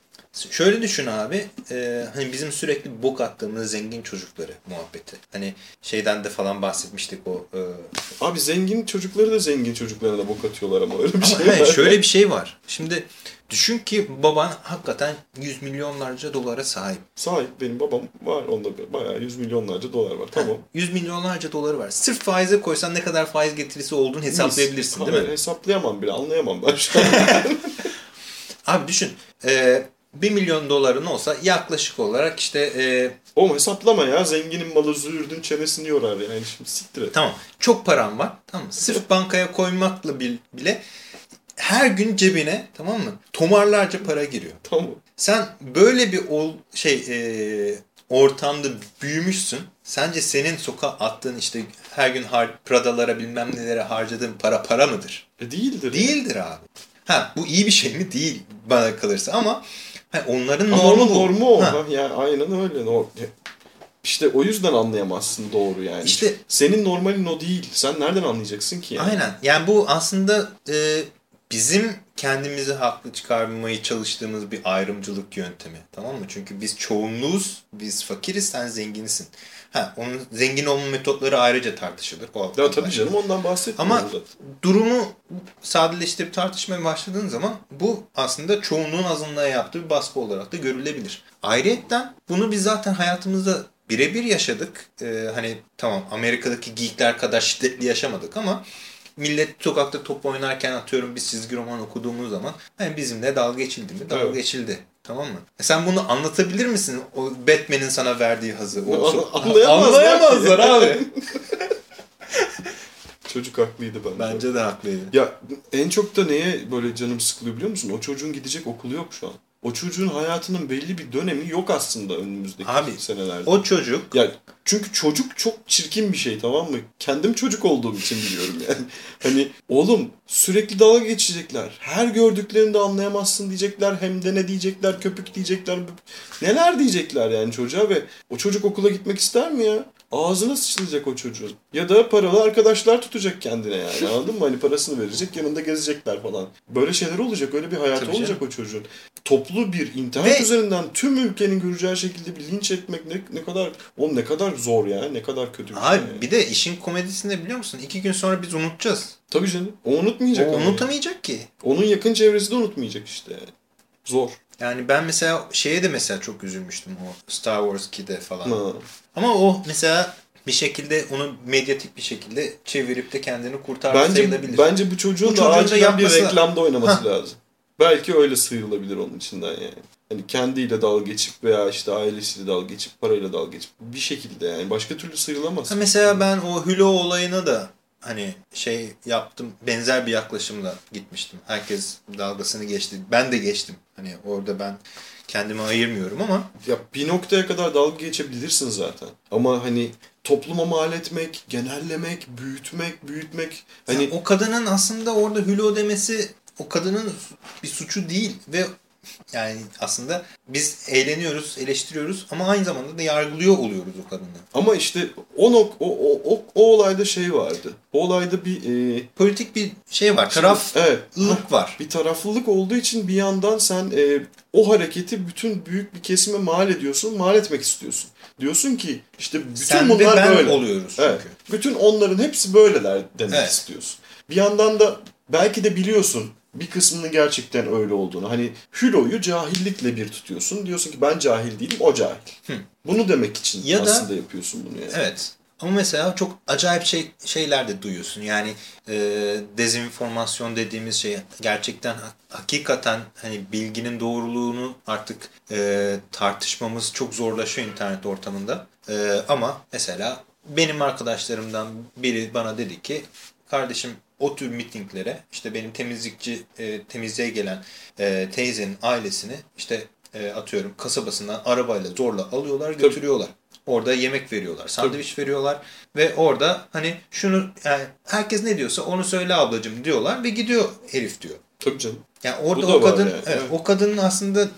Şöyle düşün abi. e, hani bizim sürekli bok attığımız zengin çocukları muhabbeti. Hani şeyden de falan bahsetmiştik o. e, Abi zengin çocukları da zengin çocuklara da bok atıyorlar ama öyle bir Ama şey hayır, var. şöyle bir şey var. Şimdi düşün ki baban hakikaten yüz milyonlarca dolara sahip. Sahip benim babam var onda bayağı yüz milyonlarca dolar var. Tamam. Yüz milyonlarca doları var. Sırf faize koysan ne kadar faiz getirisi olduğunu hesaplayabilirsin değil mi? Hayır, Hesaplayamam bile anlayamam ben şu an. Abi düşün. E, 1 milyon doların olsa yaklaşık olarak işte e, Oğlum hesaplama ya zenginin malı züğürdün çenesini yorar yani şimdi siktir et. tamam çok param var. Tamam mı? Sırf bankaya koymakla bil- bile her gün cebine tamam mı? Tomarlarca para giriyor. Tamam. Sen böyle bir ol, şey e, ortamda büyümüşsün. Sence senin sokağa attığın işte her gün har, Prada'lara bilmem nelere harcadığın para para mıdır? E değildir. Değildir abi. Ha bu iyi bir şey mi? Değil bana kalırsa ama ha, onların Ama normu onun normu o. Ha. Yani aynen öyle. İşte o yüzden anlayamazsın doğru yani. İşte- Senin normalin o değil. Sen nereden anlayacaksın ki yani? Aynen. Yani bu aslında e, bizim kendimizi haklı çıkarmaya çalıştığımız bir ayrımcılık yöntemi. Tamam mı? Çünkü biz çoğunluğuz, biz fakiriz, sen zenginsin. Ha, onun zengin olma metotları ayrıca tartışılır. O Ya tabii canım ondan bahsetmiyorum Ama durumu sadeleştirip tartışmaya başladığın zaman bu aslında çoğunluğun azınlığa yaptığı bir baskı olarak da görülebilir. Ayrıyetten bunu biz zaten hayatımızda birebir yaşadık. Ee, hani tamam Amerika'daki geekler kadar şiddetli yaşamadık ama millet sokakta top oynarken atıyorum bir çizgi roman okuduğumuz zaman hani bizimle dalga geçildi mi? Dalga Evet. geçildi. Tamam mı? E sen bunu anlatabilir misin? O Batman'in sana verdiği hazı. O, An- anlayamazlar. Anlayamazlar abi. Çocuk haklıydı bence. Bence de haklıydı. Ya en çok da neye böyle canım sıkılıyor biliyor musun? O çocuğun gidecek okulu yok şu an. O çocuğun hayatının belli bir dönemi yok aslında önümüzdeki Abi, senelerde. O çocuk Ya çünkü çocuk çok çirkin bir şey tamam mı? Kendim çocuk olduğum için biliyorum yani. Hani oğlum sürekli dalga geçecekler. Her gördüklerini de anlayamazsın diyecekler. Hem de ne diyecekler? Köpük diyecekler. Neler diyecekler yani çocuğa ve o çocuk okula gitmek ister mi ya? Ağzına sıçrayacak o çocuğun. Ya da paralı arkadaşlar tutacak kendine yani anladın mı? Hani parasını verecek yanında gezecekler falan. Böyle şeyler olacak. Öyle bir hayatı Tabii olacak o çocuğun. Toplu bir internet Ve- üzerinden tüm ülkenin göreceği şekilde bir linç etmek ne, ne kadar oğlum ne kadar zor ya. Ne kadar kötü bir Abi şey. yani. bir de işin komedisinde biliyor musun? İki gün sonra biz unutacağız. Tabii canım. O unutmayacak. O ama. unutamayacak ki. Onun yakın çevresi de unutmayacak işte yani. Zor. Yani ben mesela şeye de mesela çok üzülmüştüm o Star Wars 2'de falan. Ha. Ama o mesela bir şekilde onu medyatik bir şekilde çevirip de kendini kurtarmış Bence, sayılabilir. bence bu çocuğun Bu da çocuğun da acilen yapması- bir reklamda oynaması Hah. lazım. Belki öyle sıyrılabilir onun içinden yani. Hani kendiyle dalga geçip veya işte ailesiyle dalga geçip parayla dalga geçip bir şekilde yani başka türlü sıyrılamaz. Ha mesela ben o Hülo olayına da hani şey yaptım benzer bir yaklaşımla gitmiştim. Herkes dalgasını geçti. Ben de geçtim. Hani orada ben kendimi ayırmıyorum ama Ya bir noktaya kadar dalga geçebilirsin zaten. Ama hani topluma mal etmek, genellemek, büyütmek, büyütmek hani Yani o kadının aslında orada hülo demesi o kadının bir suçu değil ve yani aslında biz eğleniyoruz, eleştiriyoruz ama aynı zamanda da yargılıyor oluyoruz o kadını. ama işte o, nok- o, o, o, o olayda şey vardı. O olayda bir e, Politik bir şey var, taraf, evet, var. bir taraflılık olduğu için bir yandan sen e, o hareketi bütün büyük bir kesime mal ediyorsun, mal etmek istiyorsun. Diyorsun ki işte bütün Sen bunlar ben böyle. oluyoruz çünkü. Evet. Bütün onların hepsi böyleler demek Evet. istiyorsun. Bir yandan da belki de biliyorsun bir kısmının gerçekten öyle olduğunu. Hani Hülo'yu cahillikle bir tutuyorsun. Diyorsun ki ben cahil değilim, o cahil. Bunu demek için Ya da- aslında yapıyorsun bunu yani. Evet. Ama mesela çok acayip şey şeyler de duyuyorsun. Yani e, dezinformasyon dediğimiz şey gerçekten ha- hakikaten hani bilginin doğruluğunu artık e, tartışmamız çok zorlaşıyor internet ortamında. E, ama mesela benim arkadaşlarımdan biri bana dedi ki kardeşim o tür mitinglere işte benim temizlikçi e, temizliğe gelen e, teyzenin ailesini işte e, atıyorum kasabasından arabayla zorla alıyorlar götürüyorlar. Orada yemek veriyorlar, sandviç veriyorlar ve orada hani şunu yani herkes ne diyorsa onu söyle ablacığım diyorlar ve gidiyor herif diyor. Tabii canım. Yani orada o kadın yani, evet. o kadının aslında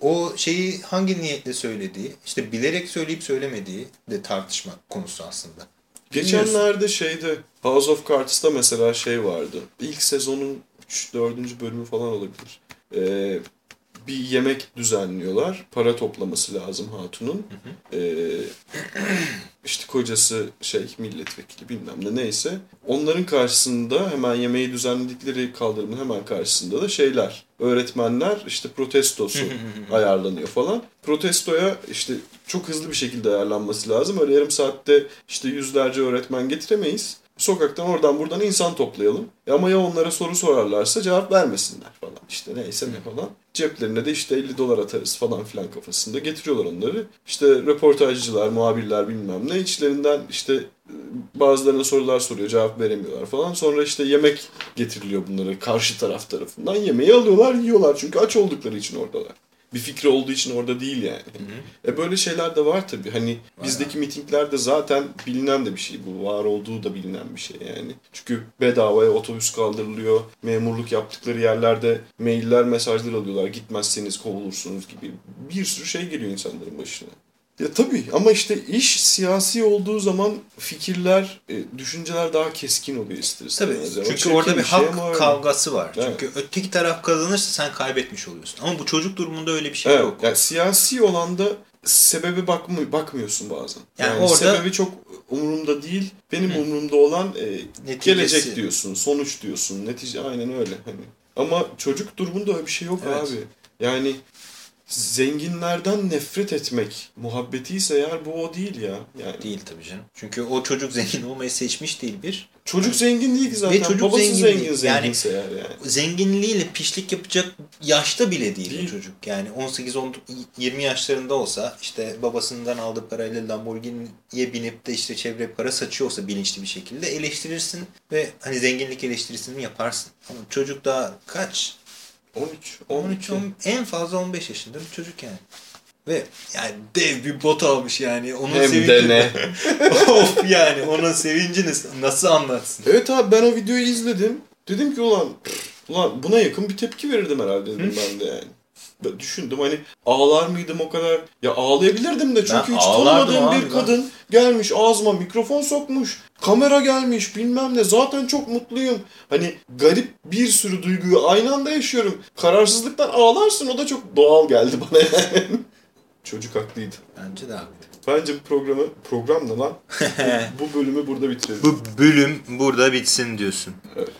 o şeyi hangi niyetle söylediği, işte bilerek söyleyip söylemediği de tartışma konusu aslında. Geçenlerde şeyde House of Cards'ta mesela şey vardı. İlk sezonun 3-4. bölümü falan olabilir. Ee, bir yemek düzenliyorlar. Para toplaması lazım hatunun. Ee, işte kocası şey milletvekili bilmem ne neyse. Onların karşısında hemen yemeği düzenledikleri kaldırımın hemen karşısında da şeyler. Öğretmenler işte protestosu ayarlanıyor falan. Protestoya işte çok hızlı bir şekilde ayarlanması lazım. Öyle yarım saatte işte yüzlerce öğretmen getiremeyiz. Sokaktan oradan buradan insan toplayalım. E ama ya onlara soru sorarlarsa cevap vermesinler falan. İşte neyse ne falan. Ceplerine de işte 50 dolar atarız falan filan kafasında getiriyorlar onları. İşte röportajcılar, muhabirler bilmem ne içlerinden işte e, bazılarına sorular soruyor cevap veremiyorlar falan. Sonra işte yemek getiriliyor bunlara karşı taraf tarafından. Yemeği alıyorlar yiyorlar çünkü aç oldukları için oradalar. Bir fikri olduğu için orada değil yani. E böyle şeyler de var tabii. Hani bizdeki mitinglerde zaten bilinen de bir şey bu. Var olduğu da bilinen bir şey yani. Çünkü bedavaya otobüs kaldırılıyor. Memurluk yaptıkları yerlerde mailler, mesajlar alıyorlar. Gitmezseniz kovulursunuz gibi. Bir sürü şey geliyor insanların başına. Ya tabii ama işte iş siyasi olduğu zaman fikirler, e, düşünceler daha keskin oluyor ister Tabii. Yani Çünkü çirkin orada bir şey hak öyle. kavgası var. Evet. Çünkü öteki taraf kazanırsa sen kaybetmiş oluyorsun. Ama bu çocuk durumunda öyle bir şey Evet, yok. yani siyasi olanda sebebe bakmı, bakmıyorsun bazen. Yani Yani, orada- sebebi çok umurumda değil. Benim Hı. umurumda olan e, Neticesi. gelecek diyorsun, sonuç diyorsun. Netice aynen öyle hani. Ama çocuk durumunda öyle bir şey yok Evet. abi. Yani zenginlerden nefret etmek muhabbeti ise eğer bu o değil ya. Yani Değil tabii canım. Çünkü o çocuk zengin olmayı seçmiş değil bir. çocuk zengin değil ki zaten. Ve çocuk Babası zengin zengin değil. eğer yani. Zenginliğiyle pişlik yapacak yaşta bile değil, Değil. çocuk. Yani 18 10 20 yaşlarında olsa işte babasından aldığı parayla Lamborghini'ye binip de işte çevre para saçıyorsa bilinçli bir şekilde eleştirirsin ve hani zenginlik eleştirisini yaparsın. Ama çocuk daha kaç? 13, 13 12. 10 en fazla 15 yaşında bir çocuk yani. Ve yani dev bir bot almış yani. Onun Hem sevinci de ne. of yani onun sevincini nasıl anlatsın? Evet abi ben o videoyu izledim. Dedim ki ulan ulan buna yakın bir tepki verirdim herhalde dedim ben de yani. Ben düşündüm hani ağlar mıydım o kadar? Ya ağlayabilirdim de çünkü Ben hiç tanımadığım bir kadın gelmiş ağzıma mikrofon sokmuş. Kamera gelmiş bilmem ne zaten çok mutluyum. Hani garip bir sürü duyguyu aynı anda yaşıyorum. Kararsızlıktan ağlarsın o da çok doğal geldi bana yani. Çocuk haklıydı. Bence de haklı. Bence bu programı, program ne lan? bu, bu bölümü burada bitirelim. Bu bölüm burada bitsin diyorsun. Evet.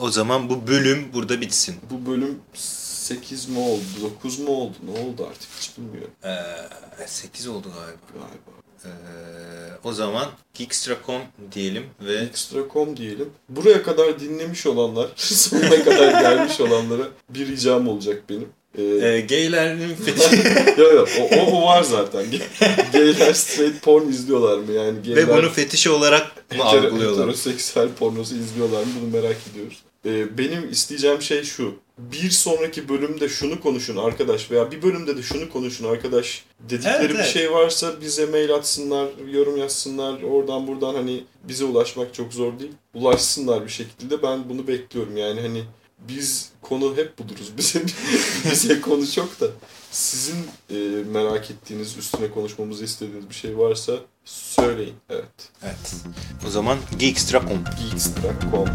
O zaman bu bölüm burada bitsin. Bu bölüm 8 mi oldu, 9 mu oldu, ne oldu artık hiç bilmiyorum Ee, 8 oldu galiba. galiba. Ee, o zaman Geekstra.com diyelim ve Extra.com diyelim. Buraya kadar dinlemiş olanlar, sonuna kadar gelmiş olanlara bir ricam olacak benim. Ee, e, gaylerin fethi yok yok o, o, o var zaten. Gayler straight porn izliyorlar mı yani? Gayler, ve bunu fetiş olarak mı algılıyorlar? Heteroseksüel pornosu izliyorlar mı bunu merak ediyoruz. Ee, benim isteyeceğim şey şu. Bir sonraki bölümde şunu konuşun arkadaş veya bir bölümde de şunu konuşun arkadaş dedikleri Evet, bir evet. şey varsa bize mail atsınlar, yorum yazsınlar. Oradan buradan hani bize ulaşmak çok zor değil. Ulaşsınlar bir şekilde. Ben bunu bekliyorum yani hani biz konu hep buluruz. Bize bize konu çok da sizin e, merak ettiğiniz, üstüne konuşmamızı istediğiniz bir şey varsa söyleyin. Evet. Evet. O zaman Geekstra.com Geeks.com